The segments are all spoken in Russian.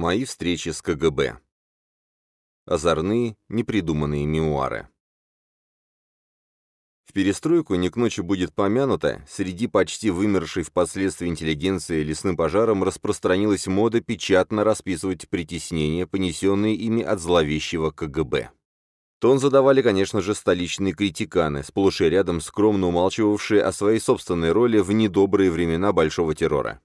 Мои встречи с КГБ. Озорные, непридуманные мемуары. В перестройку не к ночи будет помянуто, среди почти вымершей впоследствии интеллигенции лесным пожаром распространилась мода печатно расписывать притеснения, понесенные ими от зловещего КГБ. Тон задавали, конечно же, столичные критиканы, сплошь и рядом скромно умалчивавшие о своей собственной роли в недобрые времена Большого террора.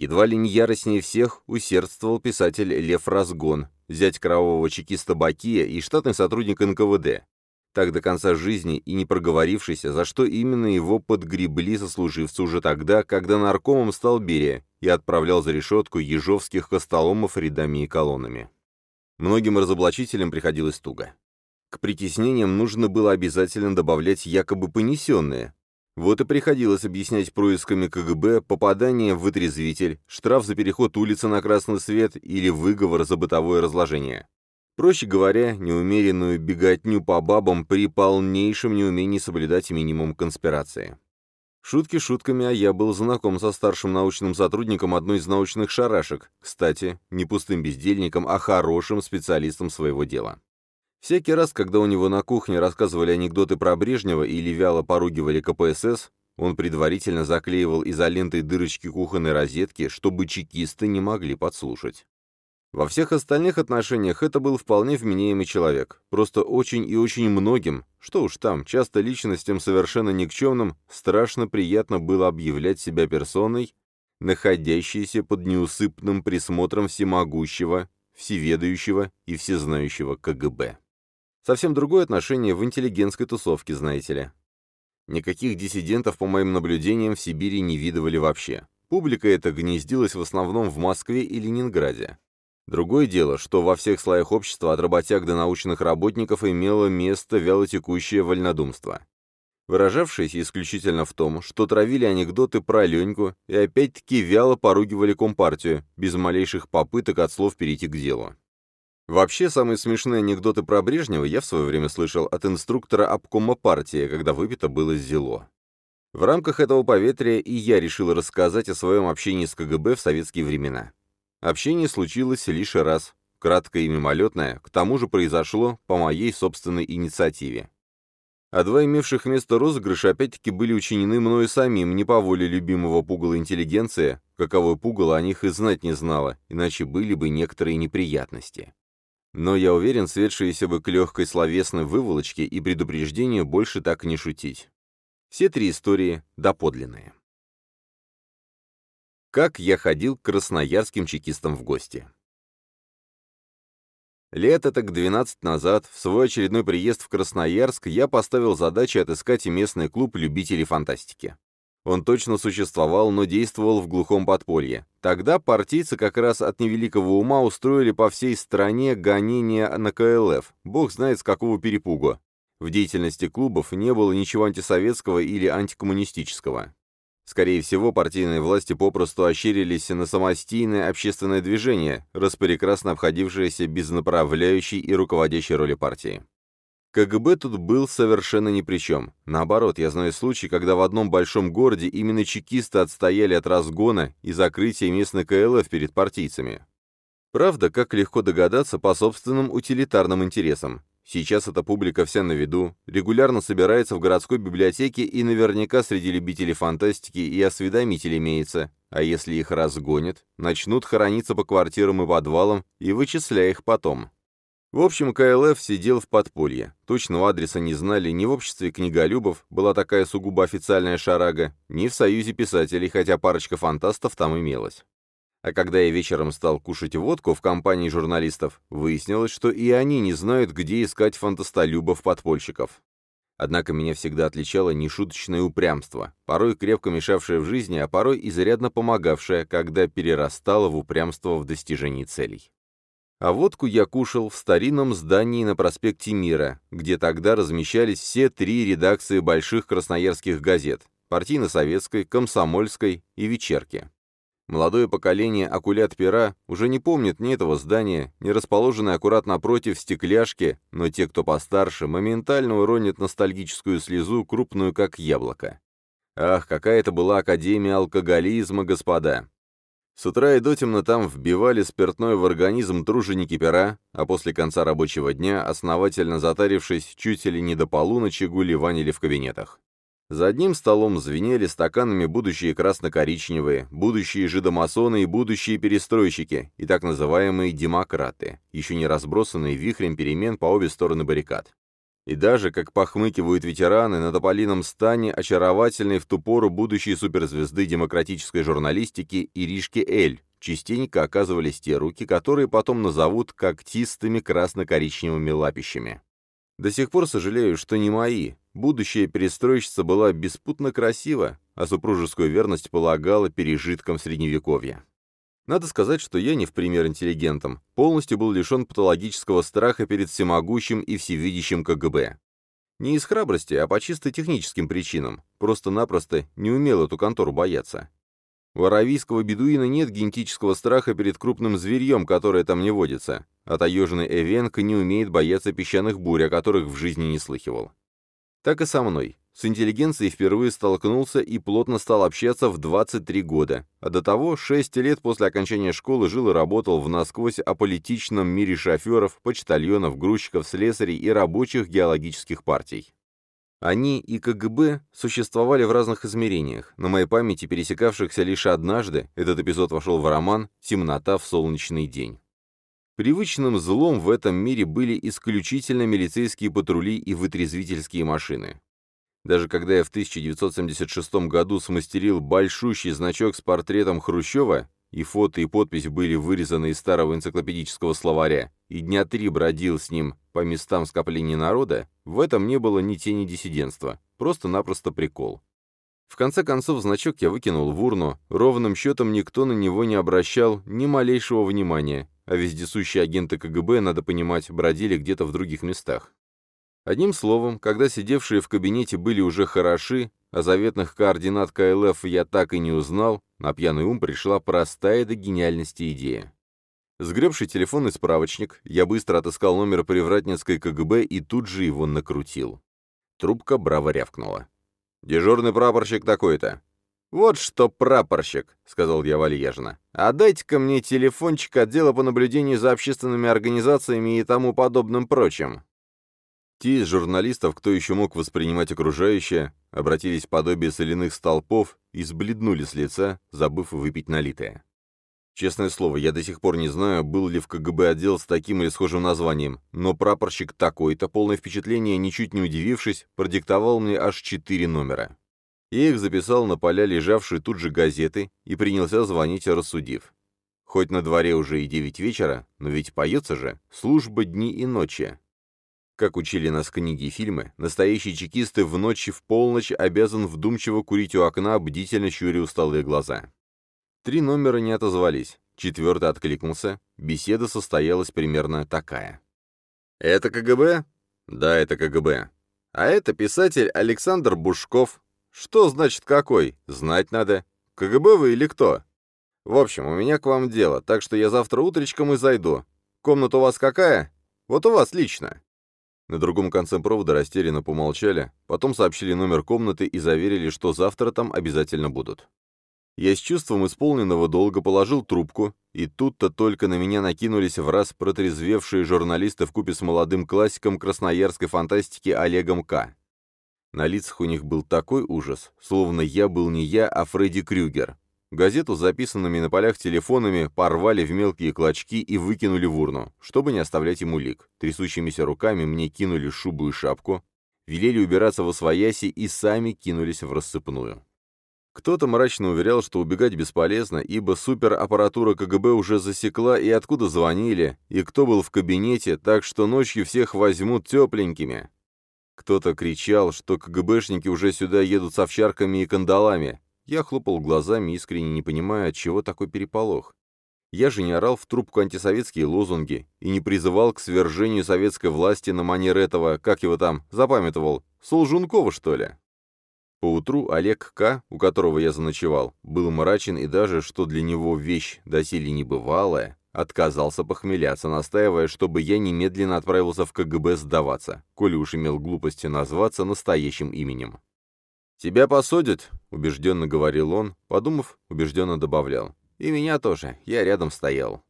Едва ли не яростнее всех усердствовал писатель Лев Разгон, зять кровавого чекиста Бакия и штатный сотрудник НКВД, так до конца жизни и не проговорившийся, за что именно его подгребли сослуживцы уже тогда, когда наркомом стал Берия и отправлял за решетку ежовских костоломов рядами и колоннами. Многим разоблачителям приходилось туго. К притеснениям нужно было обязательно добавлять якобы понесенные, вот и приходилось объяснять происками КГБ попадание в вытрезвитель, штраф за переход улицы на красный свет или выговор за бытовое разложение. Проще говоря, неумеренную беготню по бабам при полнейшем неумении соблюдать минимум конспирации. Шутки шутками, а я был знаком со старшим научным сотрудником одной из научных шарашек, кстати, не пустым бездельником, а хорошим специалистом своего дела. Всякий раз, когда у него на кухне рассказывали анекдоты про Брежнева или вяло поругивали КПСС, он предварительно заклеивал изолентой дырочки кухонной розетки, чтобы чекисты не могли подслушать. Во всех остальных отношениях это был вполне вменяемый человек, просто очень и очень многим, что уж там, часто личностям совершенно никчемным, страшно приятно было объявлять себя персоной, находящейся под неусыпным присмотром всемогущего, всеведающего и всезнающего КГБ. Совсем другое отношение в интеллигентской тусовке, знаете ли. Никаких диссидентов, по моим наблюдениям, в Сибири не видывали вообще. Публика эта гнездилась в основном в Москве и Ленинграде. Другое дело, что во всех слоях общества от работяг до научных работников имело место вялотекущее вольнодумство, выражавшееся исключительно в том, что травили анекдоты про Леньку и опять-таки вяло поругивали Компартию, без малейших попыток от слов перейти к делу. Вообще, самые смешные анекдоты про Брежнева я в свое время слышал от инструктора обкома партии, когда выпито было зело. В рамках этого поветрия и я решил рассказать о своем общении с КГБ в советские времена. Общение случилось лишь раз, краткое и мимолетное, к тому же произошло по моей собственной инициативе. А два имевших место розыгрыша опять-таки были учинены мною самим, не по воле любимого пугала интеллигенция, каковой пугало о них и знать не знала, иначе были бы некоторые неприятности. Но я уверен, светшиеся бы к легкой словесной выволочке и предупреждению больше так не шутить. Все три истории доподлинные. Как я ходил к красноярским чекистам в гости. Лето так 12 назад, в свой очередной приезд в Красноярск, я поставил задачу отыскать местный клуб любителей фантастики. Он точно существовал, но действовал в глухом подполье. Тогда партийцы как раз от невеликого ума устроили по всей стране гонения на КЛФ, бог знает с какого перепугу. В деятельности клубов не было ничего антисоветского или антикоммунистического. Скорее всего, партийные власти попросту ощерились на самостийное общественное движение, распрекрасно обходившееся без направляющей и руководящей роли партии. КГБ тут был совершенно ни при чем. Наоборот, я знаю случай, когда в одном большом городе именно чекисты отстояли от разгона и закрытия местной КЛФ перед партийцами. Правда, как легко догадаться, по собственным утилитарным интересам. Сейчас эта публика вся на виду, регулярно собирается в городской библиотеке и наверняка среди любителей фантастики и осведомителей имеется, а если их разгонят, начнут хорониться по квартирам и подвалам и вычисляя их потом. В общем, КЛФ сидел в подполье. Точного адреса не знали ни в обществе книголюбов, была такая сугубо официальная шарага, ни в Союзе писателей, хотя парочка фантастов там имелась. А когда я вечером стал кушать водку в компании журналистов, выяснилось, что и они не знают, где искать фантастолюбов-подпольщиков. Однако меня всегда отличало нешуточное упрямство, порой крепко мешавшее в жизни, а порой изрядно помогавшее, когда перерастало в упрямство в достижении целей. А водку я кушал в старинном здании на проспекте Мира, где тогда размещались все три редакции больших красноярских газет – партийно-советской, комсомольской и вечерки. Молодое поколение акулят-пера уже не помнит ни этого здания, ни расположенной аккуратно напротив стекляшки, но те, кто постарше, моментально уронят ностальгическую слезу, крупную как яблоко. Ах, какая это была академия алкоголизма, господа! С утра и дотемно там вбивали спиртное в организм труженики пера, а после конца рабочего дня, основательно затарившись, чуть ли не до полуночи гуливанили в кабинетах. За одним столом звенели стаканами будущие красно-коричневые, будущие жидомасоны и будущие перестройщики, и так называемые демократы, еще не разбросанные вихрем перемен по обе стороны баррикад. И даже, как похмыкивают ветераны, на тополином стане очаровательной в ту пору будущей суперзвезды демократической журналистики Иришки Эль, частенько оказывались те руки, которые потом назовут когтистыми красно-коричневыми лапищами. До сих пор сожалею, что не мои. Будущая перестройщица была беспутно красива, а супружескую верность полагала пережитком средневековья. Надо сказать, что я не в пример интеллигентом, полностью был лишен патологического страха перед всемогущим и всевидящим КГБ. Не из храбрости, а по чисто техническим причинам, просто-напросто не умел эту контору бояться. У аравийского бедуина нет генетического страха перед крупным зверьем, которое там не водится, а таежный Эвенко не умеет бояться песчаных бурь, о которых в жизни не слыхивал. Так и со мной. С интеллигенцией впервые столкнулся и плотно стал общаться в 23 года, а до того 6 лет после окончания школы жил и работал в насквозь аполитичном мире шоферов, почтальонов, грузчиков, слесарей и рабочих геологических партий. Они и КГБ существовали в разных измерениях, на моей памяти пересекавшихся лишь однажды, этот эпизод вошел в роман «Темнота в солнечный день». Привычным злом в этом мире были исключительно милицейские патрули и вытрезвительские машины. Даже когда я в 1976 году смастерил большущий значок с портретом Хрущева, и фото и подпись были вырезаны из старого энциклопедического словаря, и дня три бродил с ним по местам скопления народа, в этом не было ни тени диссидентства, просто-напросто прикол. В конце концов, значок я выкинул в урну, ровным счетом никто на него не обращал ни малейшего внимания, а вездесущие агенты КГБ, надо понимать, бродили где-то в других местах. Одним словом, когда сидевшие в кабинете были уже хороши, а заветных координат КЛФ я так и не узнал, на пьяный ум пришла простая до гениальности идея. Сгребший телефон и справочник, я быстро отыскал номер привратницкой КГБ и тут же его накрутил. Трубка браво рявкнула. «Дежурный прапорщик такой-то». «Вот что прапорщик», — сказал я вальяжно. «А дайте-ка мне телефончик отдела по наблюдению за общественными организациями и тому подобным прочим». Те из журналистов, кто еще мог воспринимать окружающее, обратились в подобие соляных столпов и сбледнули с лица, забыв выпить налитое. Честное слово, я до сих пор не знаю, был ли в КГБ отдел с таким или схожим названием, но прапорщик такой-то, полное впечатление, ничуть не удивившись, продиктовал мне аж четыре номера. Я их записал на поля лежавшей тут же газеты и принялся звонить, рассудив. Хоть на дворе уже и девять вечера, но ведь поется же, служба дни и ночи. Как учили нас книги и фильмы, настоящий чекист в ночь в полночь обязан вдумчиво курить у окна, бдительно щуря усталые глаза. Три номера не отозвались, четвертый откликнулся, беседа состоялась примерно такая. «Это КГБ?» «Да, это КГБ». «А это писатель Александр Бушков». «Что значит какой? Знать надо. КГБ вы или кто?» «В общем, у меня к вам дело, так что я завтра утречком и зайду. Комната у вас какая? Вот у вас лично». На другом конце провода растерянно помолчали, потом сообщили номер комнаты и заверили, что завтра там обязательно будут. Я с чувством исполненного долга положил трубку, и тут-то только на меня накинулись в раз протрезвевшие журналисты в купе с молодым классиком красноярской фантастики Олегом К. На лицах у них был такой ужас, словно я был не я, а Фредди Крюгер. Газету с записанными на полях телефонами порвали в мелкие клочки и выкинули в урну, чтобы не оставлять ему лик. Трясущимися руками мне кинули шубу и шапку, велели убираться во свояси и сами кинулись в рассыпную. Кто-то мрачно уверял, что убегать бесполезно, ибо супераппаратура КГБ уже засекла, и откуда звонили, и кто был в кабинете, так что ночью всех возьмут тепленькими. Кто-то кричал, что КГБшники уже сюда едут с овчарками и кандалами, я хлопал глазами, искренне не понимая, от чего такой переполох. Я же не орал в трубку антисоветские лозунги и не призывал к свержению советской власти на манер этого, как его там, запамятовал, Солжункова, что ли? Поутру Олег К., у которого я заночевал, был мрачен и даже, что для него вещь доселе небывалая, отказался похмеляться, настаивая, чтобы я немедленно отправился в КГБ сдаваться, коли уж имел глупости назваться настоящим именем. «Тебя посадят», — убежденно говорил он, подумав, убежденно добавлял. И меня тоже, я рядом стоял.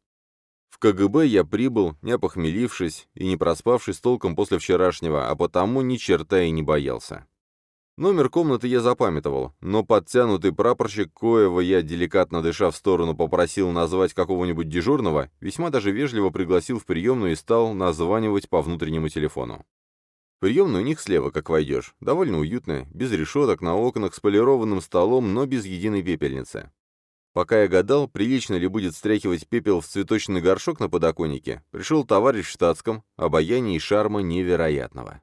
В КГБ я прибыл, не опохмелившись и не проспавшись толком после вчерашнего, а потому ни черта и не боялся. Номер комнаты я запамятовал, но подтянутый прапорщик, коего я, деликатно дыша в сторону, попросил назвать какого-нибудь дежурного, весьма даже вежливо пригласил в приемную и стал названивать по внутреннему телефону. Приемная у них слева, как войдешь, довольно уютная, без решеток, на окнах, с полированным столом, но без единой пепельницы. Пока я гадал, прилично ли будет стряхивать пепел в цветочный горшок на подоконнике, пришел товарищ в штатском, обаяние и шарма невероятного.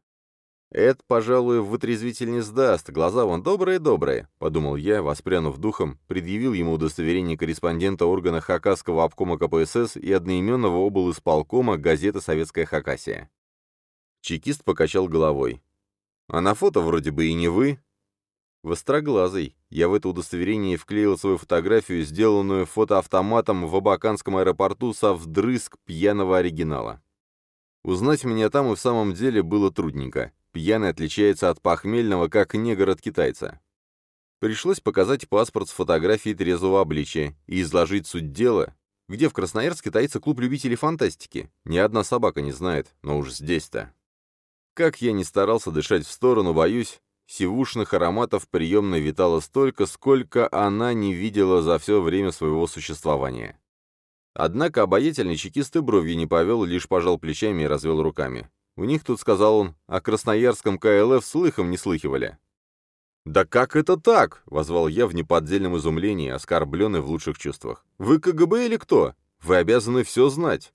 «Это, пожалуй, вытрезвитель не сдаст, глаза вон добрые-добрые», — подумал я, воспрянув духом, предъявил ему удостоверение корреспондента органа Хакасского обкома КПСС и одноименного обл. исполкома газеты «Советская Хакасия». Чекист покачал головой. «А на фото вроде бы и не вы». Востроглазый. Я в это удостоверение вклеил свою фотографию, сделанную фотоавтоматом в Абаканском аэропорту со вдрызг пьяного оригинала. Узнать меня там и в самом деле было трудненько. Пьяный отличается от похмельного, как негр от китайца. Пришлось показать паспорт с фотографией трезвого обличия и изложить суть дела, где в Красноярске таится клуб любителей фантастики. Ни одна собака не знает, но уж здесь-то. Как я не старался дышать в сторону, боюсь, сивушных ароматов приемной витало столько, сколько она не видела за все время своего существования. Однако обаятельный чекист и бровью не повел, лишь пожал плечами и развел руками. У них тут, сказал он, о красноярском КЛФ слыхом не слыхивали. «Да как это так?» — возвал я в неподдельном изумлении, оскорбленный в лучших чувствах. «Вы КГБ или кто? Вы обязаны все знать».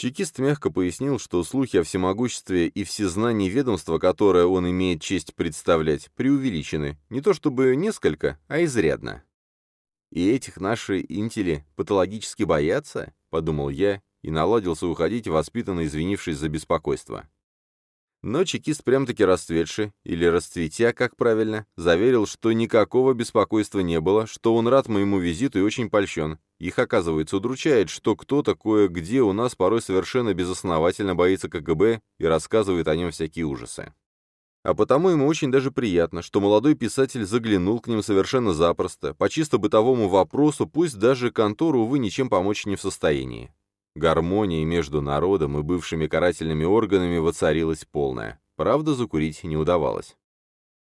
Чекист мягко пояснил, что слухи о всемогуществе и всезнании ведомства, которое он имеет честь представлять, преувеличены. Не то чтобы несколько, а изрядно. «И этих наши интели патологически боятся?» — подумал я и наладился уходить, воспитанно извинившись за беспокойство. Но чекист прям-таки расцветший, или расцветя, как правильно, заверил, что никакого беспокойства не было, что он рад моему визиту и очень польщен. Их, оказывается, удручает, что кто-то кое-где у нас порой совершенно безосновательно боится КГБ и рассказывает о нем всякие ужасы. А потому ему очень даже приятно, что молодой писатель заглянул к ним совершенно запросто, по чисто бытовому вопросу, пусть даже контору, увы, ничем помочь не в состоянии. Гармония между народом и бывшими карательными органами воцарилась полная. Правда, закурить не удавалось.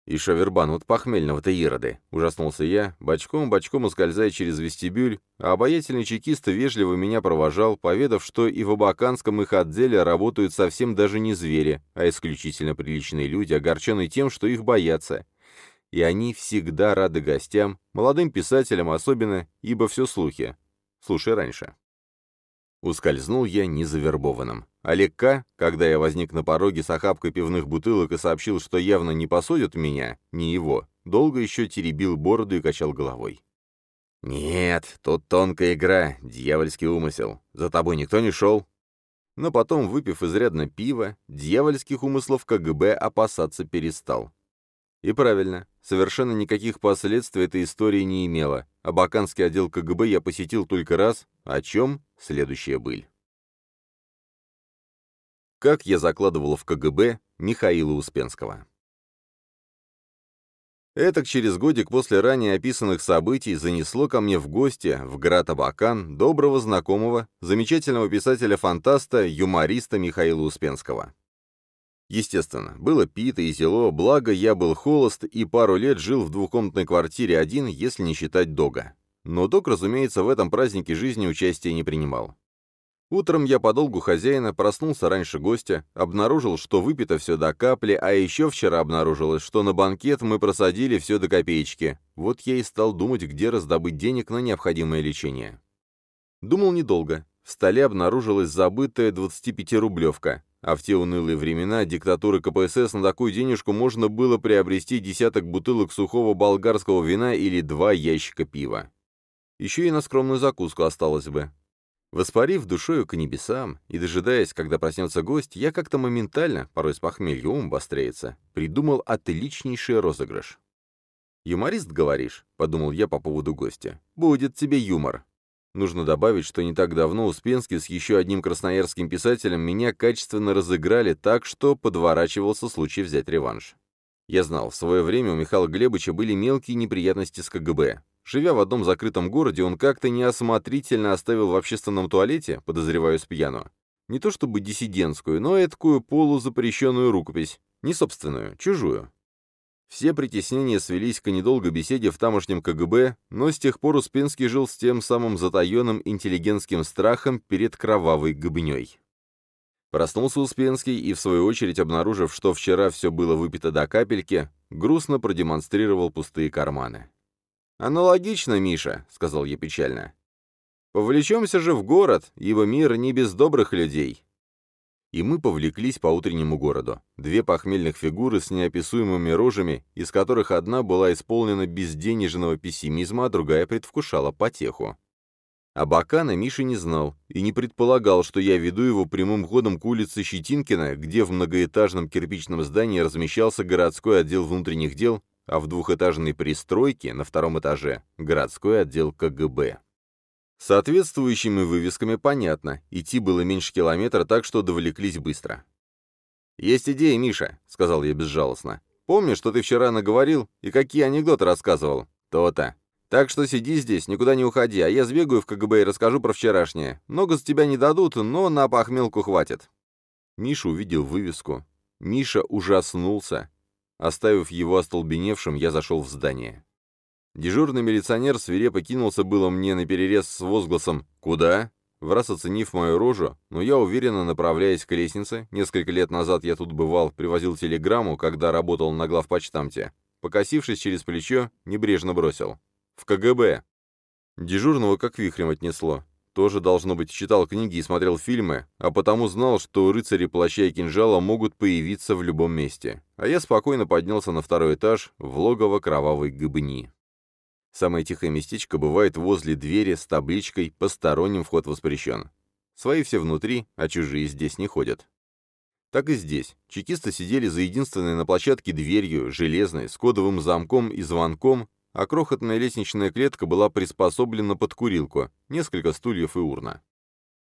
«И шавербан от похмельного-то ироды!» — ужаснулся я, бочком-бочком ускользая через вестибюль, а обаятельный чекист вежливо меня провожал, поведав, что и в Абаканском их отделе работают совсем даже не звери, а исключительно приличные люди, огорченные тем, что их боятся. И они всегда рады гостям, молодым писателям особенно, ибо все слухи. Слушай раньше. Ускользнул я незавербованным. Олег К., когда я возник на пороге с охапкой пивных бутылок и сообщил, что явно не посадят меня, не его, долго еще теребил бороду и качал головой. «Нет, тут тонкая игра, дьявольский умысел. За тобой никто не шел?» Но потом, выпив изрядно пива, дьявольских умыслов КГБ опасаться перестал. И правильно, совершенно никаких последствий эта история не имела. Абаканский отдел КГБ я посетил только раз, о чем следующая быль. Как я закладывал в КГБ Михаила Успенского. Этак через годик после ранее описанных событий занесло ко мне в гости, в град Абакан, доброго знакомого, замечательного писателя-фантаста, юмориста Михаила Успенского. Естественно, было пито и зело, благо я был холост и пару лет жил в двухкомнатной квартире один, если не считать дога. Но дог, разумеется, в этом празднике жизни участия не принимал. Утром я по долгу хозяина проснулся раньше гостя, обнаружил, что выпито все до капли, а еще вчера обнаружилось, что на банкет мы просадили все до копеечки. Вот я и стал думать, где раздобыть денег на необходимое лечение. Думал недолго. В столе обнаружилась забытая 25-рублевка. А в те унылые времена диктатуры КПСС на такую денежку можно было приобрести десяток бутылок сухого болгарского вина или два ящика пива. Еще и на скромную закуску осталось бы. Воспарив душою к небесам и дожидаясь, когда проснется гость, я как-то моментально, порой с похмелья ум обостряется, придумал отличнейший розыгрыш. «Юморист, говоришь?» — подумал я по поводу гостя. «Будет тебе юмор. Нужно добавить, что не так давно Успенский с еще одним красноярским писателем меня качественно разыграли так, что подворачивался случай взять реванш. Я знал, в свое время у Михаила Глебовича были мелкие неприятности с КГБ. Живя в одном закрытом городе, он как-то неосмотрительно оставил в общественном туалете, подозреваю с пьяну, не то чтобы диссидентскую, но эткую полузапрещенную рукопись, не собственную, чужую. Все притеснения свелись к недолгой беседе в тамошнем КГБ, но с тех пор Успенский жил с тем самым затаенным интеллигентским страхом перед кровавой гыбней. Проснулся Успенский и, в свою очередь, обнаружив, что вчера все было выпито до капельки, грустно продемонстрировал пустые карманы. «Аналогично, Миша», — сказал я печально. «Повлечемся же в город, ибо мир не без добрых людей». И мы повлеклись по утреннему городу. Две похмельных фигуры с неописуемыми рожами, из которых одна была исполнена безденежного пессимизма, а другая предвкушала потеху. А Миша не знал и не предполагал, что я веду его прямым ходом к улице Щетинкина, где в многоэтажном кирпичном здании размещался городской отдел внутренних дел, а в двухэтажной пристройке на втором этаже – городской отдел КГБ. Соответствующими вывесками понятно, идти было меньше километра, так что довлеклись быстро. «Есть идея, Миша», — сказал я безжалостно. «Помнишь, что ты вчера наговорил и какие анекдоты рассказывал? То-то. Так что сиди здесь, никуда не уходи, а я сбегаю в КГБ и расскажу про вчерашнее. Много за тебя не дадут, но на похмелку хватит». Миша увидел вывеску. Миша ужаснулся. Оставив его остолбеневшим, я зашел в здание. Дежурный милиционер свирепо кинулся было мне на перерез с возгласом «Куда?», в раз оценив мою рожу, но я уверенно направляясь к лестнице, несколько лет назад я тут бывал, привозил телеграмму, когда работал на главпочтамте, покосившись через плечо, небрежно бросил. В КГБ. Дежурного как вихрем отнесло. Тоже, должно быть, читал книги и смотрел фильмы, а потому знал, что рыцари плаща и кинжала могут появиться в любом месте. А я спокойно поднялся на второй этаж, в логово кровавой гыбни. Самое тихое местечко бывает возле двери с табличкой «Посторонним вход воспрещен». Свои все внутри, а чужие здесь не ходят. Так и здесь. Чекисты сидели за единственной на площадке дверью, железной, с кодовым замком и звонком, а крохотная лестничная клетка была приспособлена под курилку, несколько стульев и урна.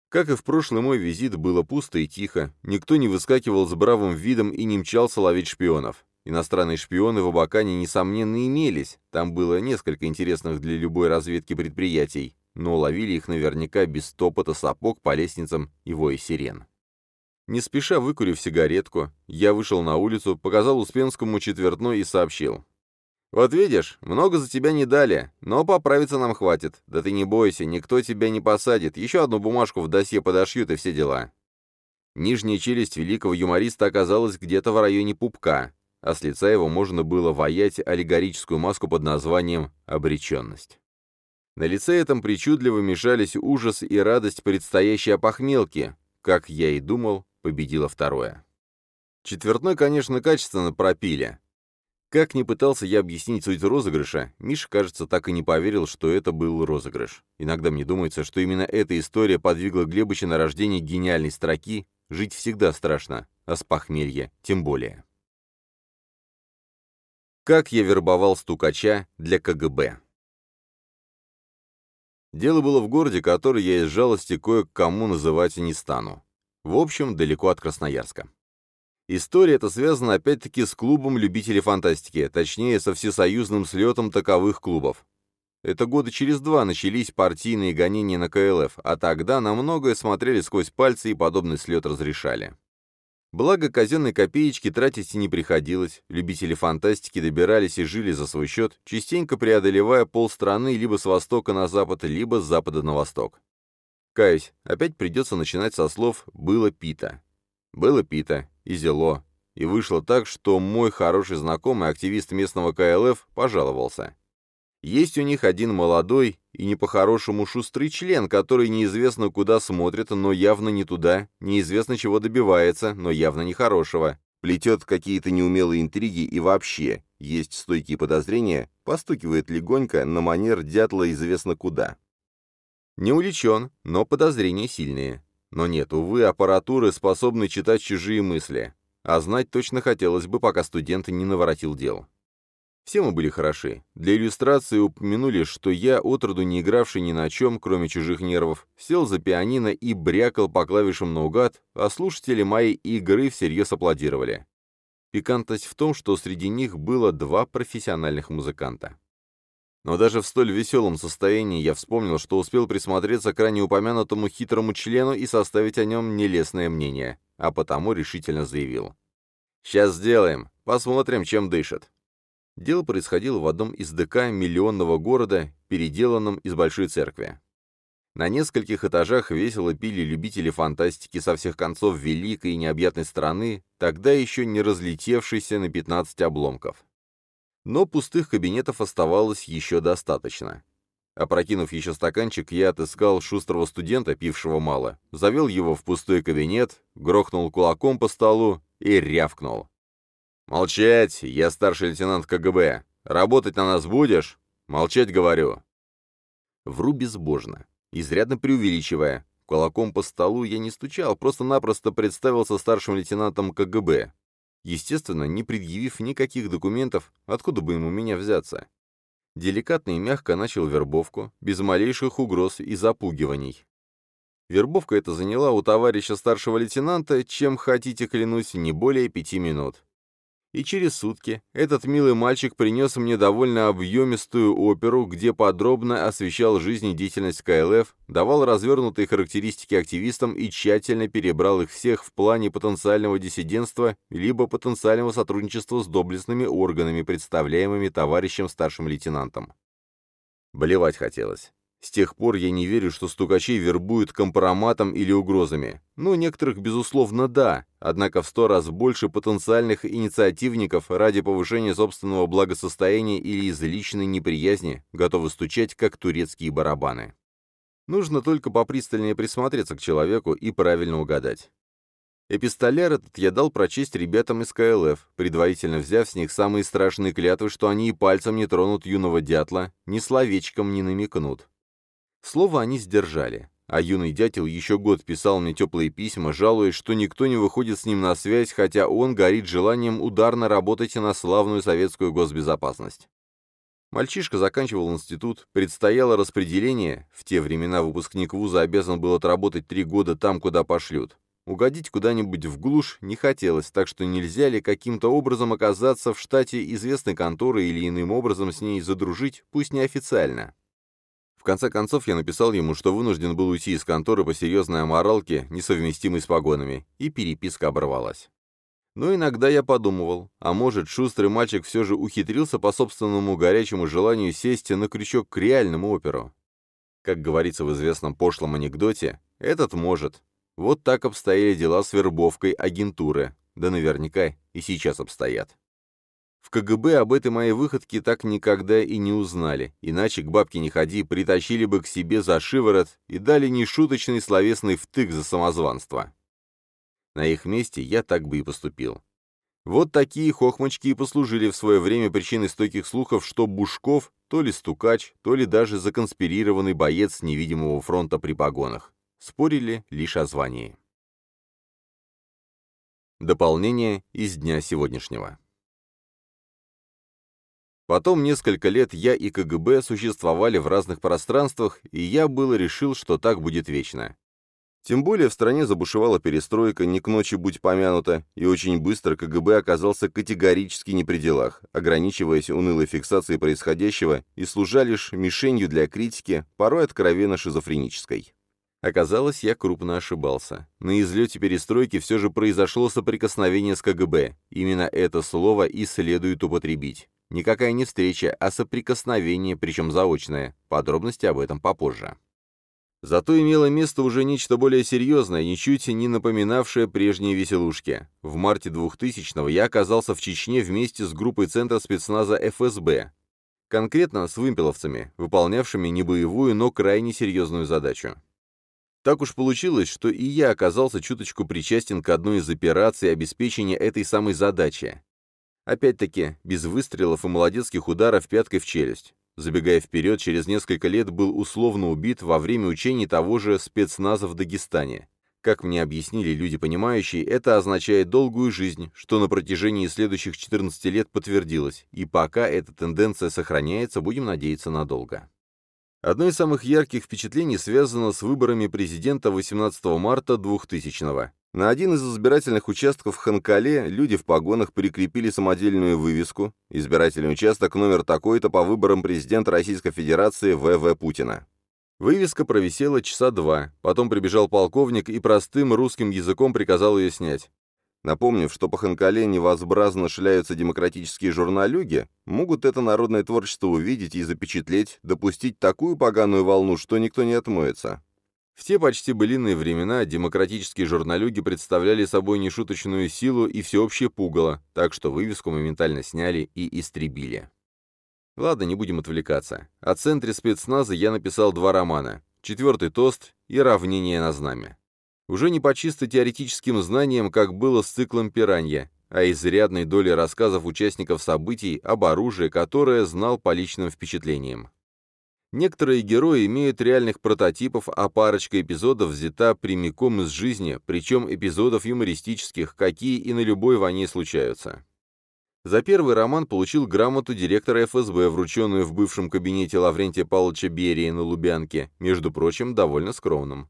Как и в прошлый мой визит, было пусто и тихо, никто не выскакивал с бравым видом и не мчался ловить шпионов. Иностранные шпионы в Абакане, несомненно, имелись, там было несколько интересных для любой разведки предприятий, но ловили их наверняка без топота сапог по лестницам и воя сирен. Не спеша выкурив сигаретку, я вышел на улицу, показал Успенскому четвертной и сообщил. «Вот видишь, много за тебя не дали, но поправиться нам хватит. Да ты не бойся, никто тебя не посадит. Еще одну бумажку в досье подошьют и все дела». Нижняя челюсть великого юмориста оказалась где-то в районе пупка, а с лица его можно было воять аллегорическую маску под названием «обреченность». На лице этом причудливо мешались ужас и радость предстоящей опохмелки. Как я и думал, победило второе. Четвертной, конечно, качественно пропили, как ни пытался я объяснить суть розыгрыша, Миша, кажется, так и не поверил, что это был розыгрыш. Иногда мне думается, что именно эта история подвигла Глебыча на рождение гениальной строки «Жить всегда страшно, а с похмелья тем более». Как я вербовал стукача для КГБ? Дело было в городе, который я из жалости кое-кому называть не стану. В общем, далеко от Красноярска. История эта связана опять-таки с клубом любителей фантастики, точнее, со всесоюзным слетом таковых клубов. Это года через два начались партийные гонения на КЛФ, а тогда на многое смотрели сквозь пальцы и подобный слет разрешали. Благо, казенной копеечки тратить не приходилось, любители фантастики добирались и жили за свой счет, частенько преодолевая полстраны либо с востока на запад, либо с запада на восток. Каюсь, опять придется начинать со слов «было пита». Было пита, и зело. И вышло так, что мой хороший знакомый, активист местного КЛФ, пожаловался. Есть у них один молодой и не по-хорошему шустрый член, который неизвестно куда смотрит, но явно не туда, неизвестно чего добивается, но явно нехорошего, плетет какие-то неумелые интриги и вообще, есть стойкие подозрения, постукивает легонько на манер дятла известно куда. Не увлечен, но подозрения сильные. Но нет, увы, аппаратуры способны читать чужие мысли. А знать точно хотелось бы, пока студент не наворотил дел. Все мы были хороши. Для иллюстрации упомянули, что я, отроду не игравший ни на чем, кроме чужих нервов, сел за пианино и брякал по клавишам наугад, а слушатели моей игры всерьез аплодировали. Пикантность в том, что среди них было два профессиональных музыканта. Но даже в столь веселом состоянии я вспомнил, что успел присмотреться к ранее упомянутому хитрому члену и составить о нем нелестное мнение, а потому решительно заявил. «Сейчас сделаем. Посмотрим, чем дышит». Дело происходило в одном из ДК миллионного города, переделанном из большой церкви. На нескольких этажах весело пили любители фантастики со всех концов великой и необъятной страны, тогда еще не разлетевшейся на 15 обломков. Но пустых кабинетов оставалось еще достаточно. Опрокинув еще стаканчик, я отыскал шустрого студента, пившего мало, завел его в пустой кабинет, грохнул кулаком по столу и рявкнул. «Молчать! Я старший лейтенант КГБ. Работать на нас будешь?» «Молчать, говорю». Вру безбожно, изрядно преувеличивая. Кулаком по столу я не стучал, просто-напросто представился старшим лейтенантом КГБ. Естественно, не предъявив никаких документов, откуда бы ему меня взяться. Деликатно и мягко начал вербовку, без малейших угроз и запугиваний. Вербовка эта заняла у товарища старшего лейтенанта, чем хотите клянусь, не более пяти минут и через сутки этот милый мальчик принес мне довольно объемистую оперу, где подробно освещал жизнь и деятельность КЛФ, давал развернутые характеристики активистам и тщательно перебрал их всех в плане потенциального диссидентства либо потенциального сотрудничества с доблестными органами, представляемыми товарищем старшим лейтенантом. Болевать хотелось. С тех пор я не верю, что стукачей вербуют компроматом или угрозами. Ну, некоторых, безусловно, да, однако в сто раз больше потенциальных инициативников ради повышения собственного благосостояния или из личной неприязни готовы стучать, как турецкие барабаны. Нужно только попристальнее присмотреться к человеку и правильно угадать. Эпистоляр этот я дал прочесть ребятам из КЛФ, предварительно взяв с них самые страшные клятвы, что они и пальцем не тронут юного дятла, ни словечком не намекнут. Слово они сдержали, а юный дятел еще год писал мне теплые письма, жалуясь, что никто не выходит с ним на связь, хотя он горит желанием ударно работать на славную советскую госбезопасность. Мальчишка заканчивал институт, предстояло распределение, в те времена выпускник вуза обязан был отработать три года там, куда пошлют. Угодить куда-нибудь в глушь не хотелось, так что нельзя ли каким-то образом оказаться в штате известной конторы или иным образом с ней задружить, пусть неофициально конце концов, я написал ему, что вынужден был уйти из конторы по серьезной аморалке, несовместимой с погонами, и переписка оборвалась. Но иногда я подумывал, а может, шустрый мальчик все же ухитрился по собственному горячему желанию сесть на крючок к реальному оперу. Как говорится в известном пошлом анекдоте, этот может. Вот так обстояли дела с вербовкой агентуры, да наверняка и сейчас обстоят. В КГБ об этой моей выходке так никогда и не узнали, иначе к бабке не ходи, притащили бы к себе за шиворот и дали нешуточный словесный втык за самозванство. На их месте я так бы и поступил. Вот такие хохмочки и послужили в свое время причиной стойких слухов, что Бушков то ли стукач, то ли даже законспирированный боец невидимого фронта при погонах. Спорили лишь о звании. Дополнение из дня сегодняшнего. Потом несколько лет я и КГБ существовали в разных пространствах, и я было решил, что так будет вечно. Тем более в стране забушевала перестройка, не к ночи будь помянута, и очень быстро КГБ оказался категорически не при делах, ограничиваясь унылой фиксацией происходящего и служа лишь мишенью для критики, порой откровенно шизофренической. Оказалось, я крупно ошибался. На излете перестройки все же произошло соприкосновение с КГБ. Именно это слово и следует употребить. Никакая не встреча, а соприкосновение, причем заочное. Подробности об этом попозже. Зато имело место уже нечто более серьезное, ничуть не напоминавшее прежние веселушки. В марте 2000-го я оказался в Чечне вместе с группой Центра спецназа ФСБ. Конкретно с вымпеловцами, выполнявшими не боевую, но крайне серьезную задачу. Так уж получилось, что и я оказался чуточку причастен к одной из операций обеспечения этой самой задачи. Опять-таки, без выстрелов и молодецких ударов пяткой в челюсть. Забегая вперед, через несколько лет был условно убит во время учений того же спецназа в Дагестане. Как мне объяснили люди понимающие, это означает долгую жизнь, что на протяжении следующих 14 лет подтвердилось, и пока эта тенденция сохраняется, будем надеяться надолго. Одно из самых ярких впечатлений связано с выборами президента 18 марта 2000 -го. На один из избирательных участков в Ханкале люди в погонах прикрепили самодельную вывеску «Избирательный участок номер такой-то по выборам президента Российской Федерации В.В. Путина». Вывеска провисела часа два, потом прибежал полковник и простым русским языком приказал ее снять. Напомнив, что по Ханкале невозбразно шляются демократические журналюги, могут это народное творчество увидеть и запечатлеть, допустить такую поганую волну, что никто не отмоется. В те почти былинные времена демократические журналюги представляли собой нешуточную силу и всеобщее пугало, так что вывеску моментально сняли и истребили. Ладно, не будем отвлекаться. О центре спецназа я написал два романа «Четвертый тост» и «Равнение на знамя». Уже не по чисто теоретическим знаниям, как было с циклом «Пиранья», а изрядной долей рассказов участников событий об оружии, которое знал по личным впечатлениям. Некоторые герои имеют реальных прототипов, а парочка эпизодов взята прямиком из жизни, причем эпизодов юмористических, какие и на любой войне случаются. За первый роман получил грамоту директора ФСБ, врученную в бывшем кабинете Лаврентия Павловича Берии на Лубянке, между прочим, довольно скромным.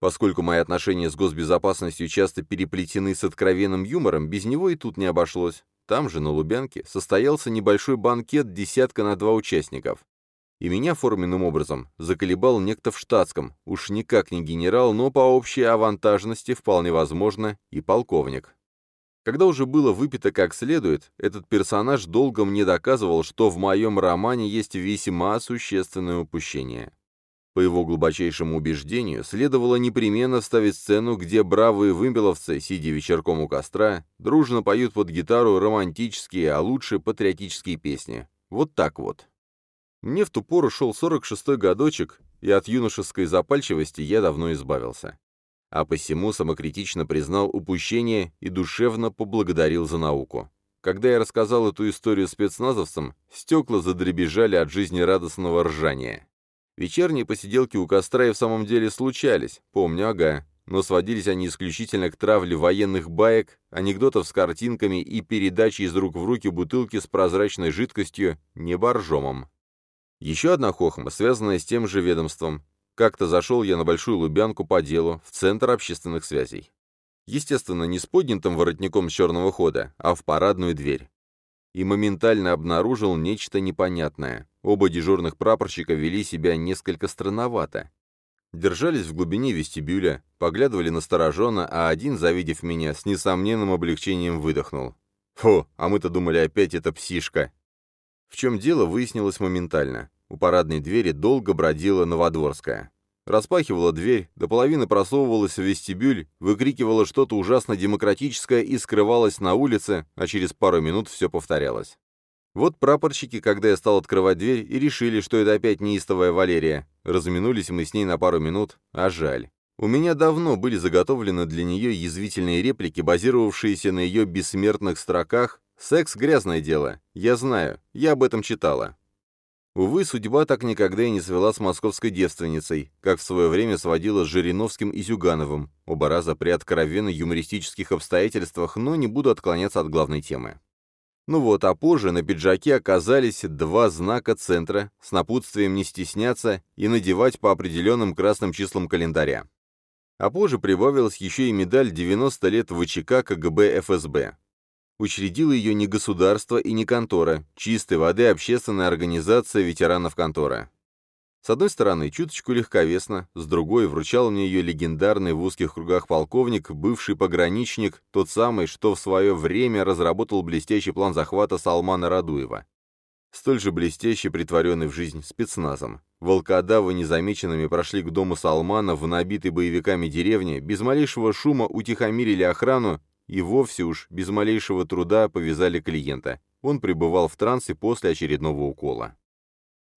Поскольку мои отношения с госбезопасностью часто переплетены с откровенным юмором, без него и тут не обошлось. Там же, на Лубянке, состоялся небольшой банкет десятка на два участников и меня форменным образом заколебал некто в штатском, уж никак не генерал, но по общей авантажности вполне возможно и полковник. Когда уже было выпито как следует, этот персонаж долго мне доказывал, что в моем романе есть весьма существенное упущение. По его глубочайшему убеждению, следовало непременно вставить сцену, где бравые вымпеловцы, сидя вечерком у костра, дружно поют под гитару романтические, а лучше патриотические песни. Вот так вот. Мне в ту пору шел 46-й годочек, и от юношеской запальчивости я давно избавился. А посему самокритично признал упущение и душевно поблагодарил за науку. Когда я рассказал эту историю спецназовцам, стекла задребежали от жизнерадостного ржания. Вечерние посиделки у костра и в самом деле случались, помню, ага, но сводились они исключительно к травле военных баек, анекдотов с картинками и передаче из рук в руки бутылки с прозрачной жидкостью, не боржомом. Еще одна хохма, связанная с тем же ведомством. Как-то зашел я на Большую Лубянку по делу, в Центр общественных связей. Естественно, не с поднятым воротником с черного хода, а в парадную дверь. И моментально обнаружил нечто непонятное. Оба дежурных прапорщика вели себя несколько странновато. Держались в глубине вестибюля, поглядывали настороженно, а один, завидев меня, с несомненным облегчением выдохнул. «Фу, а мы-то думали опять это псишка!» В чем дело, выяснилось моментально. У парадной двери долго бродила Новодворская. Распахивала дверь, до половины просовывалась в вестибюль, выкрикивала что-то ужасно демократическое и скрывалась на улице, а через пару минут все повторялось. Вот прапорщики, когда я стал открывать дверь, и решили, что это опять неистовая Валерия. Разминулись мы с ней на пару минут, а жаль. У меня давно были заготовлены для нее язвительные реплики, базировавшиеся на ее бессмертных строках «Секс — грязное дело. Я знаю. Я об этом читала. Увы, судьба так никогда и не свела с московской девственницей, как в свое время сводила с Жириновским и Зюгановым, оба раза при откровенно юмористических обстоятельствах, но не буду отклоняться от главной темы. Ну вот, а позже на пиджаке оказались два знака центра с напутствием не стесняться и надевать по определенным красным числам календаря. А позже прибавилась еще и медаль 90 лет ВЧК КГБ ФСБ. Учредила ее не государство и не контора, чистой воды общественная организация ветеранов контора. С одной стороны, чуточку легковесно, с другой вручал мне ее легендарный в узких кругах полковник, бывший пограничник, тот самый, что в свое время разработал блестящий план захвата Салмана Радуева. Столь же блестящий, притворенный в жизнь спецназом. Волкодавы незамеченными прошли к дому Салмана в набитой боевиками деревне, без малейшего шума утихомирили охрану и вовсе уж без малейшего труда повязали клиента. Он пребывал в трансе после очередного укола.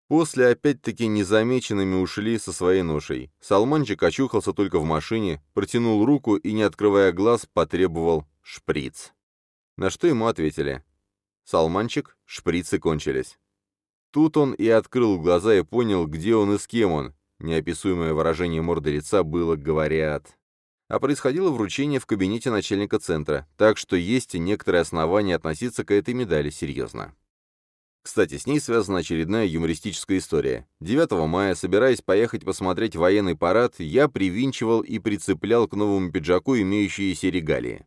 После опять-таки незамеченными ушли со своей ношей. Салманчик очухался только в машине, протянул руку и, не открывая глаз, потребовал шприц. На что ему ответили. «Салманчик, шприцы кончились». Тут он и открыл глаза и понял, где он и с кем он. Неописуемое выражение морды лица было «говорят» а происходило вручение в кабинете начальника центра, так что есть некоторые основания относиться к этой медали серьезно. Кстати, с ней связана очередная юмористическая история. 9 мая, собираясь поехать посмотреть военный парад, я привинчивал и прицеплял к новому пиджаку имеющиеся регалии.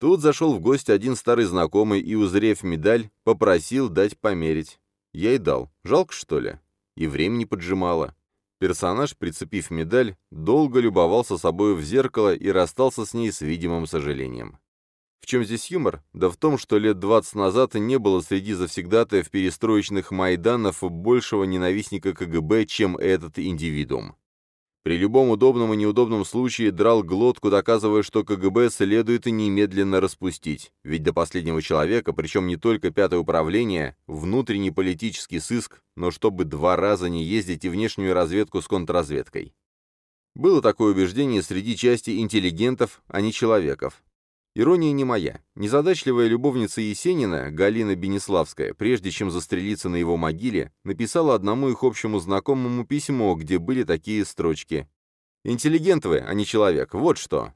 Тут зашел в гости один старый знакомый и, узрев медаль, попросил дать померить. Я и дал. Жалко, что ли? И времени поджимало. Персонаж, прицепив медаль, долго любовался собою в зеркало и расстался с ней с видимым сожалением. В чем здесь юмор? Да в том, что лет 20 назад не было среди завсегдатаев перестроечных Майданов большего ненавистника КГБ, чем этот индивидуум. При любом удобном и неудобном случае драл глотку, доказывая, что КГБ следует и немедленно распустить. Ведь до последнего человека, причем не только пятое управление, внутренний политический сыск, но чтобы два раза не ездить и внешнюю разведку с контрразведкой. Было такое убеждение среди части интеллигентов, а не человеков. Ирония не моя. Незадачливая любовница Есенина, Галина Бенеславская, прежде чем застрелиться на его могиле, написала одному их общему знакомому письмо, где были такие строчки. «Интеллигент вы, а не человек, вот что».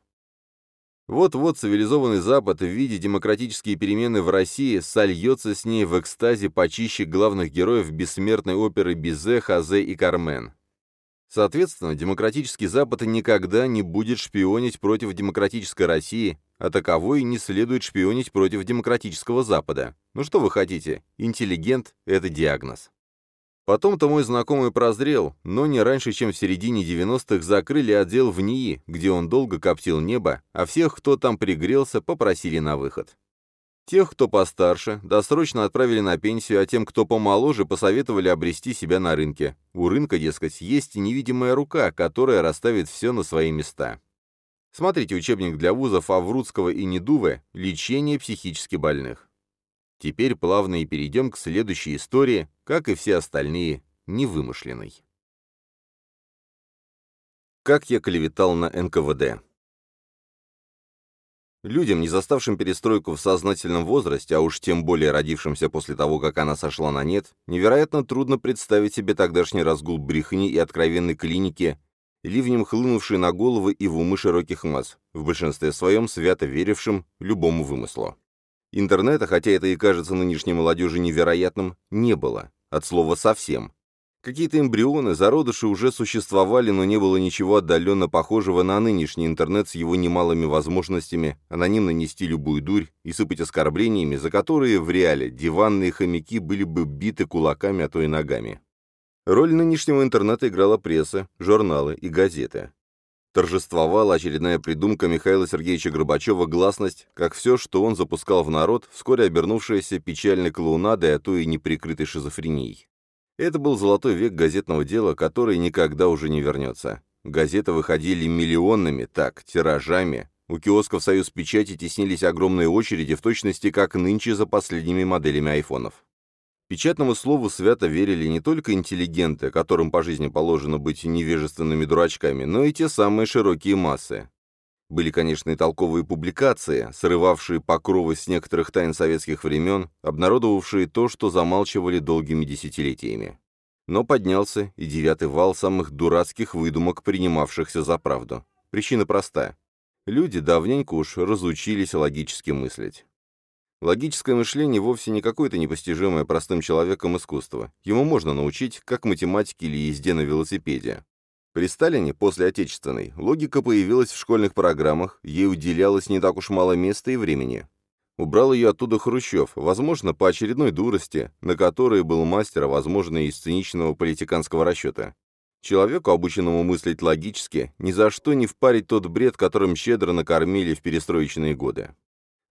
Вот-вот цивилизованный Запад в виде демократические перемены в России сольется с ней в экстазе почище главных героев бессмертной оперы Бизе, Хазе и Кармен. Соответственно, демократический Запад никогда не будет шпионить против демократической России, а таковой не следует шпионить против демократического Запада. Ну что вы хотите? Интеллигент – это диагноз. Потом-то мой знакомый прозрел, но не раньше, чем в середине 90-х закрыли отдел в НИИ, где он долго коптил небо, а всех, кто там пригрелся, попросили на выход. Тех, кто постарше, досрочно отправили на пенсию, а тем, кто помоложе, посоветовали обрести себя на рынке. У рынка, дескать, есть невидимая рука, которая расставит все на свои места. Смотрите учебник для вузов Аврудского и Недувы «Лечение психически больных». Теперь плавно и перейдем к следующей истории, как и все остальные, невымышленной. Как я клеветал на НКВД. Людям, не заставшим перестройку в сознательном возрасте, а уж тем более родившимся после того, как она сошла на нет, невероятно трудно представить себе тогдашний разгул брехни и откровенной клиники, ливнем хлынувший на головы и в умы широких масс, в большинстве своем свято верившим любому вымыслу. Интернета, хотя это и кажется нынешней молодежи невероятным, не было. От слова «совсем». Какие-то эмбрионы, зародыши уже существовали, но не было ничего отдаленно похожего на нынешний интернет с его немалыми возможностями анонимно нести любую дурь и сыпать оскорблениями, за которые в реале диванные хомяки были бы биты кулаками, а то и ногами. Роль нынешнего интернета играла пресса, журналы и газеты. Торжествовала очередная придумка Михаила Сергеевича Горбачева гласность, как все, что он запускал в народ, вскоре обернувшаяся печальной клоунадой, а то и неприкрытой шизофренией. Это был золотой век газетного дела, который никогда уже не вернется. Газеты выходили миллионными, так, тиражами. У киосков «Союз печати» теснились огромные очереди, в точности как нынче за последними моделями айфонов. Печатному слову свято верили не только интеллигенты, которым по жизни положено быть невежественными дурачками, но и те самые широкие массы. Были, конечно, и толковые публикации, срывавшие покровы с некоторых тайн советских времен, обнародовавшие то, что замалчивали долгими десятилетиями. Но поднялся и девятый вал самых дурацких выдумок, принимавшихся за правду. Причина проста. Люди давненько уж разучились логически мыслить. Логическое мышление вовсе не какое-то непостижимое простым человеком искусство. Ему можно научить, как математике или езде на велосипеде. При Сталине, после Отечественной, логика появилась в школьных программах, ей уделялось не так уж мало места и времени. Убрал ее оттуда Хрущев, возможно, по очередной дурости, на которой был мастер, а возможно, и из циничного политиканского расчета. Человеку, обученному мыслить логически, ни за что не впарить тот бред, которым щедро накормили в перестроечные годы.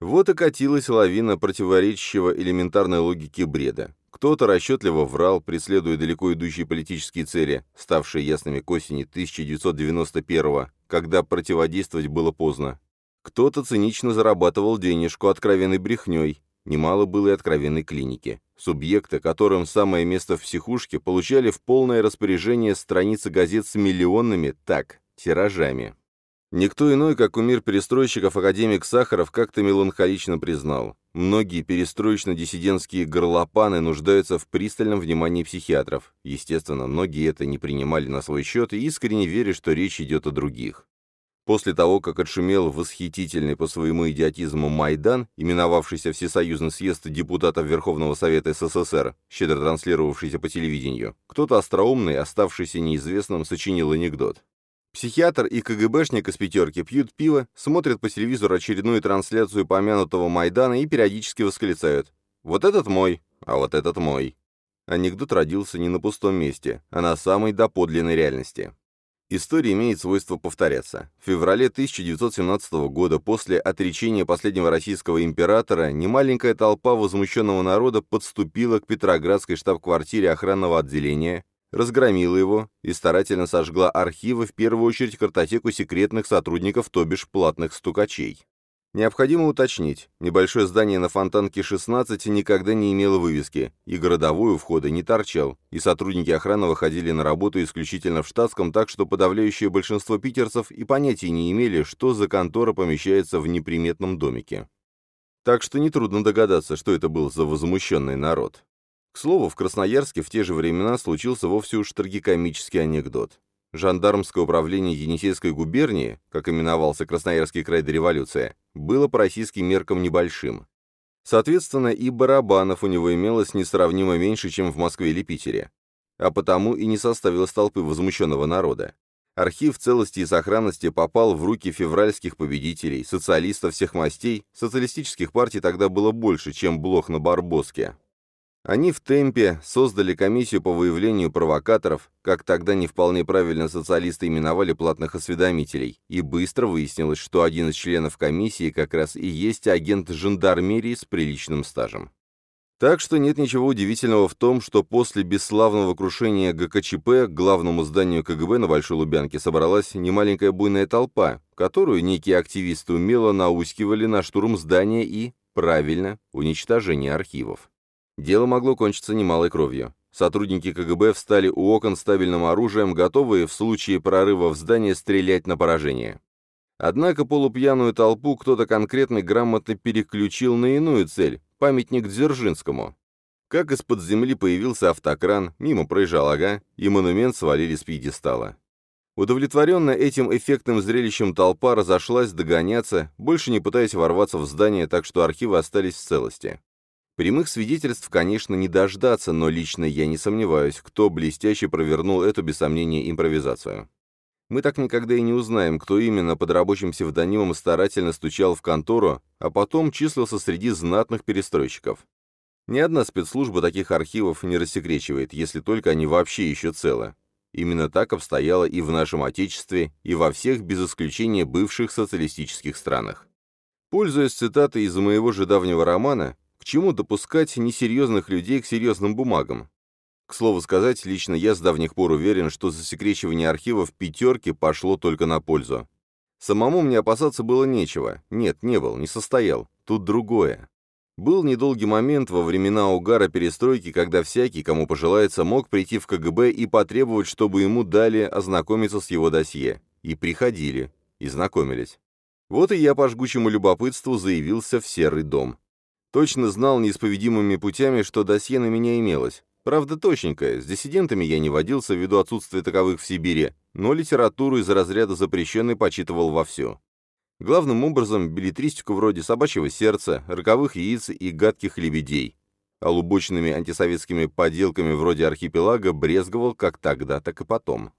Вот и катилась лавина противоречащего элементарной логике бреда. Кто-то расчетливо врал, преследуя далеко идущие политические цели, ставшие ясными к осени 1991 когда противодействовать было поздно. Кто-то цинично зарабатывал денежку откровенной брехней, немало было и откровенной клиники. Субъекты, которым самое место в психушке, получали в полное распоряжение страницы газет с миллионными, так, тиражами. Никто иной, как умир перестройщиков академик Сахаров, как-то меланхолично признал. Многие перестроечно-диссидентские горлопаны нуждаются в пристальном внимании психиатров. Естественно, многие это не принимали на свой счет и искренне верят, что речь идет о других. После того, как отшумел восхитительный по своему идиотизму Майдан, именовавшийся Всесоюзный съезд депутатов Верховного Совета СССР, щедро транслировавшийся по телевидению, кто-то остроумный, оставшийся неизвестным, сочинил анекдот. Психиатр и КГБшник из пятерки пьют пиво, смотрят по телевизору очередную трансляцию помянутого Майдана и периодически восклицают «Вот этот мой, а вот этот мой». Анекдот родился не на пустом месте, а на самой доподлинной реальности. История имеет свойство повторяться. В феврале 1917 года, после отречения последнего российского императора, немаленькая толпа возмущенного народа подступила к Петроградской штаб-квартире охранного отделения, разгромила его и старательно сожгла архивы, в первую очередь картотеку секретных сотрудников, то бишь платных стукачей. Необходимо уточнить, небольшое здание на Фонтанке 16 никогда не имело вывески, и городовой у входа не торчал, и сотрудники охраны выходили на работу исключительно в штатском, так что подавляющее большинство питерцев и понятия не имели, что за контора помещается в неприметном домике. Так что нетрудно догадаться, что это был за возмущенный народ. К слову, в Красноярске в те же времена случился вовсе уж трагикомический анекдот. Жандармское управление Енисейской губернии, как именовался Красноярский край до революции, было по российским меркам небольшим. Соответственно, и барабанов у него имелось несравнимо меньше, чем в Москве или Питере. А потому и не составилось толпы возмущенного народа. Архив целости и сохранности попал в руки февральских победителей, социалистов всех мастей, социалистических партий тогда было больше, чем Блох на Барбоске. Они в темпе создали комиссию по выявлению провокаторов, как тогда не вполне правильно социалисты именовали платных осведомителей, и быстро выяснилось, что один из членов комиссии как раз и есть агент жандармерии с приличным стажем. Так что нет ничего удивительного в том, что после бесславного крушения ГКЧП к главному зданию КГБ на Большой Лубянке собралась немаленькая буйная толпа, которую некие активисты умело наускивали на штурм здания и, правильно, уничтожение архивов. Дело могло кончиться немалой кровью. Сотрудники КГБ встали у окон стабильным оружием, готовые в случае прорыва в здание стрелять на поражение. Однако полупьяную толпу кто-то конкретно грамотно переключил на иную цель – памятник Дзержинскому. Как из-под земли появился автокран, мимо проезжал ага, и монумент свалили с пьедестала. Удовлетворенная этим эффектным зрелищем толпа разошлась догоняться, больше не пытаясь ворваться в здание, так что архивы остались в целости. Прямых свидетельств, конечно, не дождаться, но лично я не сомневаюсь, кто блестяще провернул эту, без сомнения, импровизацию. Мы так никогда и не узнаем, кто именно под рабочим псевдонимом старательно стучал в контору, а потом числился среди знатных перестройщиков. Ни одна спецслужба таких архивов не рассекречивает, если только они вообще еще целы. Именно так обстояло и в нашем Отечестве, и во всех, без исключения, бывших социалистических странах. Пользуясь цитатой из моего же давнего романа, к чему допускать несерьезных людей к серьезным бумагам? К слову сказать, лично я с давних пор уверен, что засекречивание архивов пятерки пошло только на пользу. Самому мне опасаться было нечего. Нет, не был, не состоял. Тут другое. Был недолгий момент во времена угара перестройки, когда всякий, кому пожелается, мог прийти в КГБ и потребовать, чтобы ему дали ознакомиться с его досье. И приходили, и знакомились. Вот и я по жгучему любопытству заявился в Серый дом. Точно знал неисповедимыми путями, что досье на меня имелось. Правда, точненькое, с диссидентами я не водился ввиду отсутствия таковых в Сибири, но литературу из разряда запрещенной почитывал вовсю. Главным образом билетристику вроде «Собачьего сердца», «Роковых яиц» и «Гадких лебедей». А лубочными антисоветскими поделками вроде «Архипелага» брезговал как тогда, так и потом.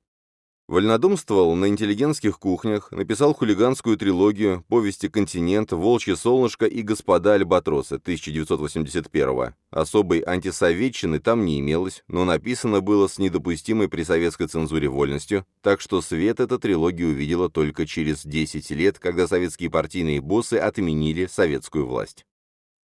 Вольнодумствовал на интеллигентских кухнях, написал хулиганскую трилогию, повести «Континент», «Волчье солнышко» и «Господа Альбатросы» 1981 Особой антисоветчины там не имелось, но написано было с недопустимой при советской цензуре вольностью, так что свет эта трилогия увидела только через 10 лет, когда советские партийные боссы отменили советскую власть.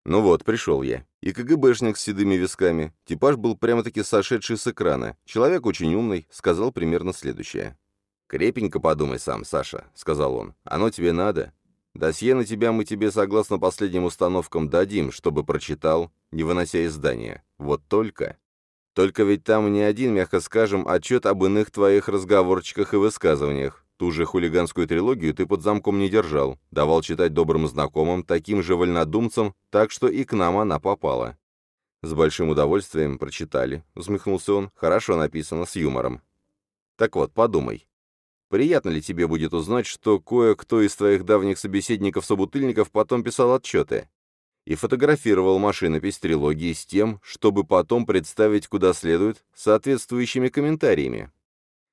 Ну вот, пришел я. И КГБшник с седыми висками. Типаж был прямо-таки сошедший с экрана. Человек очень умный, сказал примерно следующее. «Крепенько подумай сам, Саша», — сказал он. «Оно тебе надо. Досье на тебя мы тебе, согласно последним установкам, дадим, чтобы прочитал, не вынося из здания. Вот только...» Только ведь там не один, мягко скажем, отчет об иных твоих разговорчиках и высказываниях. Ту же хулиганскую трилогию ты под замком не держал, давал читать добрым знакомым, таким же вольнодумцам, так что и к нам она попала. С большим удовольствием прочитали, усмехнулся он. Хорошо написано, с юмором. Так вот, подумай. Приятно ли тебе будет узнать, что кое-кто из твоих давних собеседников-собутыльников потом писал отчеты? И фотографировал машинопись трилогии с тем, чтобы потом представить куда следует соответствующими комментариями.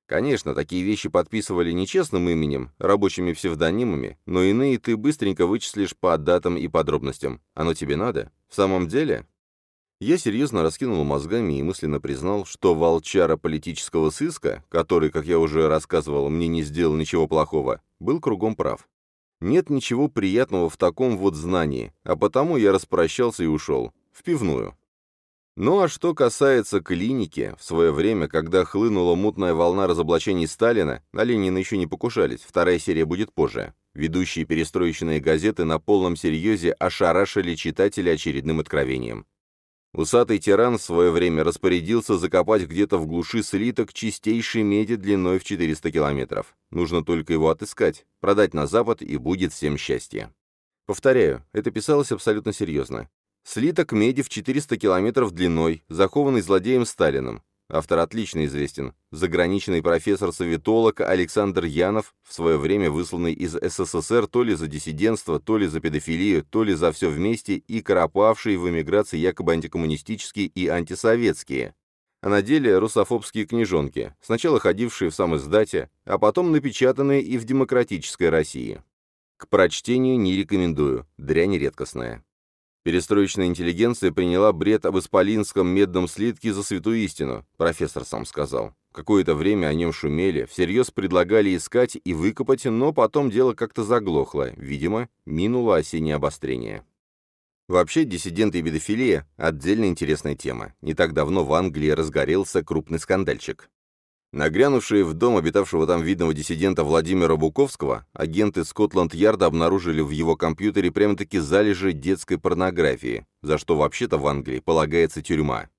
Конечно, такие вещи подписывали не честным именем, рабочими псевдонимами, но иные ты быстренько вычислишь по датам и подробностям. Оно тебе надо? В самом деле? Я серьезно раскинул мозгами и мысленно признал, что волчара политического сыска, который, как я уже рассказывал, мне не сделал ничего плохого, был кругом прав. Нет ничего приятного в таком вот знании, а потому я распрощался и ушел. В пивную. Ну а что касается клиники, в свое время, когда хлынула мутная волна разоблачений Сталина, на Ленина еще не покушались, вторая серия будет позже. Ведущие перестроечные газеты на полном серьезе ошарашили читателя очередным откровением. Усатый тиран в свое время распорядился закопать где-то в глуши слиток чистейшей меди длиной в 400 километров. Нужно только его отыскать, продать на Запад, и будет всем счастье. Повторяю, это писалось абсолютно серьезно. Слиток меди в 400 километров длиной, захованный злодеем Сталином. Автор отлично известен. Заграничный профессор-советолог Александр Янов, в свое время высланный из СССР то ли за диссидентство, то ли за педофилию, то ли за все вместе и коропавший в эмиграции якобы антикоммунистические и антисоветские, а на деле русофобские книжонки, сначала ходившие в сам издате, а потом напечатанные и в демократической России. К прочтению не рекомендую, дрянь редкостная. Перестроечная интеллигенция приняла бред об исполинском медном слитке за святую истину, профессор сам сказал. Какое-то время о нем шумели, всерьез предлагали искать и выкопать, но потом дело как-то заглохло, видимо, минуло осеннее обострение. Вообще, диссиденты и педофилия – отдельно интересная тема. Не так давно в Англии разгорелся крупный скандальчик. Нагрянувшие в дом обитавшего там видного диссидента Владимира Буковского, агенты Скотланд-Ярда обнаружили в его компьютере прямо-таки залежи детской порнографии, за что вообще-то в Англии полагается тюрьма.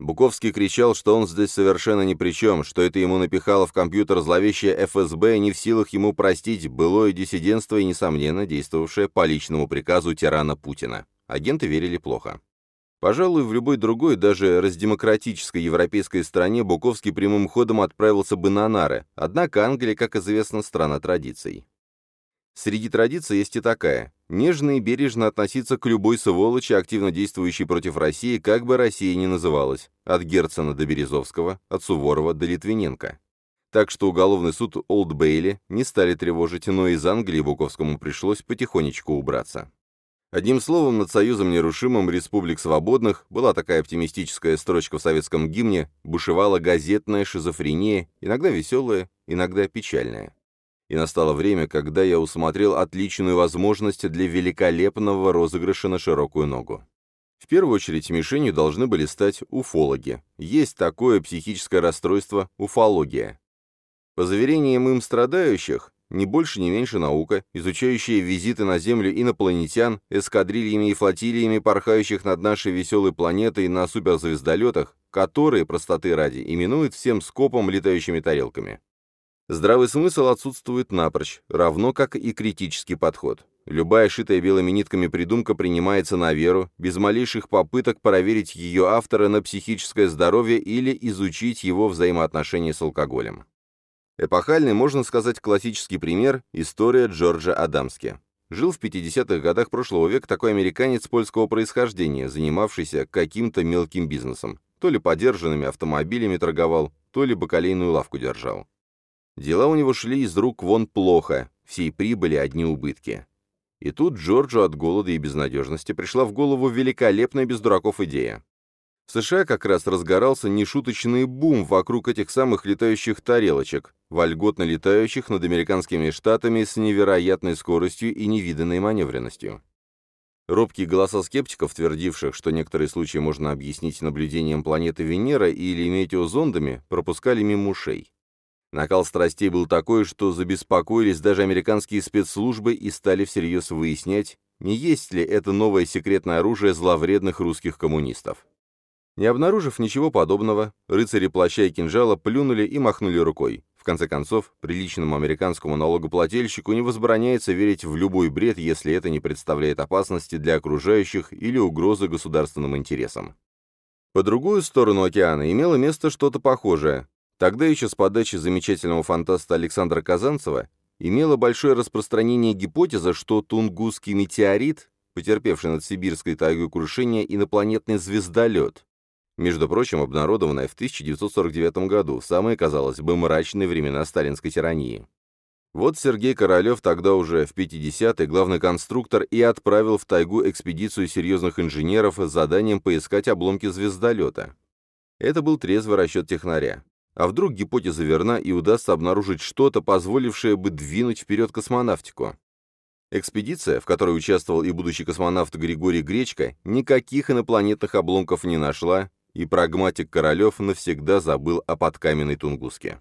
Буковский кричал, что он здесь совершенно ни при чем, что это ему напихало в компьютер зловещее ФСБ, не в силах ему простить былое диссидентство и, несомненно, действовавшее по личному приказу тирана Путина. Агенты верили плохо. Пожалуй, в любой другой, даже раздемократической европейской стране Буковский прямым ходом отправился бы на нары, однако Англия, как известно, страна традиций. Среди традиций есть и такая – нежно и бережно относиться к любой сволочи, активно действующей против России, как бы Россия ни называлась, от Герцена до Березовского, от Суворова до Литвиненко. Так что уголовный суд Олд Бейли не стали тревожить, но из Англии Буковскому пришлось потихонечку убраться. Одним словом, над Союзом нерушимым Республик Свободных была такая оптимистическая строчка в советском гимне, бушевала газетная шизофрения, иногда веселая, иногда печальная. И настало время, когда я усмотрел отличную возможность для великолепного розыгрыша на широкую ногу. В первую очередь мишенью должны были стать уфологи. Есть такое психическое расстройство – уфология. По заверениям им страдающих, не больше, не меньше наука, изучающая визиты на Землю инопланетян, эскадрильями и флотилиями, порхающих над нашей веселой планетой на суперзвездолетах, которые, простоты ради, именуют всем скопом летающими тарелками. Здравый смысл отсутствует напрочь, равно как и критический подход. Любая шитая белыми нитками придумка принимается на веру, без малейших попыток проверить ее автора на психическое здоровье или изучить его взаимоотношения с алкоголем. Эпохальный, можно сказать, классический пример – история Джорджа Адамски. Жил в 50-х годах прошлого века такой американец польского происхождения, занимавшийся каким-то мелким бизнесом. То ли подержанными автомобилями торговал, то ли бакалейную лавку держал. Дела у него шли из рук вон плохо, всей прибыли одни убытки. И тут Джорджу от голода и безнадежности пришла в голову великолепная без дураков идея. В США как раз разгорался нешуточный бум вокруг этих самых летающих тарелочек, вольготно летающих над американскими штатами с невероятной скоростью и невиданной маневренностью. Робкие голоса скептиков, твердивших, что некоторые случаи можно объяснить наблюдением планеты Венера или метеозондами, пропускали мимо ушей. Накал страстей был такой, что забеспокоились даже американские спецслужбы и стали всерьез выяснять, не есть ли это новое секретное оружие зловредных русских коммунистов. Не обнаружив ничего подобного, рыцари плаща и кинжала плюнули и махнули рукой. В конце концов, приличному американскому налогоплательщику не возбраняется верить в любой бред, если это не представляет опасности для окружающих или угрозы государственным интересам. По другую сторону океана имело место что-то похожее. Тогда еще с подачи замечательного фантаста Александра Казанцева имела большое распространение гипотеза, что Тунгусский метеорит, потерпевший над сибирской тайгой крушение инопланетный звездолет, между прочим, обнародованная в 1949 году, в самые, казалось бы, мрачные времена сталинской тирании. Вот Сергей Королев, тогда уже в 50-й главный конструктор, и отправил в тайгу экспедицию серьезных инженеров с заданием поискать обломки звездолета. Это был трезвый расчет технаря. А вдруг гипотеза верна и удастся обнаружить что-то, позволившее бы двинуть вперед космонавтику? Экспедиция, в которой участвовал и будущий космонавт Григорий Гречко, никаких инопланетных обломков не нашла, и прагматик Королев навсегда забыл о подкаменной Тунгуске.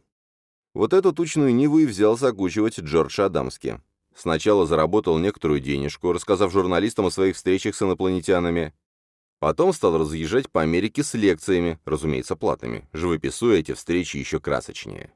Вот эту тучную Ниву и взялся окучивать Джордж Адамски. Сначала заработал некоторую денежку, рассказав журналистам о своих встречах с инопланетянами, Потом стал разъезжать по Америке с лекциями, разумеется, платными, живописуя эти встречи еще красочнее.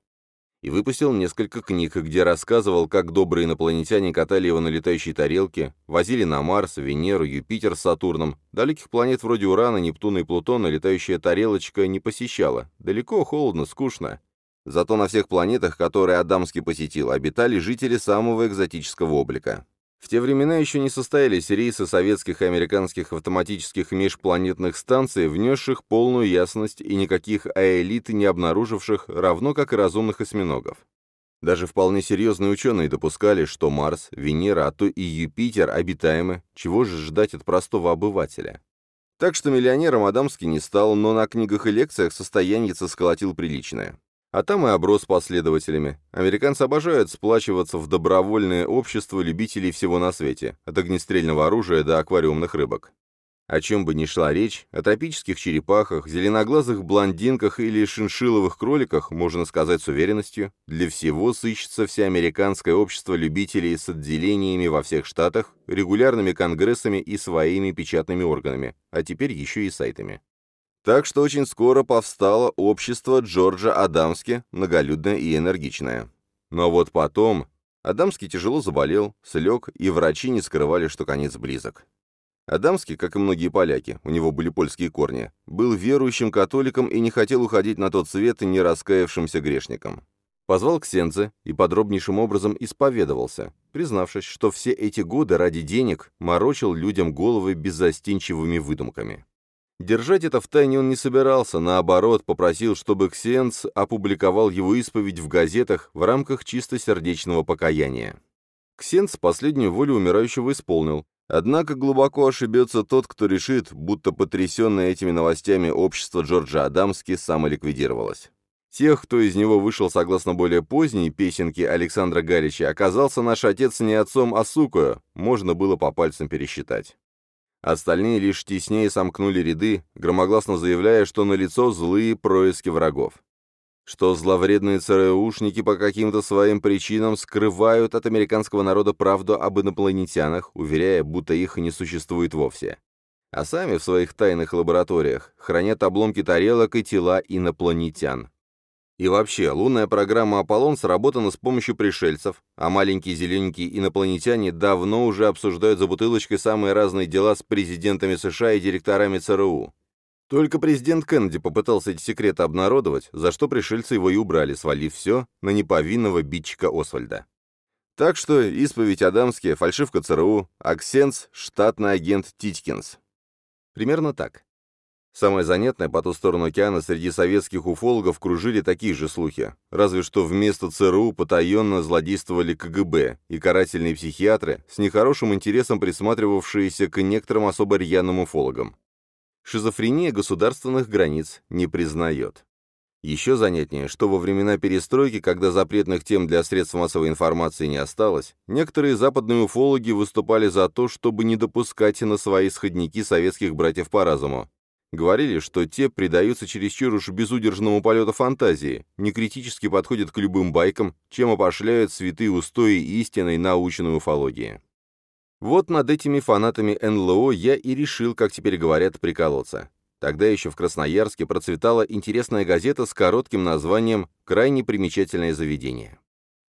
И выпустил несколько книг, где рассказывал, как добрые инопланетяне катали его на летающей тарелке, возили на Марс, Венеру, Юпитер с Сатурном. Далеких планет вроде Урана, Нептуна и Плутона летающая тарелочка не посещала. Далеко, холодно, скучно. Зато на всех планетах, которые Адамский посетил, обитали жители самого экзотического облика. В те времена еще не состоялись рейсы советских и американских автоматических межпланетных станций, внесших полную ясность и никаких аэлит не обнаруживших, равно как и разумных осьминогов. Даже вполне серьезные ученые допускали, что Марс, Венера, а то и Юпитер обитаемы, чего же ждать от простого обывателя. Так что миллионером Адамский не стал, но на книгах и лекциях состояние сколотил приличное. А там и оброс последователями. Американцы обожают сплачиваться в добровольное общество любителей всего на свете, от огнестрельного оружия до аквариумных рыбок. О чем бы ни шла речь, о тропических черепахах, зеленоглазых блондинках или шиншилловых кроликах, можно сказать с уверенностью, для всего сыщется всеамериканское общество любителей с отделениями во всех штатах, регулярными конгрессами и своими печатными органами, а теперь еще и сайтами. Так что очень скоро повстало общество Джорджа Адамски, многолюдное и энергичное. Но вот потом Адамский тяжело заболел, слег, и врачи не скрывали, что конец близок. Адамский, как и многие поляки, у него были польские корни, был верующим католиком и не хотел уходить на тот свет не раскаявшимся грешником. Позвал Ксензе и подробнейшим образом исповедовался, признавшись, что все эти годы ради денег морочил людям головы беззастенчивыми выдумками. Держать это в тайне он не собирался, наоборот, попросил, чтобы Ксенс опубликовал его исповедь в газетах в рамках чистосердечного покаяния. Ксенс последнюю волю умирающего исполнил, однако глубоко ошибется тот, кто решит, будто потрясенное этими новостями общество Джорджа Адамски самоликвидировалось. Тех, кто из него вышел согласно более поздней песенке Александра Гарича, оказался наш отец не отцом, а сукою, можно было по пальцам пересчитать. Остальные лишь теснее сомкнули ряды, громогласно заявляя, что налицо злые происки врагов. Что зловредные ЦРУшники по каким-то своим причинам скрывают от американского народа правду об инопланетянах, уверяя, будто их не существует вовсе. А сами в своих тайных лабораториях хранят обломки тарелок и тела инопланетян. И вообще, лунная программа «Аполлон» сработана с помощью пришельцев, а маленькие зелененькие инопланетяне давно уже обсуждают за бутылочкой самые разные дела с президентами США и директорами ЦРУ. Только президент Кеннеди попытался эти секреты обнародовать, за что пришельцы его и убрали, свалив все на неповинного битчика Освальда. Так что исповедь Адамские, фальшивка ЦРУ, Аксенс, штатный агент Титькинс. Примерно так. Самое занятное, по ту сторону океана среди советских уфологов кружили такие же слухи, разве что вместо ЦРУ потаенно злодействовали КГБ и карательные психиатры, с нехорошим интересом присматривавшиеся к некоторым особо рьяным уфологам. Шизофрения государственных границ не признает. Еще занятнее, что во времена перестройки, когда запретных тем для средств массовой информации не осталось, некоторые западные уфологи выступали за то, чтобы не допускать на свои сходники советских братьев по разуму, Говорили, что те предаются чересчур уж безудержному полету фантазии, некритически подходят к любым байкам, чем опошляют святые устои истинной научной уфологии. Вот над этими фанатами НЛО я и решил, как теперь говорят, приколоться. Тогда еще в Красноярске процветала интересная газета с коротким названием «Крайне примечательное заведение».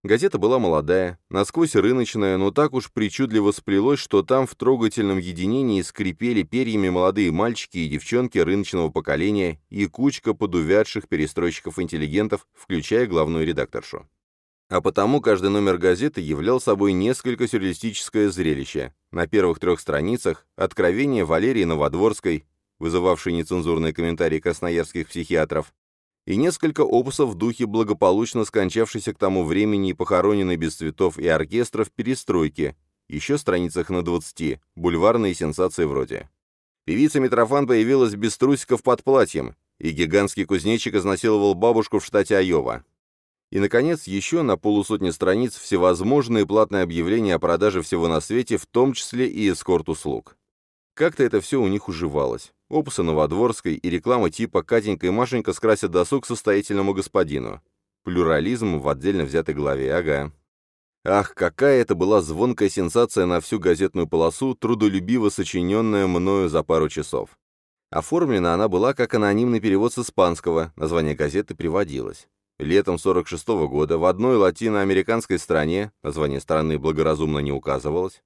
Газета была молодая, насквозь рыночная, но так уж причудливо сплелось, что там в трогательном единении скрипели перьями молодые мальчики и девчонки рыночного поколения и кучка подувядших перестройщиков-интеллигентов, включая главную редакторшу. А потому каждый номер газеты являл собой несколько сюрреалистическое зрелище. На первых трех страницах откровение Валерии Новодворской, вызывавшей нецензурные комментарии красноярских психиатров, и несколько опусов в духе благополучно скончавшейся к тому времени и похороненной без цветов и оркестров перестройки, еще страницах на 20, бульварные сенсации вроде. Певица Митрофан появилась без трусиков под платьем, и гигантский кузнечик изнасиловал бабушку в штате Айова. И, наконец, еще на полусотни страниц всевозможные платные объявления о продаже всего на свете, в том числе и эскорт-услуг. Как-то это все у них уживалось. Опусы Новодворской и реклама типа «Катенька и Машенька скрасят досуг состоятельному господину». Плюрализм в отдельно взятой главе, ага. Ах, какая это была звонкая сенсация на всю газетную полосу, трудолюбиво сочиненная мною за пару часов. Оформлена она была как анонимный перевод с испанского, название газеты приводилось. Летом 46 -го года в одной латиноамериканской стране, название страны благоразумно не указывалось,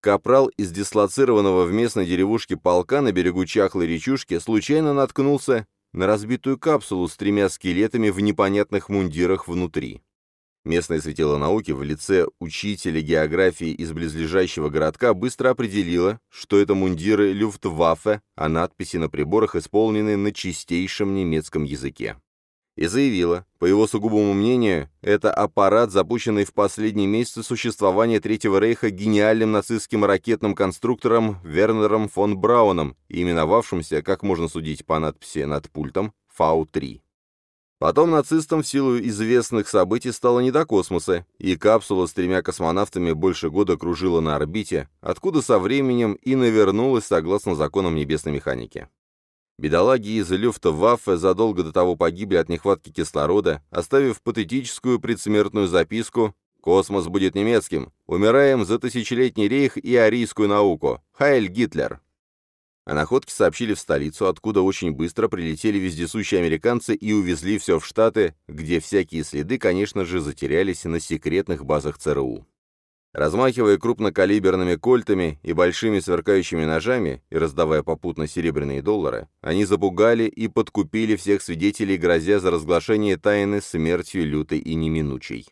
капрал из дислоцированного в местной деревушке полка на берегу чахлой речушки случайно наткнулся на разбитую капсулу с тремя скелетами в непонятных мундирах внутри. Местное светило науки в лице учителя географии из близлежащего городка быстро определило, что это мундиры Люфтваффе, а надписи на приборах исполнены на чистейшем немецком языке и заявила, по его сугубому мнению, это аппарат, запущенный в последние месяцы существования Третьего Рейха гениальным нацистским ракетным конструктором Вернером фон Брауном, именовавшимся, как можно судить по надписи над пультом, Фау-3. Потом нацистам в силу известных событий стало не до космоса, и капсула с тремя космонавтами больше года кружила на орбите, откуда со временем и навернулась согласно законам небесной механики. Бедолаги из Люфтваффе задолго до того погибли от нехватки кислорода, оставив патетическую предсмертную записку «Космос будет немецким. Умираем за тысячелетний рейх и арийскую науку. Хайль Гитлер!» О находке сообщили в столицу, откуда очень быстро прилетели вездесущие американцы и увезли все в Штаты, где всякие следы, конечно же, затерялись на секретных базах ЦРУ. Размахивая крупнокалиберными кольтами и большими сверкающими ножами и раздавая попутно серебряные доллары, они запугали и подкупили всех свидетелей, грозя за разглашение тайны смертью лютой и неминучей.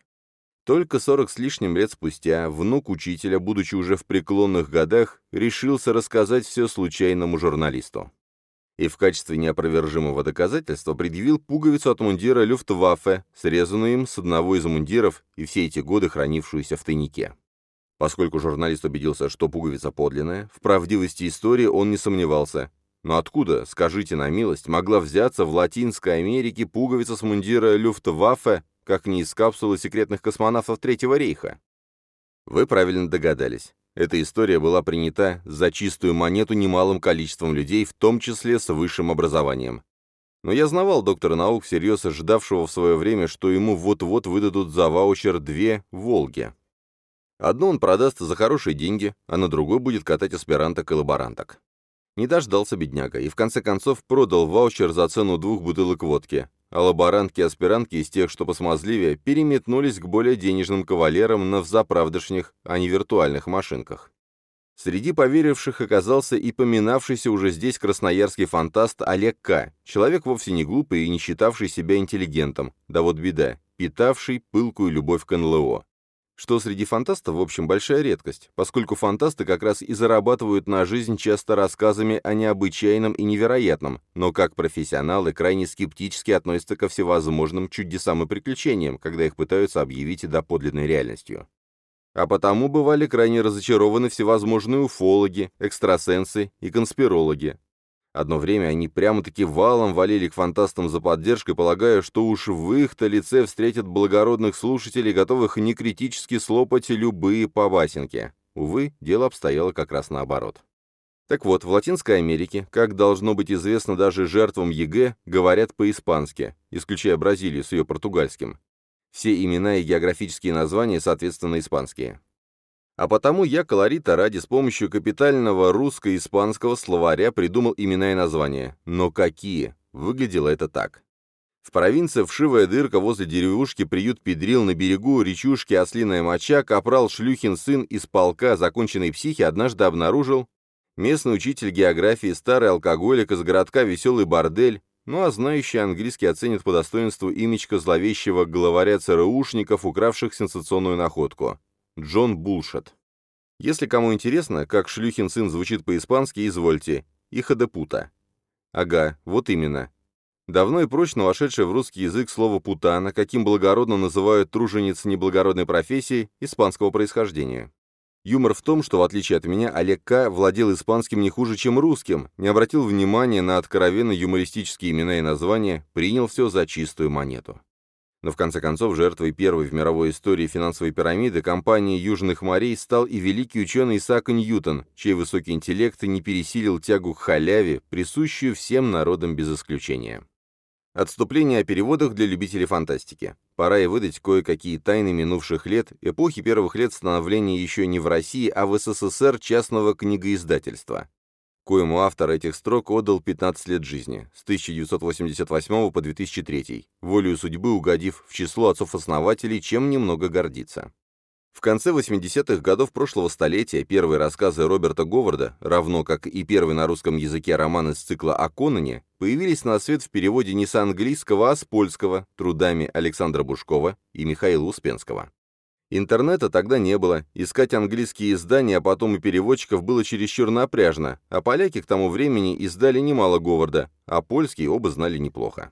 Только сорок с лишним лет спустя внук учителя, будучи уже в преклонных годах, решился рассказать все случайному журналисту. И в качестве неопровержимого доказательства предъявил пуговицу от мундира Люфтваффе, срезанную им с одного из мундиров и все эти годы хранившуюся в тайнике. Поскольку журналист убедился, что пуговица подлинная, в правдивости истории он не сомневался. Но откуда, скажите на милость, могла взяться в Латинской Америке пуговица с мундира Люфтваффе, как не из капсулы секретных космонавтов Третьего рейха? Вы правильно догадались. Эта история была принята за чистую монету немалым количеством людей, в том числе с высшим образованием. Но я знавал доктора наук, всерьез ожидавшего в свое время, что ему вот-вот выдадут за ваучер две «Волги». Одну он продаст за хорошие деньги, а на другой будет катать аспиранток и лаборанток. Не дождался бедняга и в конце концов продал ваучер за цену двух бутылок водки, а лаборантки и аспирантки из тех, что посмазливее, переметнулись к более денежным кавалерам на взаправдышних, а не виртуальных машинках. Среди поверивших оказался и поминавшийся уже здесь красноярский фантаст Олег К., человек вовсе не глупый и не считавший себя интеллигентом, да вот беда, питавший пылкую любовь к НЛО что среди фантастов, в общем, большая редкость, поскольку фантасты как раз и зарабатывают на жизнь часто рассказами о необычайном и невероятном, но как профессионалы крайне скептически относятся ко всевозможным чудесам и приключениям, когда их пытаются объявить доподлинной реальностью. А потому бывали крайне разочарованы всевозможные уфологи, экстрасенсы и конспирологи, Одно время они прямо-таки валом валили к фантастам за поддержкой, полагая, что уж в их-то лице встретят благородных слушателей, готовых некритически слопать любые побасенки. Увы, дело обстояло как раз наоборот. Так вот, в Латинской Америке, как должно быть известно даже жертвам ЕГЭ, говорят по-испански, исключая Бразилию с ее португальским. Все имена и географические названия, соответственно, испанские. А потому я колорита ради с помощью капитального русско-испанского словаря придумал имена и названия. Но какие? Выглядело это так. В провинции вшивая дырка возле деревушки приют Педрил на берегу речушки Ослиная моча капрал Шлюхин сын из полка законченной психи однажды обнаружил местный учитель географии, старый алкоголик из городка Веселый Бордель, ну а знающий английский оценит по достоинству имечко зловещего главаря ЦРУшников, укравших сенсационную находку. Джон Булшет. Если кому интересно, как Шлюхин сын звучит по-испански, извольте. Иха де пута. Ага, вот именно. Давно и прочно вошедшее в русский язык слово «путана», каким благородно называют тружениц неблагородной профессии, испанского происхождения. Юмор в том, что, в отличие от меня, Олег К. владел испанским не хуже, чем русским, не обратил внимания на откровенно юмористические имена и названия, принял все за чистую монету. Но в конце концов жертвой первой в мировой истории финансовой пирамиды компании Южных морей стал и великий ученый Исаак Ньютон, чей высокий интеллект не пересилил тягу к халяве, присущую всем народам без исключения. Отступление о переводах для любителей фантастики. Пора и выдать кое-какие тайны минувших лет, эпохи первых лет становления еще не в России, а в СССР частного книгоиздательства, коему автор этих строк отдал 15 лет жизни, с 1988 по 2003, волею судьбы угодив в число отцов-основателей, чем немного гордится. В конце 80-х годов прошлого столетия первые рассказы Роберта Говарда, равно как и первый на русском языке роман из цикла о Конане, появились на свет в переводе не с английского, а с польского, трудами Александра Бушкова и Михаила Успенского. Интернета тогда не было, искать английские издания, а потом и переводчиков было чересчур напряжно, а поляки к тому времени издали немало Говарда, а польский оба знали неплохо.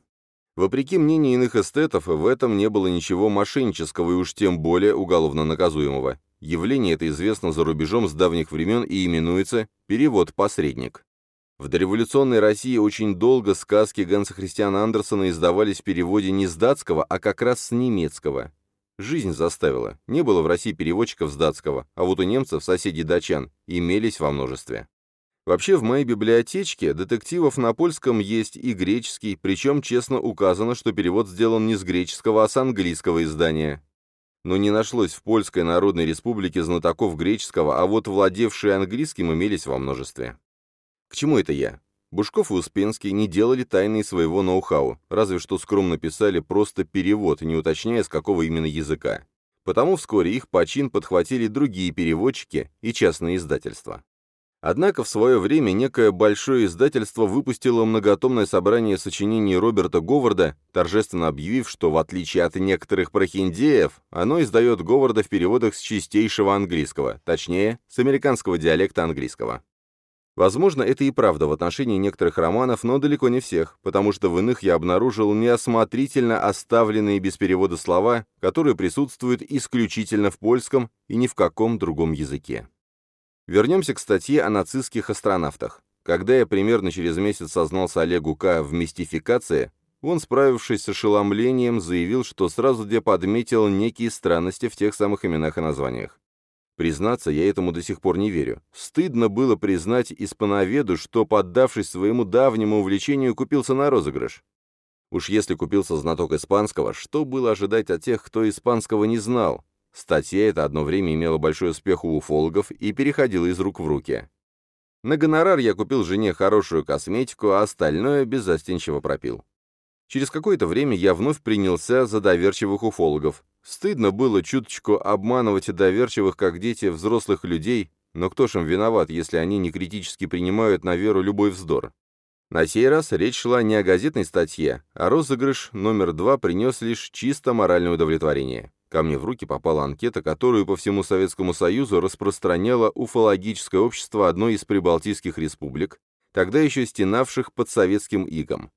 Вопреки мнению иных эстетов, в этом не было ничего мошеннического и уж тем более уголовно наказуемого. Явление это известно за рубежом с давних времен и именуется «перевод-посредник». В дореволюционной России очень долго сказки Ганса Христиана Андерсона издавались в переводе не с датского, а как раз с немецкого. Жизнь заставила. Не было в России переводчиков с датского, а вот у немцев, соседей датчан, имелись во множестве. Вообще в моей библиотечке детективов на польском есть и греческий, причем честно указано, что перевод сделан не с греческого, а с английского издания. Но не нашлось в Польской Народной Республике знатоков греческого, а вот владевшие английским имелись во множестве. К чему это я? Бушков и Успенский не делали тайны своего ноу-хау, разве что скромно писали просто перевод, не уточняя, с какого именно языка. Потому вскоре их почин подхватили другие переводчики и частные издательства. Однако в свое время некое большое издательство выпустило многотомное собрание сочинений Роберта Говарда, торжественно объявив, что в отличие от некоторых прохиндеев, оно издает Говарда в переводах с чистейшего английского, точнее, с американского диалекта английского. Возможно, это и правда в отношении некоторых романов, но далеко не всех, потому что в иных я обнаружил неосмотрительно оставленные без перевода слова, которые присутствуют исключительно в польском и ни в каком другом языке. Вернемся к статье о нацистских астронавтах. Когда я примерно через месяц сознался Олегу К. в мистификации, он, справившись с ошеломлением, заявил, что сразу где подметил некие странности в тех самых именах и названиях. Признаться, я этому до сих пор не верю. Стыдно было признать испановеду, что, поддавшись своему давнему увлечению, купился на розыгрыш. Уж если купился знаток испанского, что было ожидать от тех, кто испанского не знал? Статья эта одно время имела большой успех у уфологов и переходила из рук в руки. На гонорар я купил жене хорошую косметику, а остальное беззастенчиво пропил. Через какое-то время я вновь принялся за доверчивых уфологов. Стыдно было чуточку обманывать доверчивых, как дети взрослых людей, но кто ж им виноват, если они не критически принимают на веру любой вздор? На сей раз речь шла не о газетной статье, а розыгрыш номер два принес лишь чисто моральное удовлетворение. Ко мне в руки попала анкета, которую по всему Советскому Союзу распространяло уфологическое общество одной из прибалтийских республик, тогда еще стенавших под советским игом.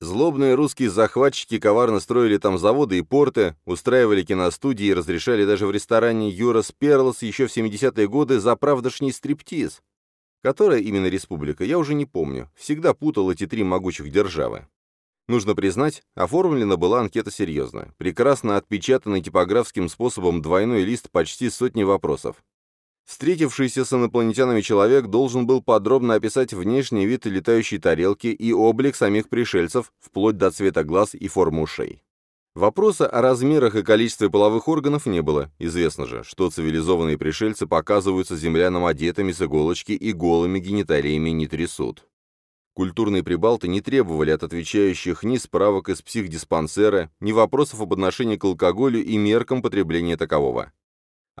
Злобные русские захватчики коварно строили там заводы и порты, устраивали киностудии и разрешали даже в ресторане «Юрас Перлс» еще в 70-е годы заправдошний стриптиз. Которая именно республика, я уже не помню, всегда путал эти три могучих державы. Нужно признать, оформлена была анкета серьезно. Прекрасно отпечатанный типографским способом двойной лист почти сотни вопросов. Встретившийся с инопланетянами человек должен был подробно описать внешний вид летающей тарелки и облик самих пришельцев, вплоть до цвета глаз и формы ушей. Вопроса о размерах и количестве половых органов не было. Известно же, что цивилизованные пришельцы показываются землянам одетыми с иголочки и голыми гениталиями не трясут. Культурные прибалты не требовали от отвечающих ни справок из психдиспансера, ни вопросов об отношении к алкоголю и меркам потребления такового.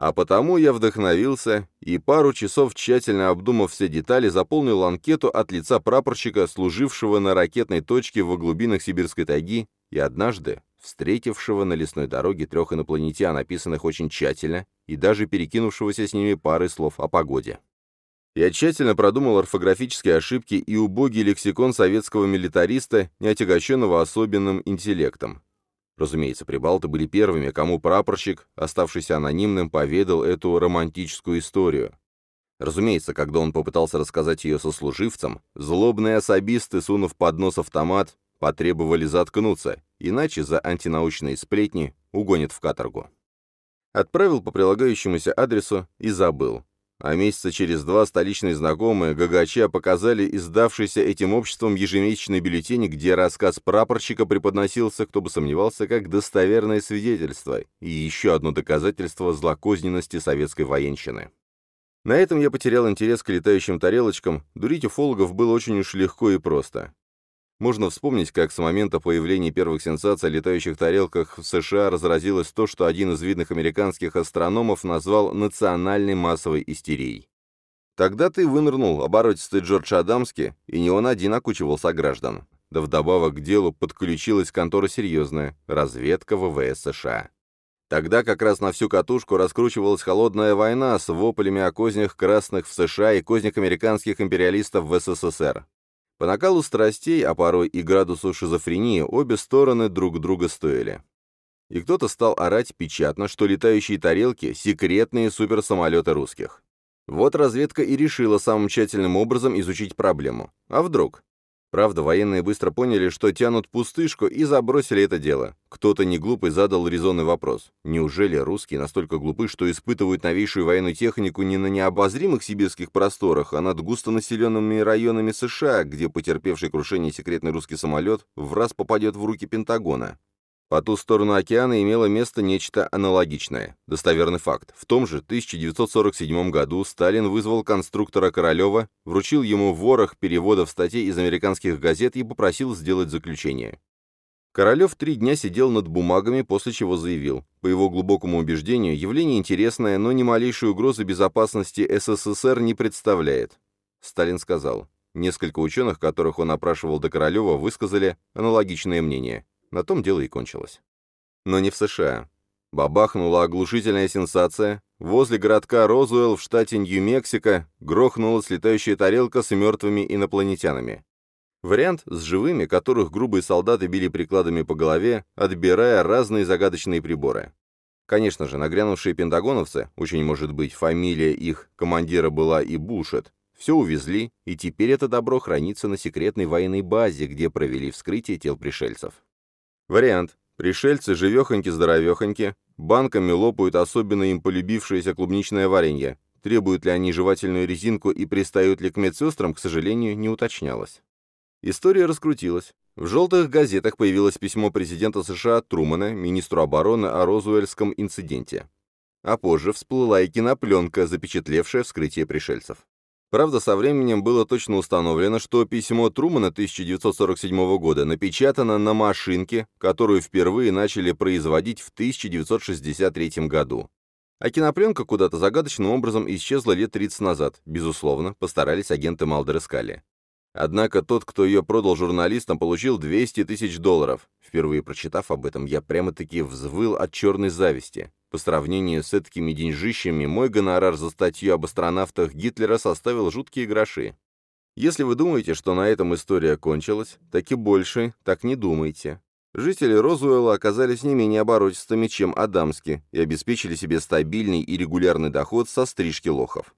А потому я вдохновился и пару часов, тщательно обдумав все детали, заполнил анкету от лица прапорщика, служившего на ракетной точке во глубинах сибирской тайги, и однажды встретившего на лесной дороге трех инопланетян, описанных очень тщательно, и даже перекинувшегося с ними парой слов о погоде. Я тщательно продумал орфографические ошибки и убогий лексикон советского милитариста, не отягощенного особенным интеллектом. Разумеется, прибалты были первыми, кому прапорщик, оставшийся анонимным, поведал эту романтическую историю. Разумеется, когда он попытался рассказать ее сослуживцам, злобные особисты, сунув под нос автомат, потребовали заткнуться, иначе за антинаучные сплетни угонят в каторгу. Отправил по прилагающемуся адресу и забыл. А месяца через два столичные знакомые Гагача показали издавшийся этим обществом ежемесячный бюллетень, где рассказ прапорщика преподносился, кто бы сомневался, как достоверное свидетельство и еще одно доказательство злокозненности советской военщины. На этом я потерял интерес к летающим тарелочкам, дурить уфологов было очень уж легко и просто. Можно вспомнить, как с момента появления первых сенсаций о летающих тарелках в США разразилось то, что один из видных американских астрономов назвал национальной массовой истерией. Тогда ты вынырнул оборотистый Джордж Адамски, и не он один окучивал сограждан. Да вдобавок к делу подключилась контора серьезная – разведка ВВС США. Тогда как раз на всю катушку раскручивалась холодная война с воплями о кознях красных в США и кознях американских империалистов в СССР. По накалу страстей, а порой и градусу шизофрении, обе стороны друг друга стоили. И кто-то стал орать печатно, что летающие тарелки — секретные суперсамолеты русских. Вот разведка и решила самым тщательным образом изучить проблему. А вдруг? Правда, военные быстро поняли, что тянут пустышку и забросили это дело. Кто-то не глупый задал резонный вопрос. Неужели русские настолько глупы, что испытывают новейшую военную технику не на необозримых сибирских просторах, а над густонаселенными районами США, где потерпевший крушение секретный русский самолет в раз попадет в руки Пентагона? По ту сторону океана имело место нечто аналогичное. Достоверный факт. В том же 1947 году Сталин вызвал конструктора Королева, вручил ему ворох переводов статей из американских газет и попросил сделать заключение. Королев три дня сидел над бумагами, после чего заявил, по его глубокому убеждению, явление интересное, но ни малейшей угрозы безопасности СССР не представляет. Сталин сказал, несколько ученых, которых он опрашивал до Королева, высказали аналогичное мнение. На том дело и кончилось. Но не в США. Бабахнула оглушительная сенсация. Возле городка Розуэлл в штате Нью-Мексико грохнулась летающая тарелка с мертвыми инопланетянами. Вариант с живыми, которых грубые солдаты били прикладами по голове, отбирая разные загадочные приборы. Конечно же, нагрянувшие пентагоновцы, очень может быть, фамилия их командира была и Бушет, все увезли, и теперь это добро хранится на секретной военной базе, где провели вскрытие тел пришельцев. Вариант. Пришельцы живехоньки-здоровехоньки, банками лопают особенно им полюбившееся клубничное варенье. Требуют ли они жевательную резинку и пристают ли к медсестрам, к сожалению, не уточнялось. История раскрутилась. В желтых газетах появилось письмо президента США Трумана, министру обороны о Розуэльском инциденте. А позже всплыла и кинопленка, запечатлевшая вскрытие пришельцев. Правда, со временем было точно установлено, что письмо Трумана 1947 года напечатано на машинке, которую впервые начали производить в 1963 году. А кинопленка куда-то загадочным образом исчезла лет 30 назад. Безусловно, постарались агенты Малдер искали. Однако тот, кто ее продал журналистам, получил 200 тысяч долларов. Впервые прочитав об этом, я прямо-таки взвыл от черной зависти. По сравнению с этими деньжищами, мой гонорар за статью об астронавтах Гитлера составил жуткие гроши. Если вы думаете, что на этом история кончилась, так и больше, так не думайте. Жители Розуэлла оказались не менее оборотистыми, чем Адамски, и обеспечили себе стабильный и регулярный доход со стрижки лохов.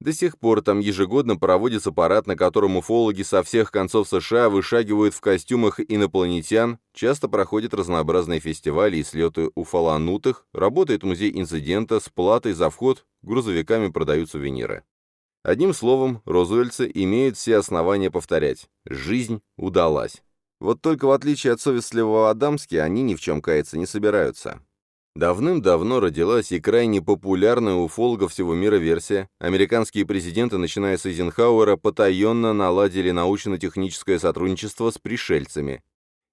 До сих пор там ежегодно проводится парад, на котором уфологи со всех концов США вышагивают в костюмах инопланетян, часто проходят разнообразные фестивали и слеты уфоланутых, работает музей инцидента с платой за вход, грузовиками продают сувениры. Одним словом, розуэльцы имеют все основания повторять. Жизнь удалась. Вот только в отличие от совестливого Адамски, они ни в чем каяться не собираются. Давным-давно родилась и крайне популярная у фолгов всего мира версия. Американские президенты, начиная с Эйзенхауэра, потаенно наладили научно-техническое сотрудничество с пришельцами.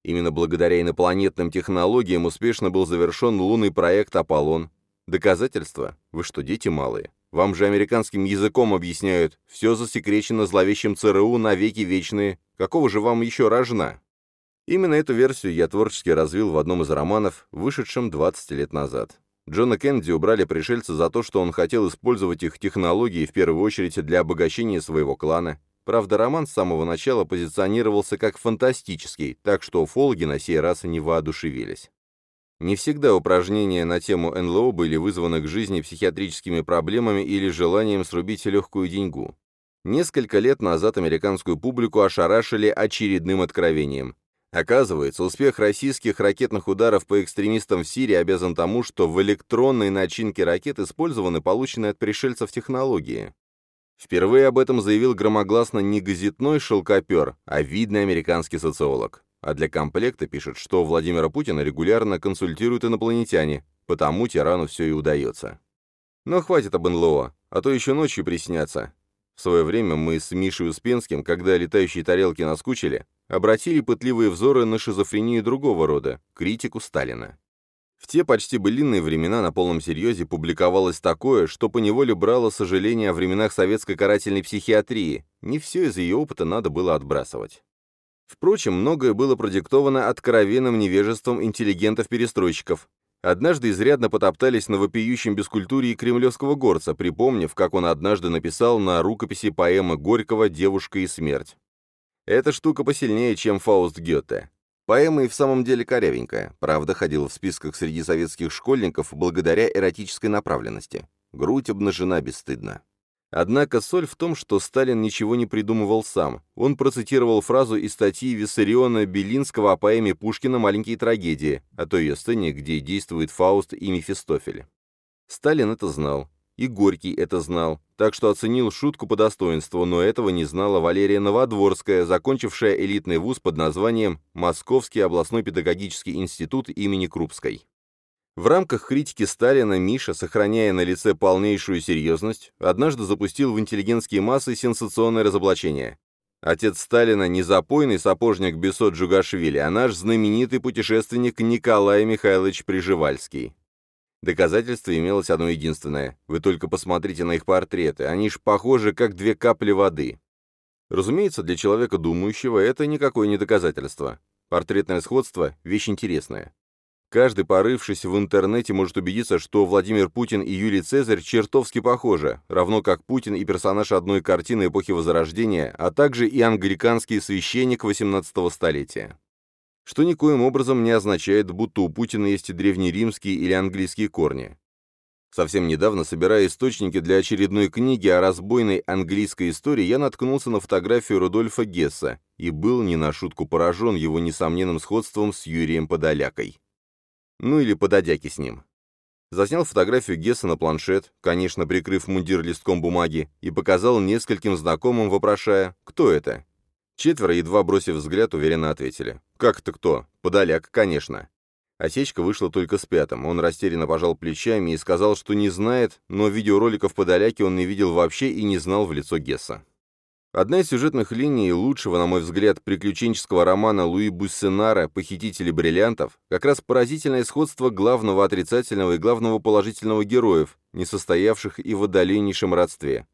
Именно благодаря инопланетным технологиям успешно был завершен лунный проект «Аполлон». Доказательства? Вы что, дети малые? Вам же американским языком объясняют, все засекречено зловещим ЦРУ навеки вечные. Какого же вам еще рожна? Именно эту версию я творчески развил в одном из романов, вышедшем 20 лет назад. Джона Кеннеди убрали пришельцы за то, что он хотел использовать их технологии в первую очередь для обогащения своего клана. Правда, роман с самого начала позиционировался как фантастический, так что фолги на сей раз не воодушевились. Не всегда упражнения на тему НЛО были вызваны к жизни психиатрическими проблемами или желанием срубить легкую деньгу. Несколько лет назад американскую публику ошарашили очередным откровением. Оказывается, успех российских ракетных ударов по экстремистам в Сирии обязан тому, что в электронной начинке ракет использованы полученные от пришельцев технологии. Впервые об этом заявил громогласно не газетной шелкопер, а видный американский социолог. А для комплекта пишет, что Владимира Путина регулярно консультируют инопланетяне, потому тирану все и удается. Но хватит об НЛО, а то еще ночью приснятся. В свое время мы с Мишей Успенским, когда летающие тарелки наскучили, обратили пытливые взоры на шизофрению другого рода, критику Сталина. В те почти былинные времена на полном серьезе публиковалось такое, что поневоле брало сожаление о временах советской карательной психиатрии. Не все из ее опыта надо было отбрасывать. Впрочем, многое было продиктовано откровенным невежеством интеллигентов-перестройщиков. Однажды изрядно потоптались на вопиющем бескультуре кремлевского горца, припомнив, как он однажды написал на рукописи поэмы Горького «Девушка и смерть». Эта штука посильнее, чем Фауст Гёте. Поэма и в самом деле корявенькая, правда, ходила в списках среди советских школьников благодаря эротической направленности. Грудь обнажена бесстыдно. Однако соль в том, что Сталин ничего не придумывал сам. Он процитировал фразу из статьи Виссариона Белинского о поэме Пушкина «Маленькие трагедии», о той ее сцене, где действует Фауст и Мефистофель. Сталин это знал, и Горький это знал, так что оценил шутку по достоинству, но этого не знала Валерия Новодворская, закончившая элитный вуз под названием Московский областной педагогический институт имени Крупской. В рамках критики Сталина Миша, сохраняя на лице полнейшую серьезность, однажды запустил в интеллигентские массы сенсационное разоблачение. Отец Сталина не запойный сапожник Бесот Джугашвили, а наш знаменитый путешественник Николай Михайлович Приживальский. Доказательство имелось одно единственное. Вы только посмотрите на их портреты, они ж похожи, как две капли воды. Разумеется, для человека думающего это никакое не доказательство. Портретное сходство – вещь интересная. Каждый, порывшись в интернете, может убедиться, что Владимир Путин и Юлий Цезарь чертовски похожи, равно как Путин и персонаж одной картины эпохи Возрождения, а также и англиканский священник XVIII столетия что никоим образом не означает, будто у Путина есть древнеримские или английские корни. Совсем недавно, собирая источники для очередной книги о разбойной английской истории, я наткнулся на фотографию Рудольфа Гесса и был не на шутку поражен его несомненным сходством с Юрием Подолякой. Ну или Пододяки с ним. Заснял фотографию Гесса на планшет, конечно, прикрыв мундир листком бумаги, и показал нескольким знакомым, вопрошая, кто это. Четверо, едва бросив взгляд, уверенно ответили. «Как это кто? Подоляк, конечно». Осечка вышла только с пятым. Он растерянно пожал плечами и сказал, что не знает, но видеороликов Подоляки он не видел вообще и не знал в лицо Гесса. Одна из сюжетных линий лучшего, на мой взгляд, приключенческого романа Луи Буссенара «Похитители бриллиантов» как раз поразительное сходство главного отрицательного и главного положительного героев, не состоявших и в отдаленнейшем родстве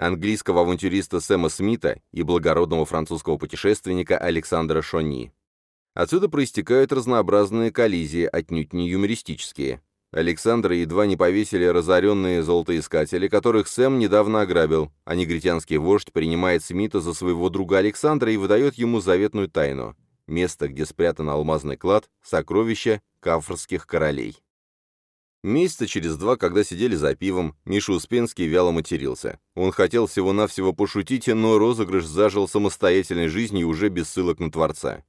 английского авантюриста Сэма Смита и благородного французского путешественника Александра Шони. Отсюда проистекают разнообразные коллизии, отнюдь не юмористические. Александра едва не повесили разоренные золотоискатели, которых Сэм недавно ограбил, а негритянский вождь принимает Смита за своего друга Александра и выдает ему заветную тайну – место, где спрятан алмазный клад, сокровища кафрских королей. Месяца через два, когда сидели за пивом, Миша Успенский вяло матерился. Он хотел всего-навсего пошутить, но розыгрыш зажил самостоятельной жизнью уже без ссылок на Творца.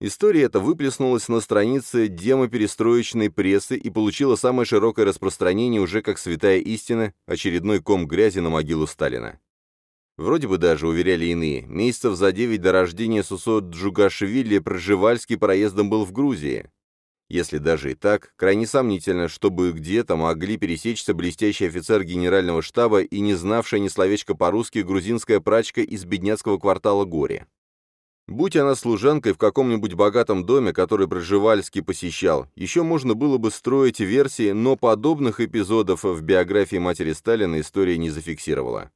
История эта выплеснулась на странице демоперестроечной прессы и получила самое широкое распространение уже как святая истина, очередной ком грязи на могилу Сталина. Вроде бы даже, уверяли иные, месяцев за девять до рождения Сусо Джугашвили Проживальский проездом был в Грузии. Если даже и так, крайне сомнительно, чтобы где-то могли пересечься блестящий офицер генерального штаба и не знавшая ни словечко по-русски грузинская прачка из бедняцкого квартала Горе. Будь она служанкой в каком-нибудь богатом доме, который Проживальский посещал, еще можно было бы строить версии, но подобных эпизодов в биографии матери Сталина история не зафиксировала.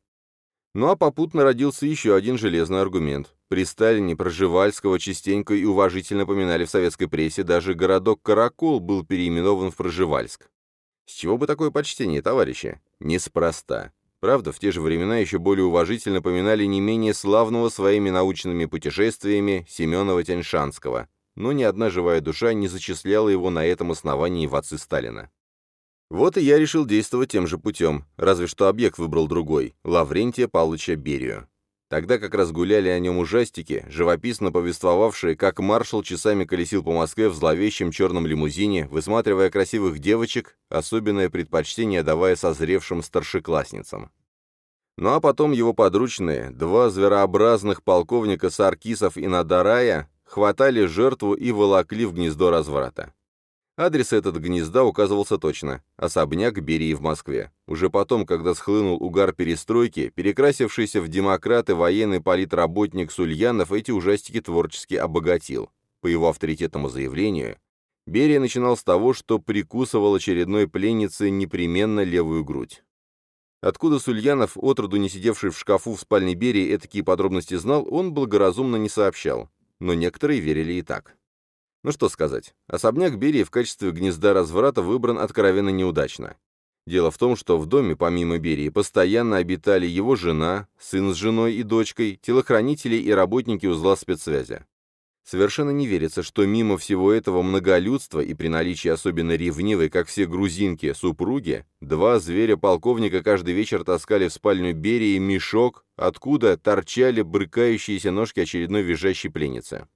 Ну а попутно родился еще один железный аргумент. При Сталине Проживальского частенько и уважительно поминали в советской прессе, даже городок Каракол был переименован в Проживальск. С чего бы такое почтение, товарищи? Неспроста. Правда, в те же времена еще более уважительно поминали не менее славного своими научными путешествиями Семенова Тяньшанского, но ни одна живая душа не зачисляла его на этом основании в отцы Сталина. Вот и я решил действовать тем же путем, разве что объект выбрал другой — Лаврентия Павловича Берию. Тогда как раз гуляли о нем ужастики, живописно повествовавшие, как маршал часами колесил по Москве в зловещем черном лимузине, высматривая красивых девочек, особенное предпочтение давая созревшим старшеклассницам. Ну а потом его подручные, два зверообразных полковника Саркисов и Надарая, хватали жертву и волокли в гнездо разврата. Адрес этот гнезда указывался точно – особняк Берии в Москве. Уже потом, когда схлынул угар перестройки, перекрасившийся в демократы военный политработник Сульянов эти ужастики творчески обогатил. По его авторитетному заявлению, Берия начинал с того, что прикусывал очередной пленнице непременно левую грудь. Откуда Сульянов, отроду не сидевший в шкафу в спальне Берии, такие подробности знал, он благоразумно не сообщал. Но некоторые верили и так. Ну что сказать, особняк Берии в качестве гнезда разврата выбран откровенно неудачно. Дело в том, что в доме, помимо Берии, постоянно обитали его жена, сын с женой и дочкой, телохранители и работники узла спецсвязи. Совершенно не верится, что мимо всего этого многолюдства и при наличии особенно ревнивой, как все грузинки, супруги, два зверя-полковника каждый вечер таскали в спальню Берии мешок, откуда торчали брыкающиеся ножки очередной визжащей пленницы.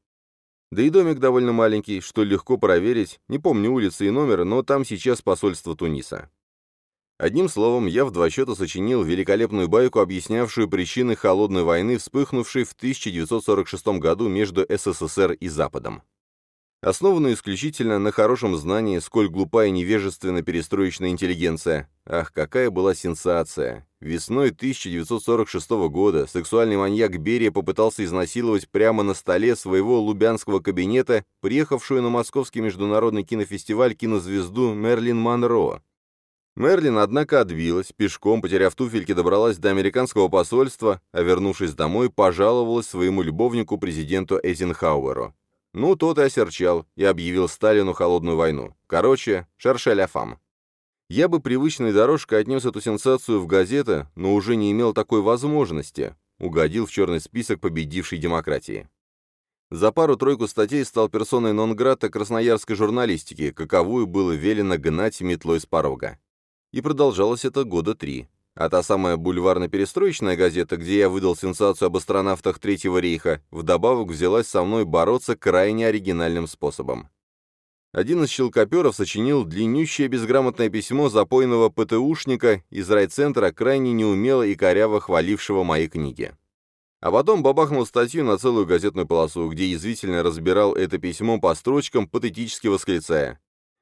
Да и домик довольно маленький, что легко проверить, не помню улицы и номера, но там сейчас посольство Туниса. Одним словом, я в два счета сочинил великолепную байку, объяснявшую причины холодной войны, вспыхнувшей в 1946 году между СССР и Западом основанную исключительно на хорошем знании, сколь глупа и невежественна перестроечная интеллигенция. Ах, какая была сенсация! Весной 1946 года сексуальный маньяк Берия попытался изнасиловать прямо на столе своего лубянского кабинета приехавшую на Московский международный кинофестиваль кинозвезду Мерлин Монро. Мерлин, однако, отбилась, пешком, потеряв туфельки, добралась до американского посольства, а вернувшись домой, пожаловалась своему любовнику, президенту Эйзенхауэру. Ну, тот и осерчал, и объявил Сталину холодную войну. Короче, шаршеля фам. Я бы привычной дорожкой отнес эту сенсацию в газеты, но уже не имел такой возможности. Угодил в черный список победившей демократии. За пару-тройку статей стал персоной нон-грата красноярской журналистики, каковую было велено гнать метлой с порога. И продолжалось это года три. А та самая бульварно-перестроечная газета, где я выдал сенсацию об астронавтах Третьего рейха, вдобавок взялась со мной бороться крайне оригинальным способом. Один из щелкоперов сочинил длиннющее безграмотное письмо запойного ПТУшника из райцентра, крайне неумело и коряво хвалившего мои книги. А потом бабахнул статью на целую газетную полосу, где язвительно разбирал это письмо по строчкам, патетически восклицая.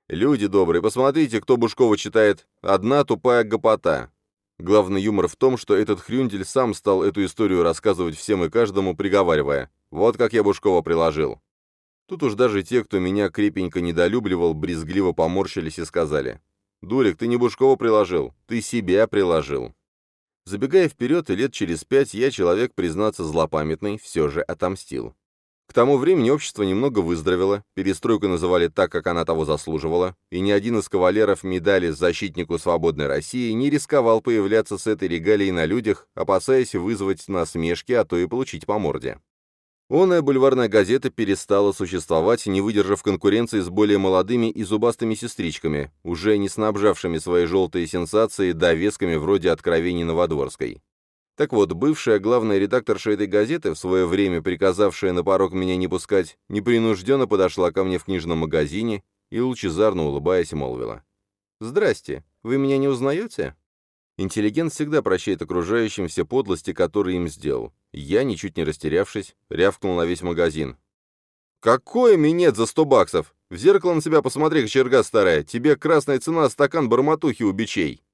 «Люди добрые, посмотрите, кто Бушкова читает. Одна тупая гопота. Главный юмор в том, что этот Хрюндель сам стал эту историю рассказывать всем и каждому, приговаривая «Вот как я Бушкова приложил». Тут уж даже те, кто меня крепенько недолюбливал, брезгливо поморщились и сказали «Дурик, ты не Бушкова приложил, ты себя приложил». Забегая вперед, и лет через пять я, человек, признаться злопамятный, все же отомстил. Тому времени общество немного выздоровело, перестройку называли так, как она того заслуживала, и ни один из кавалеров медали «Защитнику свободной России» не рисковал появляться с этой регалией на людях, опасаясь вызвать насмешки, а то и получить по морде. Оная бульварная газета перестала существовать, не выдержав конкуренции с более молодыми и зубастыми сестричками, уже не снабжавшими свои желтые сенсации довесками вроде «Откровений Новодворской». Так вот, бывшая главная редакторша этой газеты, в свое время приказавшая на порог меня не пускать, непринужденно подошла ко мне в книжном магазине и, лучезарно улыбаясь, молвила. «Здрасте, вы меня не узнаете?» Интеллигент всегда прощает окружающим все подлости, которые им сделал. Я, ничуть не растерявшись, рявкнул на весь магазин. «Какой минет за сто баксов? В зеркало на себя посмотри, кочерга старая, тебе красная цена стакан барматухи у бичей».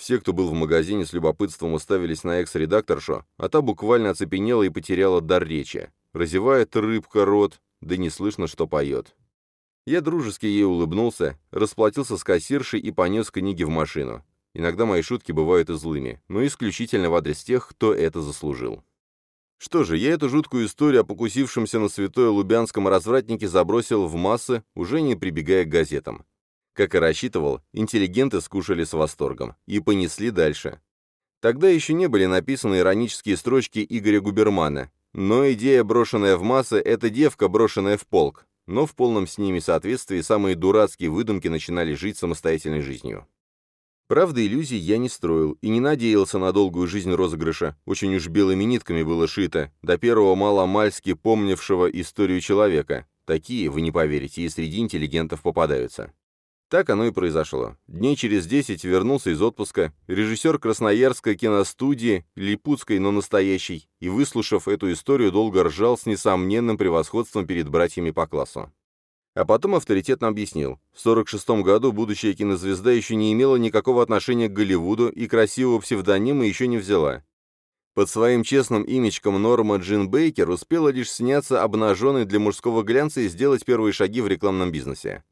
Все, кто был в магазине, с любопытством уставились на экс-редакторшу, а та буквально оцепенела и потеряла дар речи. Разевает рыбка рот, да не слышно, что поет. Я дружески ей улыбнулся, расплатился с кассиршей и понес книги в машину. Иногда мои шутки бывают и злыми, но исключительно в адрес тех, кто это заслужил. Что же, я эту жуткую историю о покусившемся на святое лубянском развратнике забросил в массы, уже не прибегая к газетам. Как и рассчитывал, интеллигенты скушали с восторгом и понесли дальше. Тогда еще не были написаны иронические строчки Игоря Губермана, но идея, брошенная в массы, это девка, брошенная в полк, но в полном с ними соответствии самые дурацкие выдумки начинали жить самостоятельной жизнью. Правда, иллюзий я не строил и не надеялся на долгую жизнь розыгрыша, очень уж белыми нитками было шито, до первого маломальски помнившего историю человека. Такие, вы не поверите, и среди интеллигентов попадаются. Так оно и произошло. Дней через десять вернулся из отпуска, режиссер Красноярской киностудии, липутской, но настоящий, и, выслушав эту историю, долго ржал с несомненным превосходством перед братьями по классу. А потом авторитетно объяснил, в 46 году будущая кинозвезда еще не имела никакого отношения к Голливуду и красивого псевдонима еще не взяла. Под своим честным имечком Норма Джин Бейкер успела лишь сняться обнаженной для мужского глянца и сделать первые шаги в рекламном бизнесе.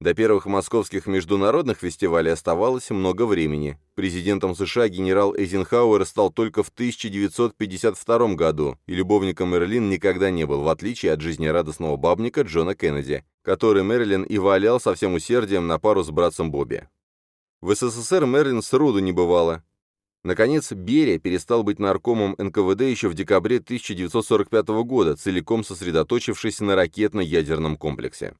До первых московских международных фестивалей оставалось много времени. Президентом США генерал Эйзенхауэр стал только в 1952 году, и любовником Мерлин никогда не был, в отличие от жизнерадостного бабника Джона Кеннеди, который Мерлин и валял со всем усердием на пару с братцем Бобби. В СССР Мерлин сроду не бывало. Наконец, Берия перестал быть наркомом НКВД еще в декабре 1945 года, целиком сосредоточившись на ракетно-ядерном комплексе.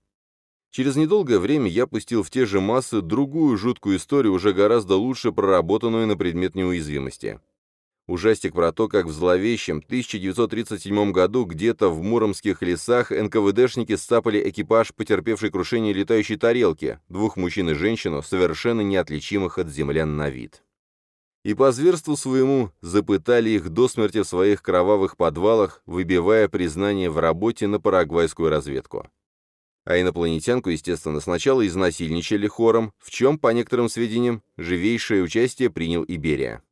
Через недолгое время я пустил в те же массы другую жуткую историю, уже гораздо лучше проработанную на предмет неуязвимости. Ужастик про то, как в зловещем 1937 году где-то в муромских лесах НКВДшники сцапали экипаж, потерпевший крушение летающей тарелки, двух мужчин и женщину, совершенно неотличимых от землян на вид. И по зверству своему запытали их до смерти в своих кровавых подвалах, выбивая признание в работе на парагвайскую разведку. А инопланетянку, естественно, сначала изнасильничали хором, в чем, по некоторым сведениям, живейшее участие принял Иберия.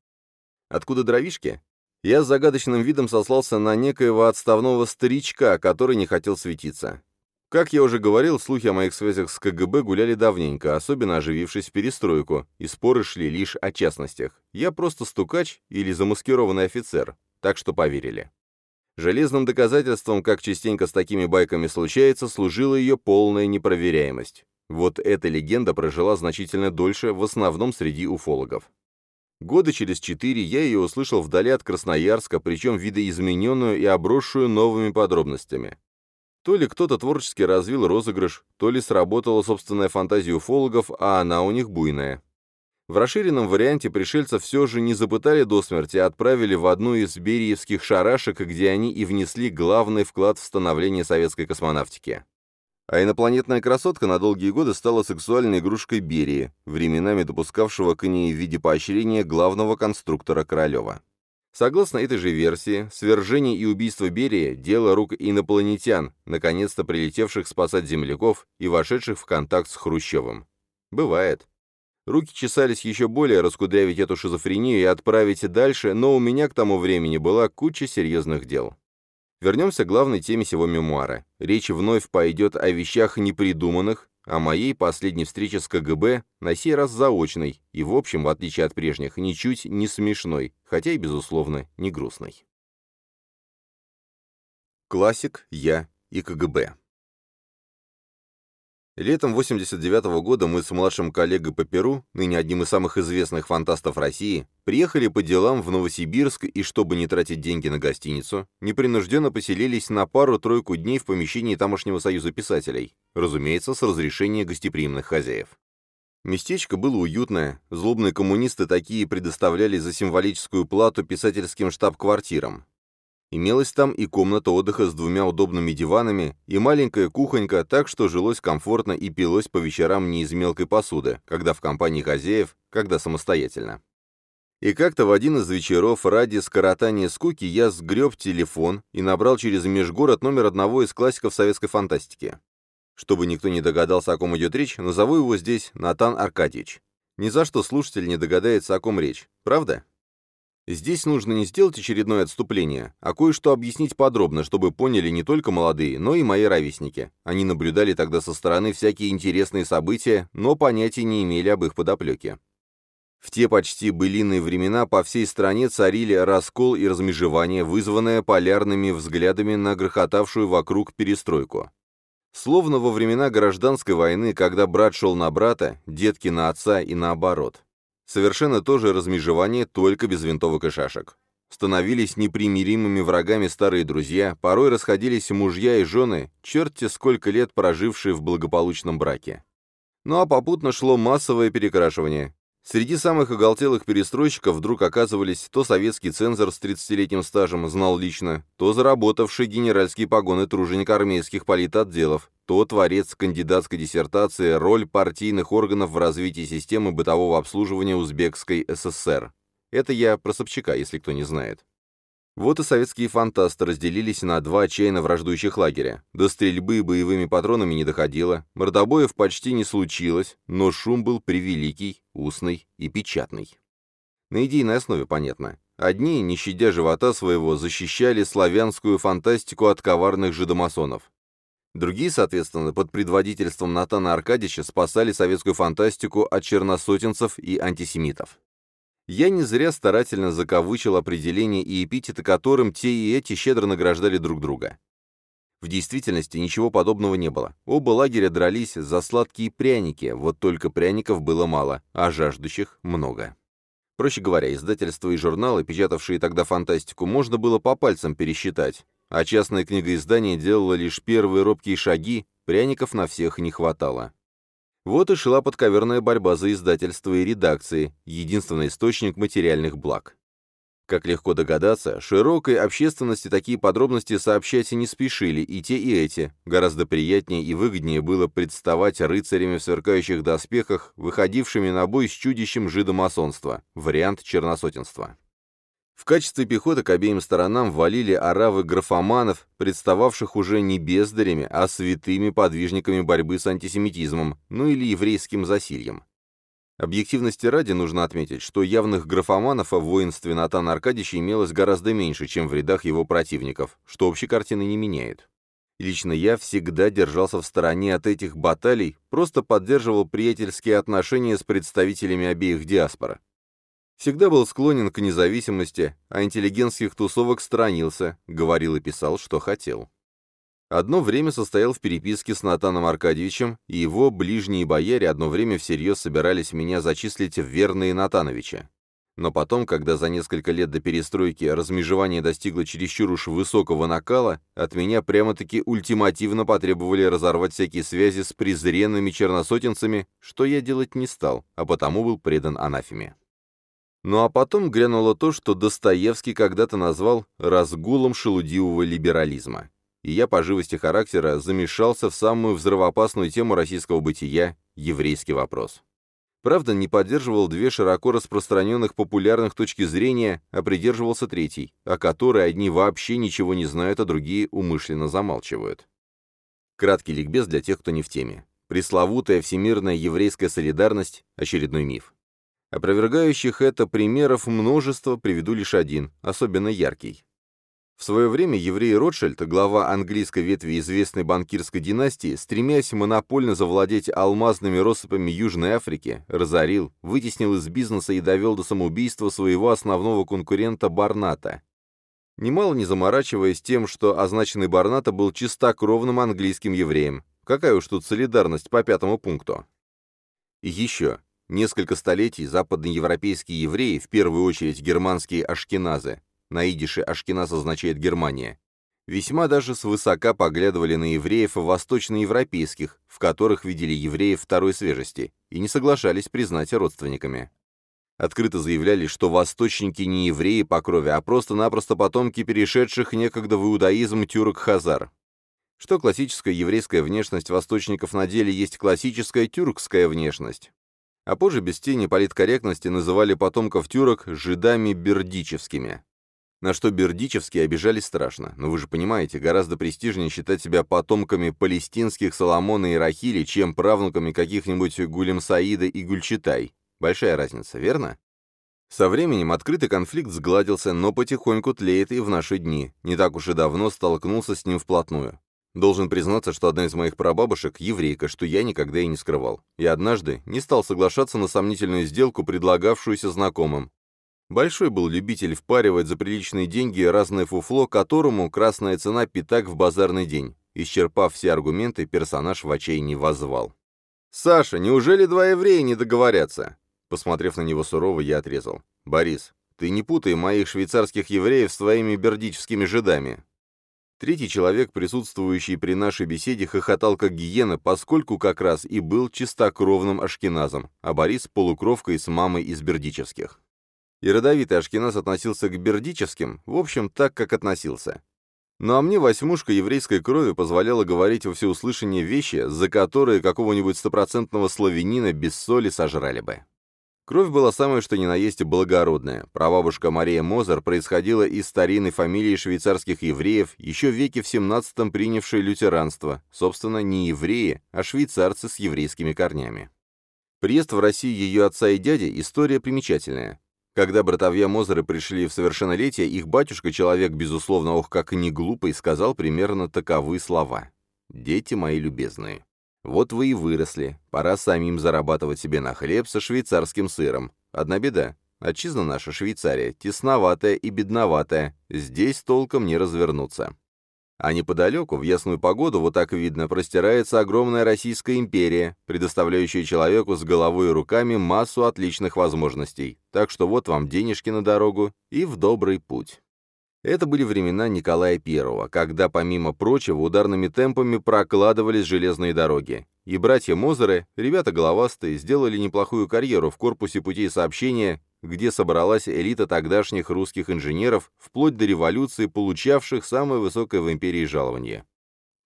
Откуда дровишки? Я с загадочным видом сослался на некоего отставного старичка, который не хотел светиться. Как я уже говорил, слухи о моих связях с КГБ гуляли давненько, особенно оживившись в перестройку, и споры шли лишь о частностях. Я просто стукач или замаскированный офицер, так что поверили. Железным доказательством, как частенько с такими байками случается, служила ее полная непроверяемость. Вот эта легенда прожила значительно дольше, в основном среди уфологов. Года через четыре я ее услышал вдали от Красноярска, причем видоизмененную и обросшую новыми подробностями. То ли кто-то творчески развил розыгрыш, то ли сработала собственная фантазия уфологов, а она у них буйная. В расширенном варианте пришельцев все же не запытали до смерти, а отправили в одну из бериевских шарашек, где они и внесли главный вклад в становление советской космонавтики. А инопланетная красотка на долгие годы стала сексуальной игрушкой Берии, временами допускавшего к ней в виде поощрения главного конструктора Королева. Согласно этой же версии, свержение и убийство Берии – дело рук инопланетян, наконец-то прилетевших спасать земляков и вошедших в контакт с Хрущевым. Бывает. Руки чесались еще более раскудрявить эту шизофрению и отправить дальше, но у меня к тому времени была куча серьезных дел. Вернемся к главной теме сего мемуара. Речь вновь пойдет о вещах непридуманных, о моей последней встрече с КГБ, на сей раз заочной, и в общем, в отличие от прежних, ничуть не смешной, хотя и, безусловно, не грустной. Классик, я и КГБ. Летом 89 -го года мы с младшим коллегой по Перу, ныне одним из самых известных фантастов России, приехали по делам в Новосибирск и, чтобы не тратить деньги на гостиницу, непринужденно поселились на пару-тройку дней в помещении тамошнего союза писателей, разумеется, с разрешения гостеприимных хозяев. Местечко было уютное, злобные коммунисты такие предоставляли за символическую плату писательским штаб-квартирам. Имелась там и комната отдыха с двумя удобными диванами, и маленькая кухонька, так что жилось комфортно и пилось по вечерам не из мелкой посуды, когда в компании хозяев, когда самостоятельно. И как-то в один из вечеров ради скоротания скуки я сгреб телефон и набрал через межгород номер одного из классиков советской фантастики. Чтобы никто не догадался, о ком идет речь, назову его здесь Натан Аркадьевич. Ни за что слушатель не догадается, о ком речь. Правда? Здесь нужно не сделать очередное отступление, а кое-что объяснить подробно, чтобы поняли не только молодые, но и мои ровесники. Они наблюдали тогда со стороны всякие интересные события, но понятия не имели об их подоплеке. В те почти былинные времена по всей стране царили раскол и размежевание, вызванное полярными взглядами на грохотавшую вокруг перестройку. Словно во времена гражданской войны, когда брат шел на брата, детки на отца и наоборот. Совершенно то же размежевание, только без винтовок и шашек. Становились непримиримыми врагами старые друзья, порой расходились мужья и жены, черти сколько лет прожившие в благополучном браке. Ну а попутно шло массовое перекрашивание. Среди самых оголтелых перестройщиков вдруг оказывались то советский цензор с 30-летним стажем знал лично, то заработавший генеральские погоны труженик армейских политотделов, то творец кандидатской диссертации «Роль партийных органов в развитии системы бытового обслуживания Узбекской ССР». Это я про Собчака, если кто не знает. Вот и советские фантасты разделились на два отчаянно враждующих лагеря. До стрельбы боевыми патронами не доходило, мордобоев почти не случилось, но шум был превеликий, устный и печатный. На идейной основе, понятно. Одни, не щадя живота своего, защищали славянскую фантастику от коварных жидомасонов. Другие, соответственно, под предводительством Натана Аркадьевича спасали советскую фантастику от черносотенцев и антисемитов. Я не зря старательно закавычил определения и эпитеты, которым те и эти щедро награждали друг друга. В действительности ничего подобного не было. Оба лагеря дрались за сладкие пряники, вот только пряников было мало, а жаждущих много. Проще говоря, издательства и журналы, печатавшие тогда фантастику, можно было по пальцам пересчитать, а частное книгоиздание делало лишь первые робкие шаги, пряников на всех не хватало. Вот и шла подковерная борьба за издательство и редакции, единственный источник материальных благ. Как легко догадаться, широкой общественности такие подробности сообщать и не спешили и те, и эти. Гораздо приятнее и выгоднее было представать рыцарями в сверкающих доспехах, выходившими на бой с чудищем жидомасонства, вариант черносотенства. В качестве пехоты к обеим сторонам валили аравы графоманов, представавших уже не бездарями, а святыми подвижниками борьбы с антисемитизмом, ну или еврейским засильем. Объективности ради нужно отметить, что явных графоманов в воинстве Натана Аркадьевича имелось гораздо меньше, чем в рядах его противников, что общей картины не меняет. Лично я всегда держался в стороне от этих баталий, просто поддерживал приятельские отношения с представителями обеих диаспор. Всегда был склонен к независимости, а интеллигентских тусовок сторонился, говорил и писал, что хотел. Одно время состоял в переписке с Натаном Аркадьевичем, и его ближние бояре одно время всерьез собирались меня зачислить в верные Натановича. Но потом, когда за несколько лет до перестройки размежевание достигло чересчур уж высокого накала, от меня прямо-таки ультимативно потребовали разорвать всякие связи с презренными черносотенцами, что я делать не стал, а потому был предан анафеме. Ну а потом грянуло то, что Достоевский когда-то назвал «разгулом шелудивого либерализма». И я по живости характера замешался в самую взрывоопасную тему российского бытия – еврейский вопрос. Правда, не поддерживал две широко распространенных популярных точки зрения, а придерживался третьей, о которой одни вообще ничего не знают, а другие умышленно замалчивают. Краткий ликбез для тех, кто не в теме. Пресловутая всемирная еврейская солидарность – очередной миф. Опровергающих это примеров множество, приведу лишь один, особенно яркий. В свое время еврей Ротшильд, глава английской ветви известной банкирской династии, стремясь монопольно завладеть алмазными россыпами Южной Африки, разорил, вытеснил из бизнеса и довел до самоубийства своего основного конкурента Барната. Немало не заморачиваясь тем, что означенный Барната был чистокровным английским евреем. Какая уж тут солидарность по пятому пункту. И еще. Несколько столетий западноевропейские евреи, в первую очередь германские ашкеназы, на идише ашкеназ означает Германия, весьма даже свысока поглядывали на евреев восточноевропейских, в которых видели евреев второй свежести, и не соглашались признать родственниками. Открыто заявляли, что восточники не евреи по крови, а просто-напросто потомки перешедших некогда в иудаизм тюрок-хазар. Что классическая еврейская внешность восточников на деле есть классическая тюркская внешность а позже без тени политкорректности называли потомков тюрок жидами бердичевскими. На что бердичевские обижались страшно. Но вы же понимаете, гораздо престижнее считать себя потомками палестинских Соломона и Рахили, чем правнуками каких-нибудь Гулем Саида и Гульчитай. Большая разница, верно? Со временем открытый конфликт сгладился, но потихоньку тлеет и в наши дни. Не так уж и давно столкнулся с ним вплотную. Должен признаться, что одна из моих прабабушек – еврейка, что я никогда и не скрывал. И однажды не стал соглашаться на сомнительную сделку, предлагавшуюся знакомым. Большой был любитель впаривать за приличные деньги разное фуфло, которому красная цена пятак в базарный день. Исчерпав все аргументы, персонаж в отчаянии воззвал. «Саша, неужели два еврея не договорятся?» Посмотрев на него сурово, я отрезал. «Борис, ты не путай моих швейцарских евреев с твоими бердическими жидами. Третий человек, присутствующий при нашей беседе, хохотал как гиена, поскольку как раз и был чистокровным ашкеназом, а Борис — полукровкой с мамой из бердичевских. И родовитый Ашкеназ относился к бердичевским, в общем, так, как относился. Ну а мне восьмушка еврейской крови позволяла говорить во всеуслышание вещи, за которые какого-нибудь стопроцентного славянина без соли сожрали бы. Кровь была самая что ни на есть благородная. Прабабушка Мария Мозер происходила из старинной фамилии швейцарских евреев, еще в веке в 17-м принявшей лютеранство. Собственно, не евреи, а швейцарцы с еврейскими корнями. Приезд в Россию ее отца и дяди – история примечательная. Когда братовья Мозеры пришли в совершеннолетие, их батюшка, человек, безусловно, ох, как не глупый, сказал примерно таковы слова. «Дети мои любезные, вот вы и выросли, пора самим зарабатывать себе на хлеб со швейцарским сыром. Одна беда, отчизна наша Швейцария, тесноватая и бедноватая, здесь толком не развернуться. А неподалеку, в ясную погоду, вот так видно, простирается огромная Российская империя, предоставляющая человеку с головой и руками массу отличных возможностей. Так что вот вам денежки на дорогу и в добрый путь. Это были времена Николая I, когда, помимо прочего, ударными темпами прокладывались железные дороги. И братья Мозеры, ребята головастые, сделали неплохую карьеру в корпусе путей сообщения, где собралась элита тогдашних русских инженеров, вплоть до революции, получавших самое высокое в империи жалование.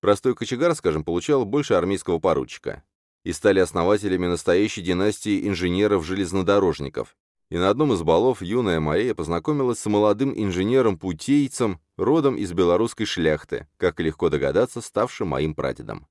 Простой кочегар, скажем, получал больше армейского поручика. И стали основателями настоящей династии инженеров-железнодорожников. И на одном из балов юная Мария познакомилась с молодым инженером-путейцем, родом из белорусской шляхты, как легко догадаться, ставшим моим прадедом.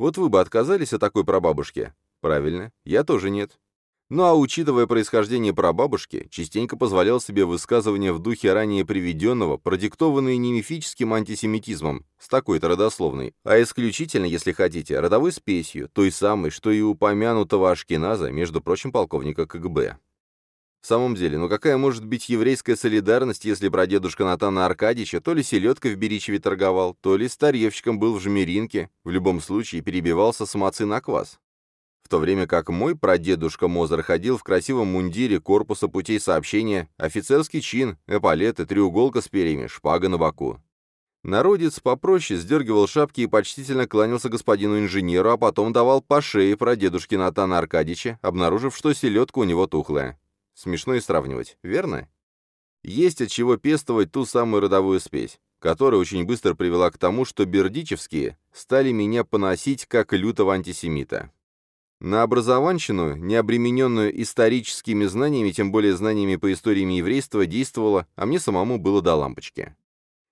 Вот вы бы отказались от такой прабабушки? Правильно, я тоже нет. Ну а учитывая происхождение прабабушки, частенько позволял себе высказывания в духе ранее приведенного, продиктованные не мифическим антисемитизмом, с такой-то родословной, а исключительно, если хотите, родовой спесью, той самой, что и упомянутого Ашкеназа, между прочим, полковника КГБ. В самом деле, ну какая может быть еврейская солидарность, если прадедушка Натана Аркадьевича то ли селедкой в Беричеве торговал, то ли старьевщиком был в Жмеринке, в любом случае перебивался с мацы на квас? в то время как мой прадедушка Мозер ходил в красивом мундире корпуса путей сообщения, офицерский чин, эполеты, треуголка с перьями, шпага на боку. Народец попроще сдергивал шапки и почтительно кланялся господину инженеру, а потом давал по шее прадедушке Натана Аркадьевича, обнаружив, что селедка у него тухлая. Смешно и сравнивать, верно? Есть от чего пестовать ту самую родовую спесь, которая очень быстро привела к тому, что бердичевские стали меня поносить как лютого антисемита. На образованщину, не обремененную историческими знаниями, тем более знаниями по истории еврейства, действовала, а мне самому было до лампочки.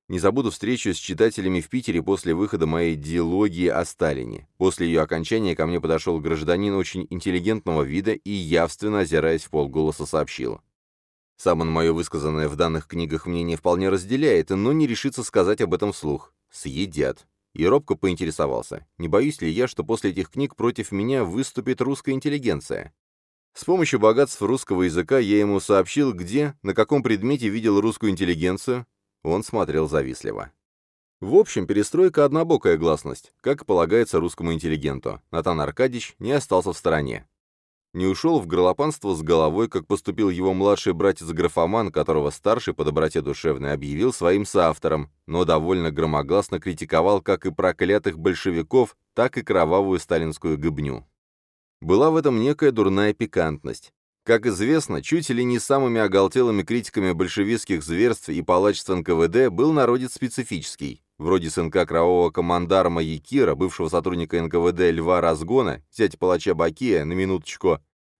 Не забуду встречу с читателями в Питере после выхода моей диалогии о Сталине. После ее окончания ко мне подошел гражданин очень интеллигентного вида и, явственно озираясь в полголоса, сообщил. Сам он мое высказанное в данных книгах мнение вполне разделяет, но не решится сказать об этом вслух. Съедят и робко поинтересовался, не боюсь ли я, что после этих книг против меня выступит русская интеллигенция. С помощью богатств русского языка я ему сообщил, где, на каком предмете видел русскую интеллигенцию. Он смотрел завистливо. В общем, перестройка – однобокая гласность, как полагается русскому интеллигенту. Натан Аркадьевич не остался в стороне не ушел в горлопанство с головой, как поступил его младший братец-графоман, которого старший по доброте душевной объявил своим соавтором, но довольно громогласно критиковал как и проклятых большевиков, так и кровавую сталинскую гыбню. Была в этом некая дурная пикантность. Как известно, чуть ли не самыми оголтелыми критиками большевистских зверств и палачеств НКВД был народец специфический, вроде сынка кровавого командарма Якира, бывшего сотрудника НКВД Льва Разгона, зять палача Бакия, на минуточку,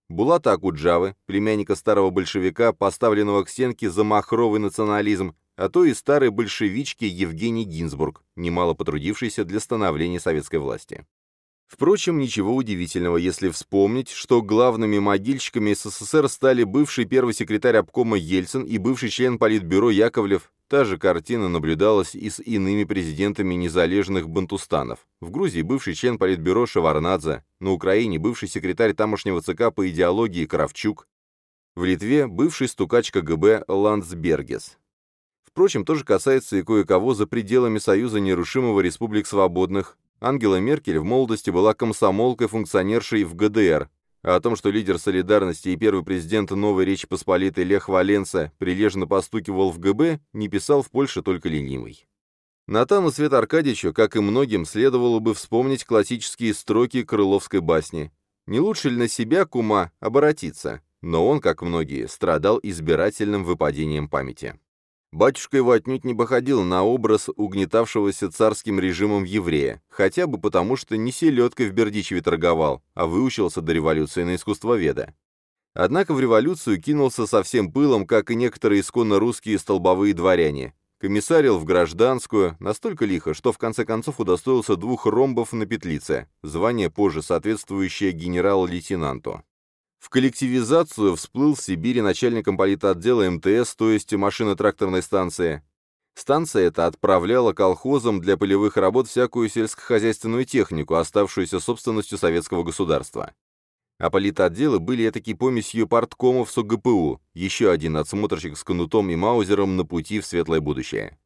Булата Акуджавы, племянника старого большевика, поставленного к стенке за махровый национализм, а то и старой большевичке Евгений Гинзбург, немало потрудившийся для становления советской власти. Впрочем, ничего удивительного, если вспомнить, что главными могильщиками СССР стали бывший первый секретарь обкома Ельцин и бывший член Политбюро Яковлев. Та же картина наблюдалась и с иными президентами незалежных бантустанов. В Грузии бывший член Политбюро Шеварнадзе, на Украине бывший секретарь тамошнего ЦК по идеологии Кравчук, в Литве бывший стукач КГБ Ландсбергес. Впрочем, тоже касается и кое-кого за пределами Союза нерушимого республик свободных, Ангела Меркель в молодости была комсомолкой-функционершей в ГДР, а о том, что лидер «Солидарности» и первый президент Новой Речи Посполитой Лех Валенса прилежно постукивал в ГБ, не писал в Польше только ленивый. Натану Свет Аркадьевичу, как и многим, следовало бы вспомнить классические строки крыловской басни. Не лучше ли на себя, кума, оборотиться? Но он, как многие, страдал избирательным выпадением памяти. Батюшка его отнюдь не походил на образ угнетавшегося царским режимом еврея, хотя бы потому, что не селедкой в Бердичеве торговал, а выучился до революции на искусствоведа. Однако в революцию кинулся со всем пылом, как и некоторые исконно русские столбовые дворяне. Комиссарил в гражданскую, настолько лихо, что в конце концов удостоился двух ромбов на петлице, звание позже соответствующее генерал-лейтенанту. В коллективизацию всплыл в Сибири начальником политотдела МТС, то есть машино-тракторной станции. Станция эта отправляла колхозам для полевых работ всякую сельскохозяйственную технику, оставшуюся собственностью советского государства. А политотделы были этаки помесью парткомов с ОГПУ, еще один отсмотрщик с кнутом и маузером на пути в светлое будущее.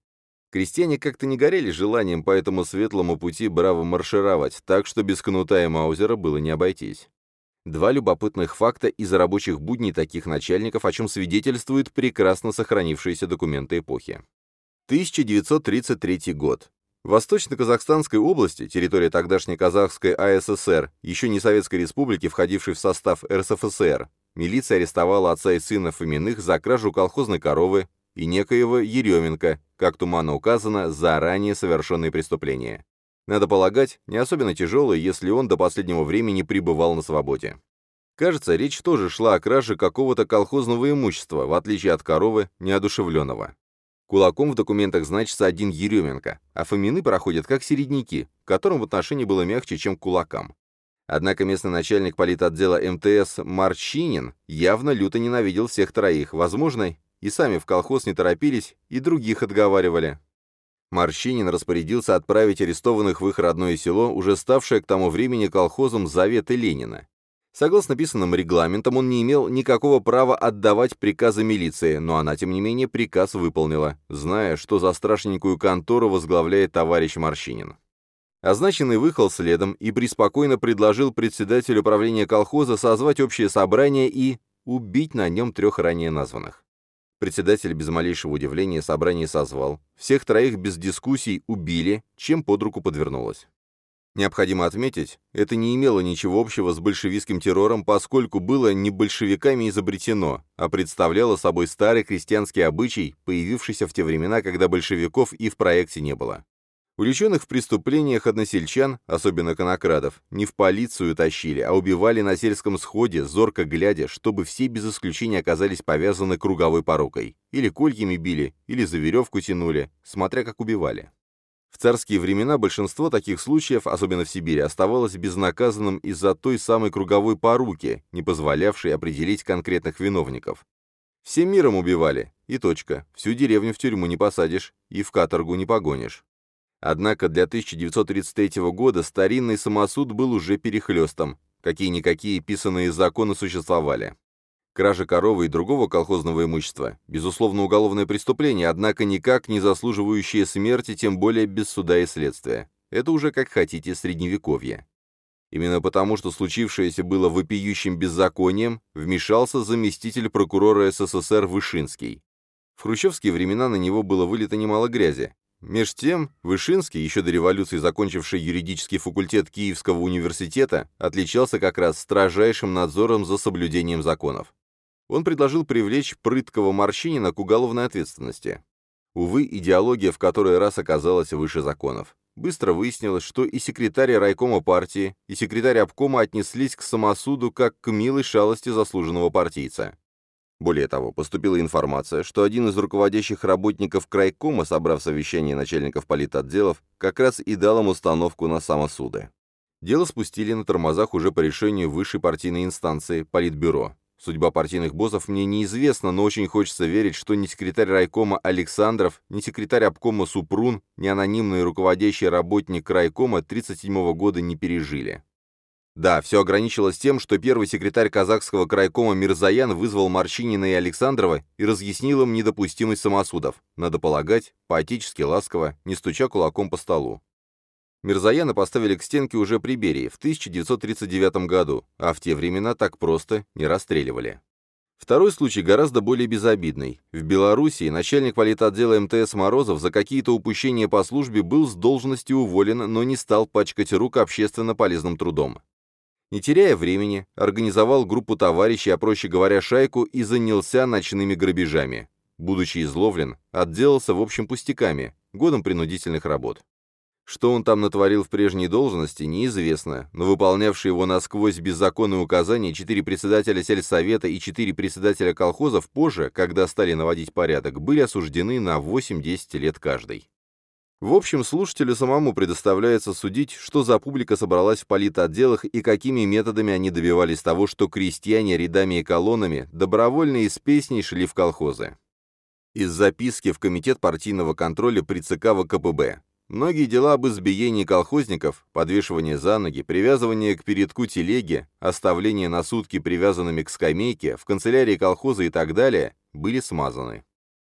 Крестьяне как-то не горели желанием по этому светлому пути браво маршировать, так что без кнута и маузера было не обойтись. Два любопытных факта из рабочих будней таких начальников, о чем свидетельствуют прекрасно сохранившиеся документы эпохи. 1933 год. В Восточно-Казахстанской области, территория тогдашней Казахской АССР, еще не Советской Республики, входившей в состав РСФСР, милиция арестовала отца и сына Фоминых за кражу колхозной коровы и некоего Еременко, как туманно указано, за ранее совершенные преступления. Надо полагать, не особенно тяжелый, если он до последнего времени пребывал на свободе. Кажется, речь тоже шла о краже какого-то колхозного имущества, в отличие от коровы, неодушевленного. Кулаком в документах значится один Еременко, а Фомины проходят как середняки, которым в отношении было мягче, чем к кулакам. Однако местный начальник политотдела МТС Марчинин явно люто ненавидел всех троих, возможно, и сами в колхоз не торопились, и других отговаривали. Морщинин распорядился отправить арестованных в их родное село, уже ставшее к тому времени колхозом Заветы Ленина. Согласно писанным регламентам, он не имел никакого права отдавать приказы милиции, но она, тем не менее, приказ выполнила, зная, что за страшненькую контору возглавляет товарищ Морщинин. Означенный выехал следом и преспокойно предложил председателю управления колхоза созвать общее собрание и убить на нем трех ранее названных. Председатель без малейшего удивления собрание созвал. Всех троих без дискуссий убили, чем под руку подвернулось. Необходимо отметить, это не имело ничего общего с большевистским террором, поскольку было не большевиками изобретено, а представляло собой старый крестьянский обычай, появившийся в те времена, когда большевиков и в проекте не было. Уличенных в преступлениях односельчан, особенно конокрадов, не в полицию тащили, а убивали на сельском сходе, зорко глядя, чтобы все без исключения оказались повязаны круговой порукой. Или кольями били, или за веревку тянули, смотря как убивали. В царские времена большинство таких случаев, особенно в Сибири, оставалось безнаказанным из-за той самой круговой поруки, не позволявшей определить конкретных виновников. Всем миром убивали, и точка. Всю деревню в тюрьму не посадишь, и в каторгу не погонишь. Однако для 1933 года старинный самосуд был уже перехлестом, какие-никакие писанные законы существовали. Кража коровы и другого колхозного имущества – безусловно уголовное преступление, однако никак не заслуживающее смерти, тем более без суда и следствия. Это уже, как хотите, средневековье. Именно потому, что случившееся было вопиющим беззаконием, вмешался заместитель прокурора СССР Вышинский. В хрущевские времена на него было вылито немало грязи, Меж тем, Вышинский, еще до революции закончивший юридический факультет Киевского университета, отличался как раз строжайшим надзором за соблюдением законов. Он предложил привлечь прыткого морщинина к уголовной ответственности. Увы, идеология в которой раз оказалась выше законов. Быстро выяснилось, что и секретарь райкома партии, и секретарь обкома отнеслись к самосуду как к милой шалости заслуженного партийца. Более того, поступила информация, что один из руководящих работников крайкома, собрав совещание начальников политотделов, как раз и дал им установку на самосуды. Дело спустили на тормозах уже по решению высшей партийной инстанции, Политбюро. Судьба партийных боссов мне неизвестна, но очень хочется верить, что ни секретарь райкома Александров, ни секретарь обкома Супрун, ни анонимный руководящий работник райкома 1937 года не пережили. Да, все ограничилось тем, что первый секретарь казахского крайкома Мирзаян вызвал Морщинина и Александрова и разъяснил им недопустимость самосудов, надо полагать, поотечески ласково, не стуча кулаком по столу. Мирзаяна поставили к стенке уже при Берии в 1939 году, а в те времена так просто не расстреливали. Второй случай гораздо более безобидный. В Белоруссии начальник политотдела МТС Морозов за какие-то упущения по службе был с должности уволен, но не стал пачкать рук общественно полезным трудом. Не теряя времени, организовал группу товарищей, а проще говоря, шайку, и занялся ночными грабежами. Будучи изловлен, отделался в общем пустяками, годом принудительных работ. Что он там натворил в прежней должности, неизвестно, но выполнявшие его насквозь беззаконные указания четыре председателя сельсовета и четыре председателя колхозов позже, когда стали наводить порядок, были осуждены на 8-10 лет каждый. В общем, слушателю самому предоставляется судить, что за публика собралась в политотделах и какими методами они добивались того, что крестьяне рядами и колоннами добровольно из песней шли в колхозы. Из записки в Комитет партийного контроля при ЦК ВКПБ. Многие дела об избиении колхозников, подвешивание за ноги, привязывание к передку телеги, оставление на сутки привязанными к скамейке, в канцелярии колхоза и так далее, были смазаны.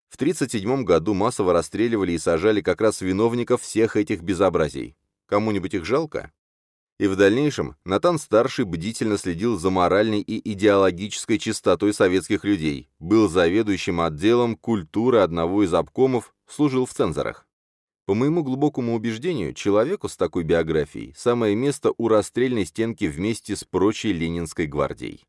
В 1937 году массово расстреливали и сажали как раз виновников всех этих безобразий. Кому-нибудь их жалко? И в дальнейшем Натан-старший бдительно следил за моральной и идеологической чистотой советских людей, был заведующим отделом культуры одного из обкомов, служил в цензорах. По моему глубокому убеждению, человеку с такой биографией самое место у расстрельной стенки вместе с прочей Ленинской гвардией.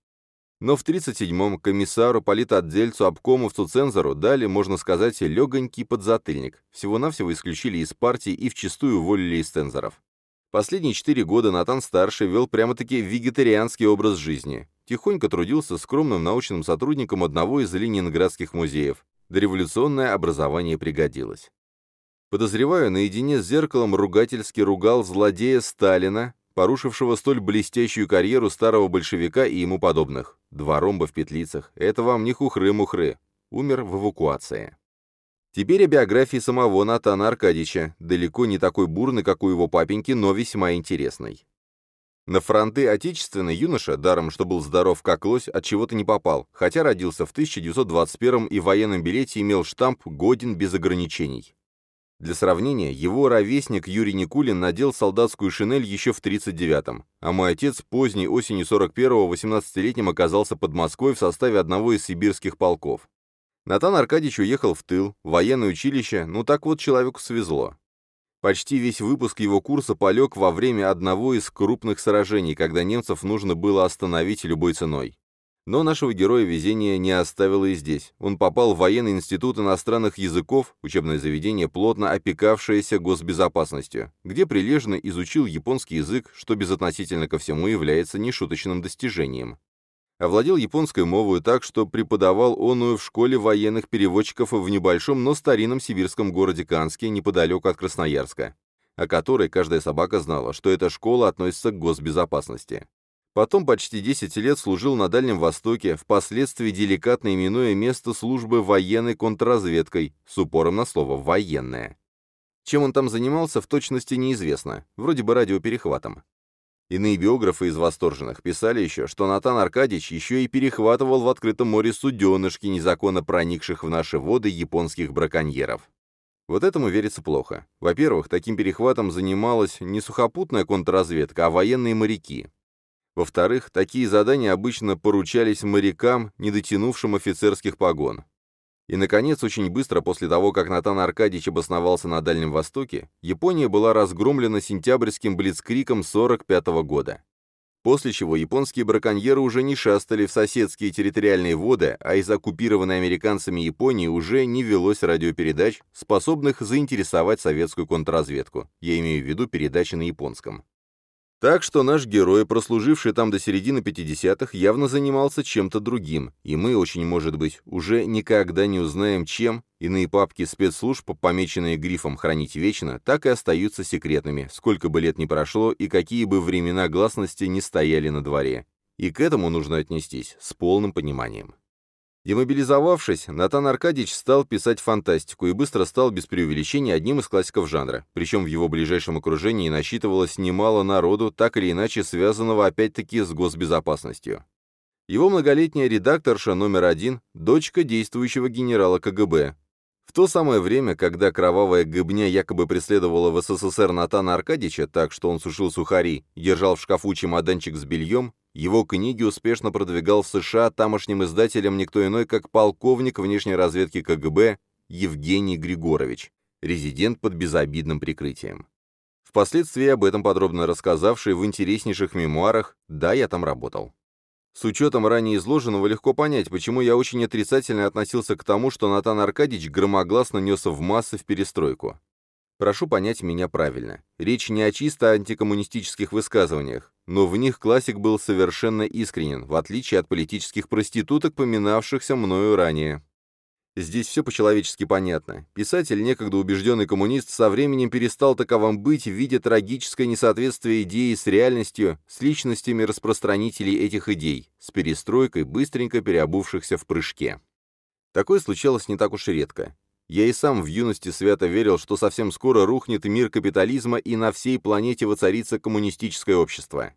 Но в 1937-м комиссару, политотдельцу, обкомовцу, цензору дали, можно сказать, легонький подзатыльник. Всего-навсего исключили из партии и вчистую уволили из цензоров. Последние четыре года Натан-старший вел прямо-таки вегетарианский образ жизни. Тихонько трудился скромным научным сотрудником одного из ленинградских музеев. Дореволюционное образование пригодилось. Подозреваю, наедине с зеркалом ругательски ругал злодея Сталина, порушившего столь блестящую карьеру старого большевика и ему подобных. Два ромба в петлицах. Это вам не хухры-мухры. Умер в эвакуации. Теперь о биографии самого Натана Аркадьевича, далеко не такой бурный, как у его папеньки, но весьма интересный. На фронты отечественный юноша, даром что был здоров как лось, от чего-то не попал, хотя родился в 1921 и в военном билете имел штамп «Годен без ограничений». Для сравнения, его ровесник Юрий Никулин надел солдатскую шинель еще в 39-м, а мой отец поздней осенью 41-го 18-летним оказался под Москвой в составе одного из сибирских полков. Натан Аркадьевич уехал в тыл, в военное училище, ну так вот человеку свезло. Почти весь выпуск его курса полег во время одного из крупных сражений, когда немцев нужно было остановить любой ценой. Но нашего героя везение не оставило и здесь. Он попал в военный институт иностранных языков, учебное заведение, плотно опекавшееся госбезопасностью, где прилежно изучил японский язык, что безотносительно ко всему является нешуточным достижением. Овладел японской мовой так, что преподавал оную в школе военных переводчиков в небольшом, но старинном сибирском городе Канске, неподалеку от Красноярска, о которой каждая собака знала, что эта школа относится к госбезопасности. Потом почти 10 лет служил на Дальнем Востоке, впоследствии деликатно именуя место службы военной контрразведкой, с упором на слово «военная». Чем он там занимался, в точности неизвестно, вроде бы радиоперехватом. Иные биографы из восторженных писали еще, что Натан Аркадьевич еще и перехватывал в открытом море суденышки, незаконно проникших в наши воды японских браконьеров. Вот этому верится плохо. Во-первых, таким перехватом занималась не сухопутная контрразведка, а военные моряки. Во-вторых, такие задания обычно поручались морякам, не дотянувшим офицерских погон. И, наконец, очень быстро после того, как Натан Аркадьевич обосновался на Дальнем Востоке, Япония была разгромлена сентябрьским блицкриком 45 -го года. После чего японские браконьеры уже не шастали в соседские территориальные воды, а из оккупированной американцами Японии уже не велось радиопередач, способных заинтересовать советскую контрразведку. Я имею в виду передачи на японском. Так что наш герой, прослуживший там до середины 50-х, явно занимался чем-то другим, и мы, очень может быть, уже никогда не узнаем, чем иные папки спецслужб, помеченные грифом «Хранить вечно», так и остаются секретными, сколько бы лет ни прошло и какие бы времена гласности не стояли на дворе. И к этому нужно отнестись с полным пониманием. Демобилизовавшись, Натан Аркадьевич стал писать фантастику и быстро стал без преувеличения одним из классиков жанра, причем в его ближайшем окружении насчитывалось немало народу, так или иначе связанного опять-таки с госбезопасностью. Его многолетняя редакторша номер один – дочка действующего генерала КГБ. В то самое время, когда кровавая гыбня якобы преследовала в СССР Натана Аркадьевича так, что он сушил сухари, держал в шкафу чемоданчик с бельем, его книги успешно продвигал в США тамошним издателем никто иной, как полковник внешней разведки КГБ Евгений Григорович, резидент под безобидным прикрытием. Впоследствии об этом подробно рассказавший в интереснейших мемуарах «Да, я там работал». С учетом ранее изложенного легко понять, почему я очень отрицательно относился к тому, что Натан Аркадьевич громогласно нес в массы в перестройку. Прошу понять меня правильно. Речь не о чисто антикоммунистических высказываниях, но в них классик был совершенно искренен, в отличие от политических проституток, поминавшихся мною ранее. Здесь все по-человечески понятно. Писатель, некогда убежденный коммунист, со временем перестал таковым быть, видя трагическое несоответствие идеи с реальностью, с личностями распространителей этих идей, с перестройкой, быстренько переобувшихся в прыжке. Такое случалось не так уж и редко. Я и сам в юности свято верил, что совсем скоро рухнет мир капитализма и на всей планете воцарится коммунистическое общество.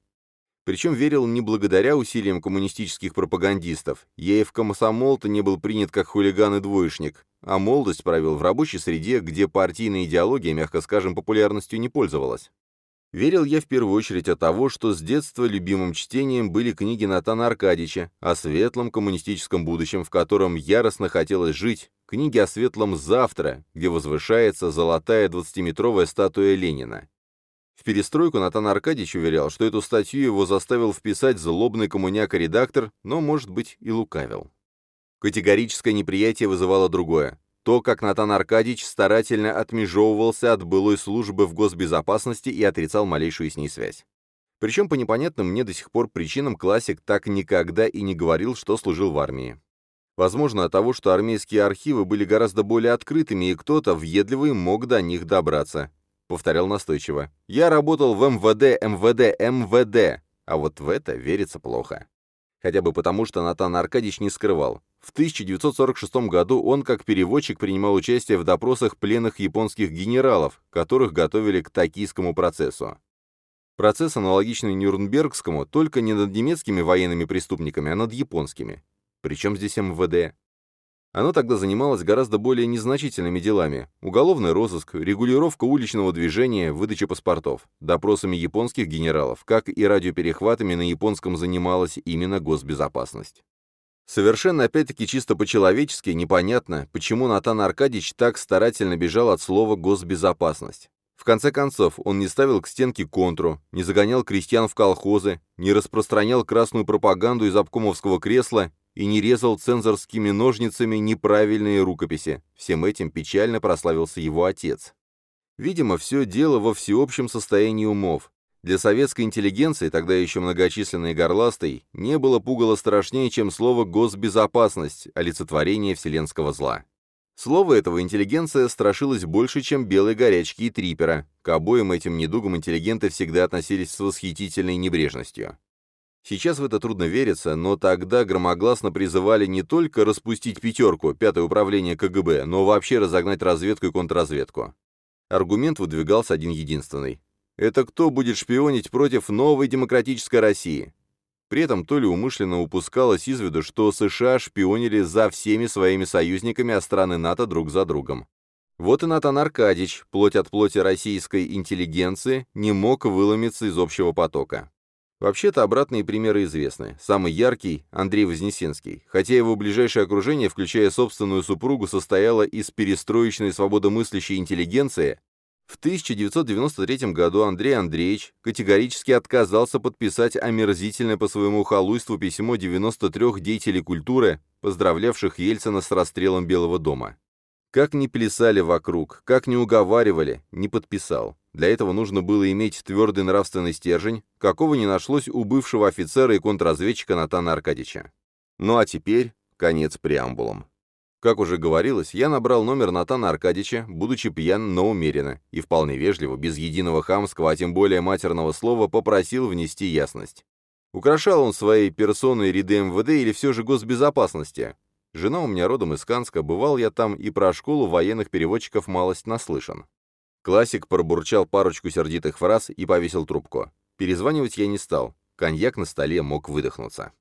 Причем верил не благодаря усилиям коммунистических пропагандистов. Я и в комсомол-то не был принят как хулиган и двоечник, а молодость провел в рабочей среде, где партийная идеология, мягко скажем, популярностью не пользовалась. Верил я в первую очередь от того, что с детства любимым чтением были книги Натана Аркадьевича о светлом коммунистическом будущем, в котором яростно хотелось жить, книги о светлом завтра, где возвышается золотая двадцатиметровая статуя Ленина. В перестройку Натан Аркадьевич уверял, что эту статью его заставил вписать злобный коммуняка-редактор, но, может быть, и лукавил. Категорическое неприятие вызывало другое то, как Натан Аркадьевич старательно отмежевывался от былой службы в госбезопасности и отрицал малейшую с ней связь. Причем по непонятным мне до сих пор причинам классик так никогда и не говорил, что служил в армии. Возможно, от того, что армейские архивы были гораздо более открытыми, и кто-то въедливый мог до них добраться. Повторял настойчиво. «Я работал в МВД, МВД, МВД!» А вот в это верится плохо. Хотя бы потому, что Натан Аркадьевич не скрывал. В 1946 году он как переводчик принимал участие в допросах пленных японских генералов, которых готовили к токийскому процессу. Процесс аналогичный Нюрнбергскому, только не над немецкими военными преступниками, а над японскими. Причем здесь МВД? Оно тогда занималось гораздо более незначительными делами – уголовный розыск, регулировка уличного движения, выдача паспортов, допросами японских генералов, как и радиоперехватами на японском занималась именно госбезопасность. Совершенно опять-таки чисто по-человечески непонятно, почему Натан Аркадьевич так старательно бежал от слова «госбезопасность». В конце концов, он не ставил к стенке контру, не загонял крестьян в колхозы, не распространял красную пропаганду из обкомовского кресла и не резал цензорскими ножницами неправильные рукописи. Всем этим печально прославился его отец. Видимо, все дело во всеобщем состоянии умов. Для советской интеллигенции, тогда еще многочисленной и горластой, не было пугало страшнее, чем слово «госбезопасность», олицетворение вселенского зла. Слово этого интеллигенция страшилась больше, чем белой горячки и трипера. К обоим этим недугам интеллигенты всегда относились с восхитительной небрежностью. Сейчас в это трудно вериться, но тогда громогласно призывали не только распустить пятерку, пятое управление КГБ, но вообще разогнать разведку и контрразведку. Аргумент выдвигался один единственный. Это кто будет шпионить против новой демократической России? При этом то ли умышленно упускалось из виду, что США шпионили за всеми своими союзниками, а страны НАТО друг за другом. Вот и Натан Аркадьевич, плоть от плоти российской интеллигенции, не мог выломиться из общего потока. Вообще-то обратные примеры известны. Самый яркий – Андрей Вознесенский, хотя его ближайшее окружение, включая собственную супругу, состояло из перестроечной свободомыслящей интеллигенции, в 1993 году Андрей Андреевич категорически отказался подписать омерзительное по своему халуйству письмо 93 деятелей культуры, поздравлявших Ельцина с расстрелом Белого дома. Как ни плясали вокруг, как ни уговаривали, не подписал. Для этого нужно было иметь твердый нравственный стержень, какого не нашлось у бывшего офицера и контрразведчика Натана Аркадьевича. Ну а теперь конец преамбулам. Как уже говорилось, я набрал номер Натана Аркадьевича, будучи пьян, но умеренно, и вполне вежливо, без единого хамского, а тем более матерного слова, попросил внести ясность. Украшал он своей персоной ряды МВД или все же госбезопасности? Жена у меня родом из Канска, бывал я там и про школу военных переводчиков малость наслышан. Классик пробурчал парочку сердитых фраз и повесил трубку. Перезванивать я не стал. Коньяк на столе мог выдохнуться.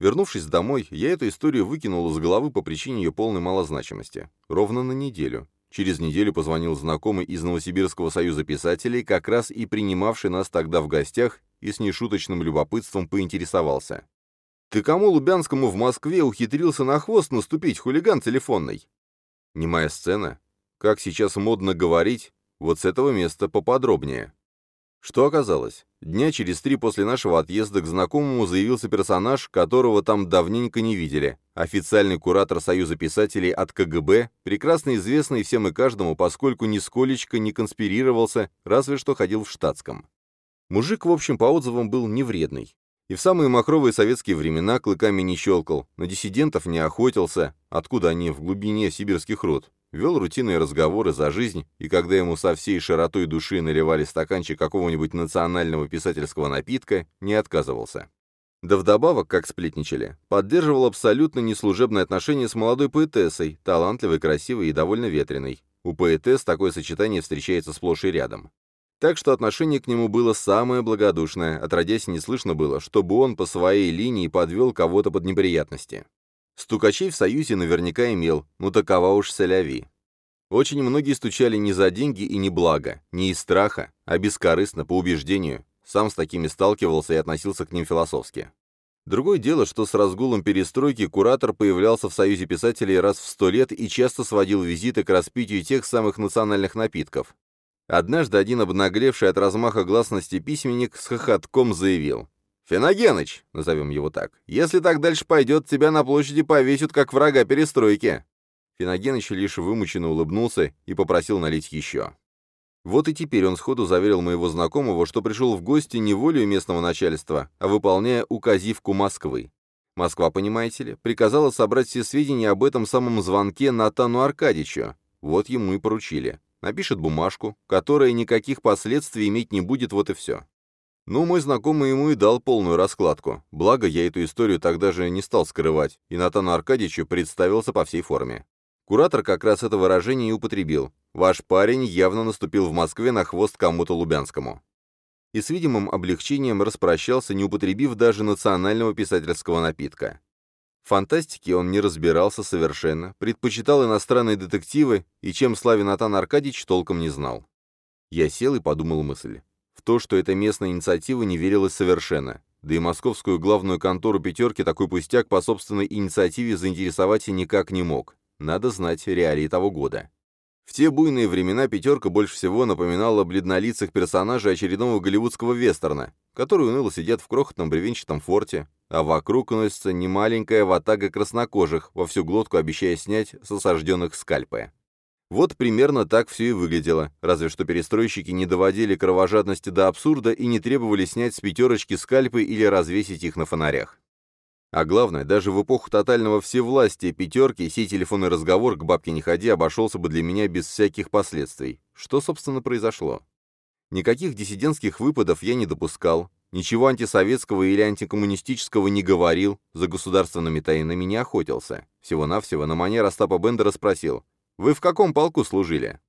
Вернувшись домой, я эту историю выкинул из головы по причине ее полной малозначимости. Ровно на неделю. Через неделю позвонил знакомый из Новосибирского союза писателей, как раз и принимавший нас тогда в гостях, и с нешуточным любопытством поинтересовался. Ты кому Лубянскому в Москве ухитрился на хвост наступить, хулиган телефонный? Немая сцена. Как сейчас модно говорить, вот с этого места поподробнее. Что оказалось? Дня через три после нашего отъезда к знакомому заявился персонаж, которого там давненько не видели. Официальный куратор Союза писателей от КГБ, прекрасно известный всем и каждому, поскольку нисколечко не конспирировался, разве что ходил в штатском. Мужик, в общем, по отзывам был невредный. И в самые махровые советские времена клыками не щелкал, на диссидентов не охотился, откуда они в глубине сибирских руд, вел рутинные разговоры за жизнь, и когда ему со всей широтой души наливали стаканчик какого-нибудь национального писательского напитка, не отказывался. Да вдобавок, как сплетничали, поддерживал абсолютно неслужебное отношение с молодой поэтессой, талантливой, красивой и довольно ветреной. У поэтесс такое сочетание встречается сплошь и рядом. Так что отношение к нему было самое благодушное, отродясь не слышно было, чтобы он по своей линии подвел кого-то под неприятности. Стукачей в Союзе наверняка имел, ну такова уж соляви. Очень многие стучали не за деньги и не благо, не из страха, а бескорыстно, по убеждению. Сам с такими сталкивался и относился к ним философски. Другое дело, что с разгулом перестройки куратор появлялся в Союзе писателей раз в сто лет и часто сводил визиты к распитию тех самых национальных напитков, Однажды один обнаглевший от размаха гласности письменник с хохотком заявил. «Феногеныч, назовем его так, если так дальше пойдет, тебя на площади повесят, как врага перестройки». Феногеныч лишь вымученно улыбнулся и попросил налить еще. Вот и теперь он сходу заверил моего знакомого, что пришел в гости не волею местного начальства, а выполняя указивку Москвы. Москва, понимаете ли, приказала собрать все сведения об этом самом звонке Натану Аркадьевичу. Вот ему и поручили. Напишет бумажку, которая никаких последствий иметь не будет, вот и все. Ну, мой знакомый ему и дал полную раскладку. Благо, я эту историю тогда же не стал скрывать, и Натану Аркадьевичу представился по всей форме. Куратор как раз это выражение и употребил. «Ваш парень явно наступил в Москве на хвост кому-то лубянскому». И с видимым облегчением распрощался, не употребив даже национального писательского напитка. В фантастике он не разбирался совершенно, предпочитал иностранные детективы и чем славен Натан Аркадьевич толком не знал. Я сел и подумал мысль. То, что это местная инициатива, не верилось совершенно. Да и московскую главную контору «пятерки» такой пустяк по собственной инициативе заинтересовать и никак не мог. Надо знать реалии того года. В те буйные времена «пятерка» больше всего напоминала бледнолицых персонажей очередного голливудского вестерна, которые уныло сидят в крохотном бревенчатом форте, а вокруг носится немаленькая ватага краснокожих, во всю глотку обещая снять с осажденных скальпы. Вот примерно так все и выглядело, разве что перестройщики не доводили кровожадности до абсурда и не требовали снять с пятерочки скальпы или развесить их на фонарях. А главное, даже в эпоху тотального всевластия пятерки сей телефонный разговор к бабке не ходи обошелся бы для меня без всяких последствий. Что, собственно, произошло? Никаких диссидентских выпадов я не допускал, Ничего антисоветского или антикоммунистического не говорил, за государственными тайнами не охотился. Всего-навсего на манер Остапа Бендера спросил, «Вы в каком полку служили?»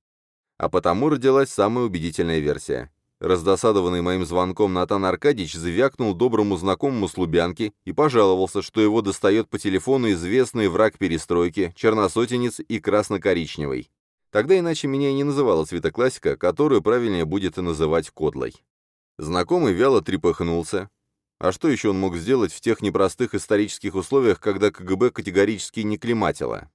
А потому родилась самая убедительная версия. Раздосадованный моим звонком Натан Аркадьевич завякнул доброму знакомому с Лубянки и пожаловался, что его достает по телефону известный враг перестройки, черносотенец и красно-коричневый. Тогда иначе меня и не называла цветоклассика, которую правильнее будет и называть кодлой. Знакомый вяло трепыхнулся. А что еще он мог сделать в тех непростых исторических условиях, когда КГБ категорически не климатило?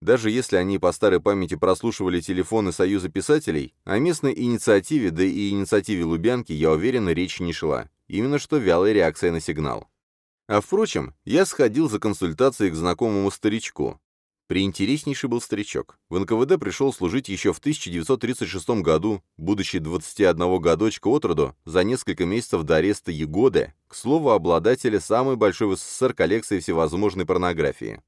Даже если они по старой памяти прослушивали телефоны Союза писателей, о местной инициативе, да и инициативе Лубянки, я уверен, речь не шла. Именно что вялая реакция на сигнал. А впрочем, я сходил за консультацией к знакомому старичку. Приинтереснейший был старичок. В НКВД пришел служить еще в 1936 году, будучи 21 годочка от роду, за несколько месяцев до ареста Егоды, к слову, обладателя самой большой в СССР коллекции всевозможной порнографии.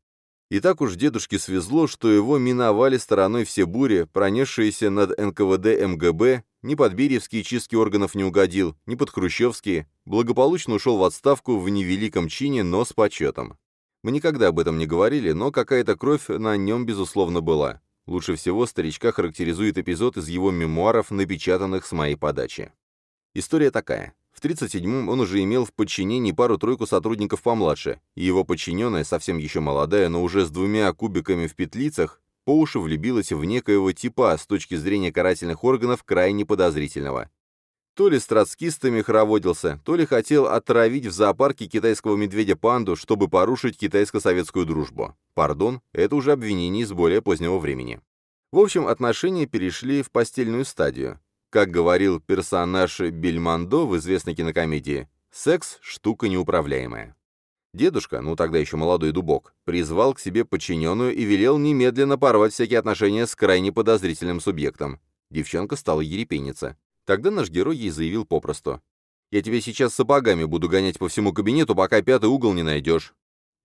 И так уж дедушке свезло, что его миновали стороной все бури, пронесшиеся над НКВД МГБ, ни под Бериевские чистки органов не угодил, ни под Хрущевские, благополучно ушел в отставку в невеликом чине, но с почетом. Мы никогда об этом не говорили, но какая-то кровь на нем, безусловно, была. Лучше всего старичка характеризует эпизод из его мемуаров, напечатанных с моей подачи. История такая. В 37-м он уже имел в подчинении пару-тройку сотрудников помладше, и его подчиненная, совсем еще молодая, но уже с двумя кубиками в петлицах, по уши влюбилась в некоего типа с точки зрения карательных органов крайне подозрительного. То ли с троцкистами хороводился, то ли хотел отравить в зоопарке китайского медведя-панду, чтобы порушить китайско-советскую дружбу. Пардон, это уже обвинение из более позднего времени. В общем, отношения перешли в постельную стадию. Как говорил персонаж Бельмондо в известной кинокомедии, секс – штука неуправляемая. Дедушка, ну тогда еще молодой дубок, призвал к себе подчиненную и велел немедленно порвать всякие отношения с крайне подозрительным субъектом. Девчонка стала ерепениться. Тогда наш герой ей заявил попросту. «Я тебя сейчас сапогами буду гонять по всему кабинету, пока пятый угол не найдешь».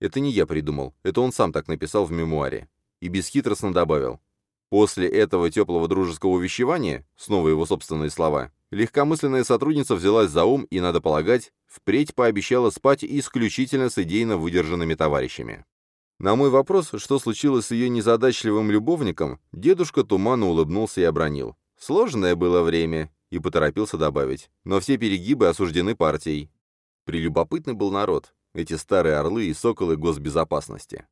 Это не я придумал, это он сам так написал в мемуаре. И бесхитростно добавил. После этого теплого дружеского увещевания, снова его собственные слова, легкомысленная сотрудница взялась за ум и, надо полагать, впредь пообещала спать исключительно с идейно выдержанными товарищами. На мой вопрос, что случилось с ее незадачливым любовником, дедушка туманно улыбнулся и обронил. Сложное было время, и поторопился добавить. Но все перегибы осуждены партией. Прелюбопытный был народ, эти старые орлы и соколы госбезопасности.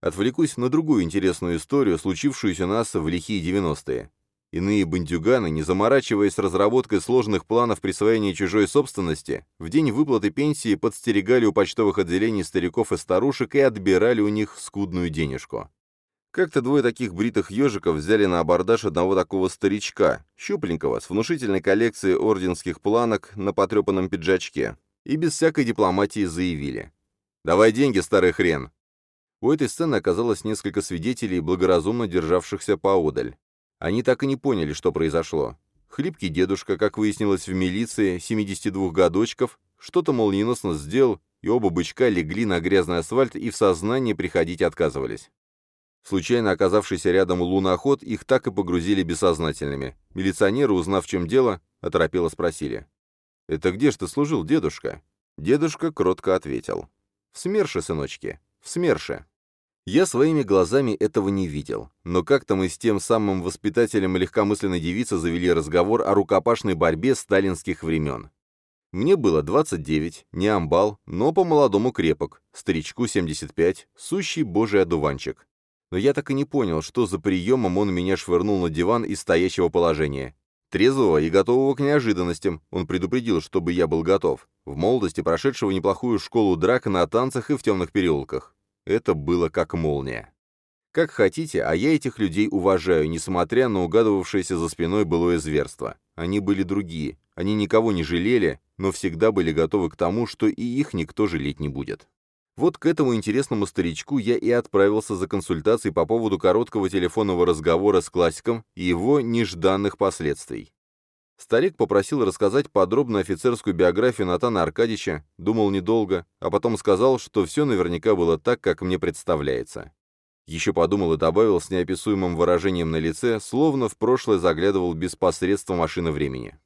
Отвлекусь на другую интересную историю, случившуюся у нас в лихие 90-е. Иные бандюганы, не заморачиваясь разработкой сложных планов присвоения чужой собственности, в день выплаты пенсии подстерегали у почтовых отделений стариков и старушек и отбирали у них скудную денежку. Как-то двое таких бритых ежиков взяли на абордаж одного такого старичка, щупленького, с внушительной коллекцией орденских планок на потрепанном пиджачке, и без всякой дипломатии заявили. «Давай деньги, старый хрен!» У этой сцены оказалось несколько свидетелей, благоразумно державшихся поодаль. Они так и не поняли, что произошло. Хлипкий дедушка, как выяснилось в милиции, 72 годочков, что-то молниеносно сделал, и оба бычка легли на грязный асфальт и в сознание приходить отказывались. Случайно оказавшийся рядом луноход их так и погрузили бессознательными. Милиционеры, узнав, в чем дело, оторопело спросили. «Это где ж ты служил, дедушка?» Дедушка кротко ответил. «В СМЕРШе, сыночки, в СМЕРШе». Я своими глазами этого не видел, но как-то мы с тем самым воспитателем легкомысленной девицы завели разговор о рукопашной борьбе сталинских времен. Мне было 29, не амбал, но по-молодому крепок, старичку 75, сущий божий одуванчик но я так и не понял, что за приемом он меня швырнул на диван из стоящего положения. Трезвого и готового к неожиданностям, он предупредил, чтобы я был готов. В молодости прошедшего неплохую школу драк на танцах и в темных переулках. Это было как молния. Как хотите, а я этих людей уважаю, несмотря на угадывавшееся за спиной былое зверство. Они были другие, они никого не жалели, но всегда были готовы к тому, что и их никто жалеть не будет. Вот к этому интересному старичку я и отправился за консультацией по поводу короткого телефонного разговора с классиком и его нежданных последствий. Старик попросил рассказать подробно офицерскую биографию Натана Аркадьевича, думал недолго, а потом сказал, что все наверняка было так, как мне представляется. Еще подумал и добавил с неописуемым выражением на лице, словно в прошлое заглядывал без посредства машины времени.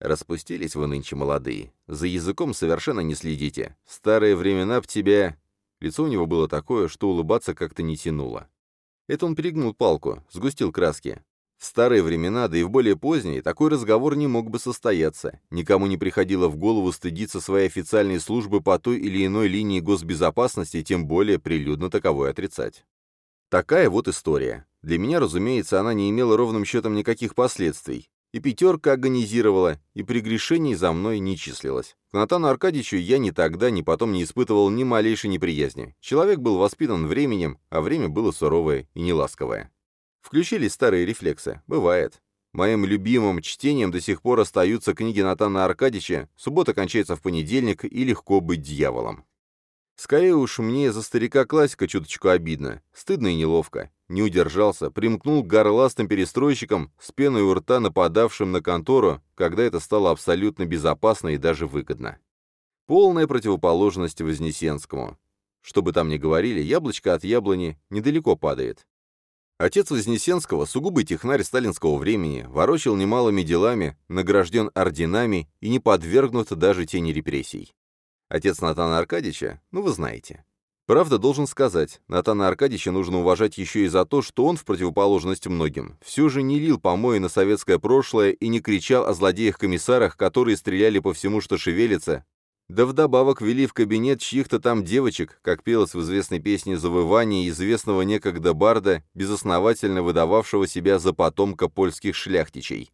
Распустились вы нынче молодые. За языком совершенно не следите. Старые времена б тебя...» Лицо у него было такое, что улыбаться как-то не тянуло. Это он перегнул палку, сгустил краски. В старые времена, да и в более поздние, такой разговор не мог бы состояться. Никому не приходило в голову стыдиться своей официальной службы по той или иной линии госбезопасности, тем более прилюдно таковой отрицать. Такая вот история. Для меня, разумеется, она не имела ровным счетом никаких последствий. И пятерка агонизировала, и прегрешений за мной не числилось. К Натану Аркадьевичу я ни тогда, ни потом не испытывал ни малейшей неприязни. Человек был воспитан временем, а время было суровое и неласковое. Включились старые рефлексы. Бывает. Моим любимым чтением до сих пор остаются книги Натана Аркадьевича «Суббота кончается в понедельник» и «Легко быть дьяволом». Скорее уж мне за старика классика чуточку обидно, стыдно и неловко. Не удержался, примкнул к горластым перестройщикам, с пеной у рта нападавшим на контору, когда это стало абсолютно безопасно и даже выгодно. Полная противоположность Вознесенскому. Что бы там ни говорили, яблочко от яблони недалеко падает. Отец Вознесенского, сугубый технарь сталинского времени, ворочил немалыми делами, награжден орденами и не подвергнут даже тени репрессий. Отец Натана Аркадьевича, ну вы знаете. Правда, должен сказать, Натана Аркадьевича нужно уважать еще и за то, что он, в противоположность многим, все же не лил помои на советское прошлое и не кричал о злодеях-комиссарах, которые стреляли по всему, что шевелится, да вдобавок вели в кабинет чьих-то там девочек, как пелось в известной песне «Завывание» известного некогда барда, безосновательно выдававшего себя за потомка польских шляхтичей.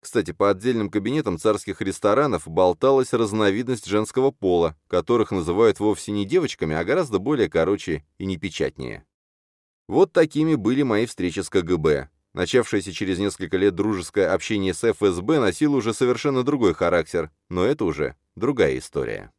Кстати, по отдельным кабинетам царских ресторанов болталась разновидность женского пола, которых называют вовсе не девочками, а гораздо более короче и непечатнее. Вот такими были мои встречи с КГБ. Начавшееся через несколько лет дружеское общение с ФСБ носило уже совершенно другой характер, но это уже другая история.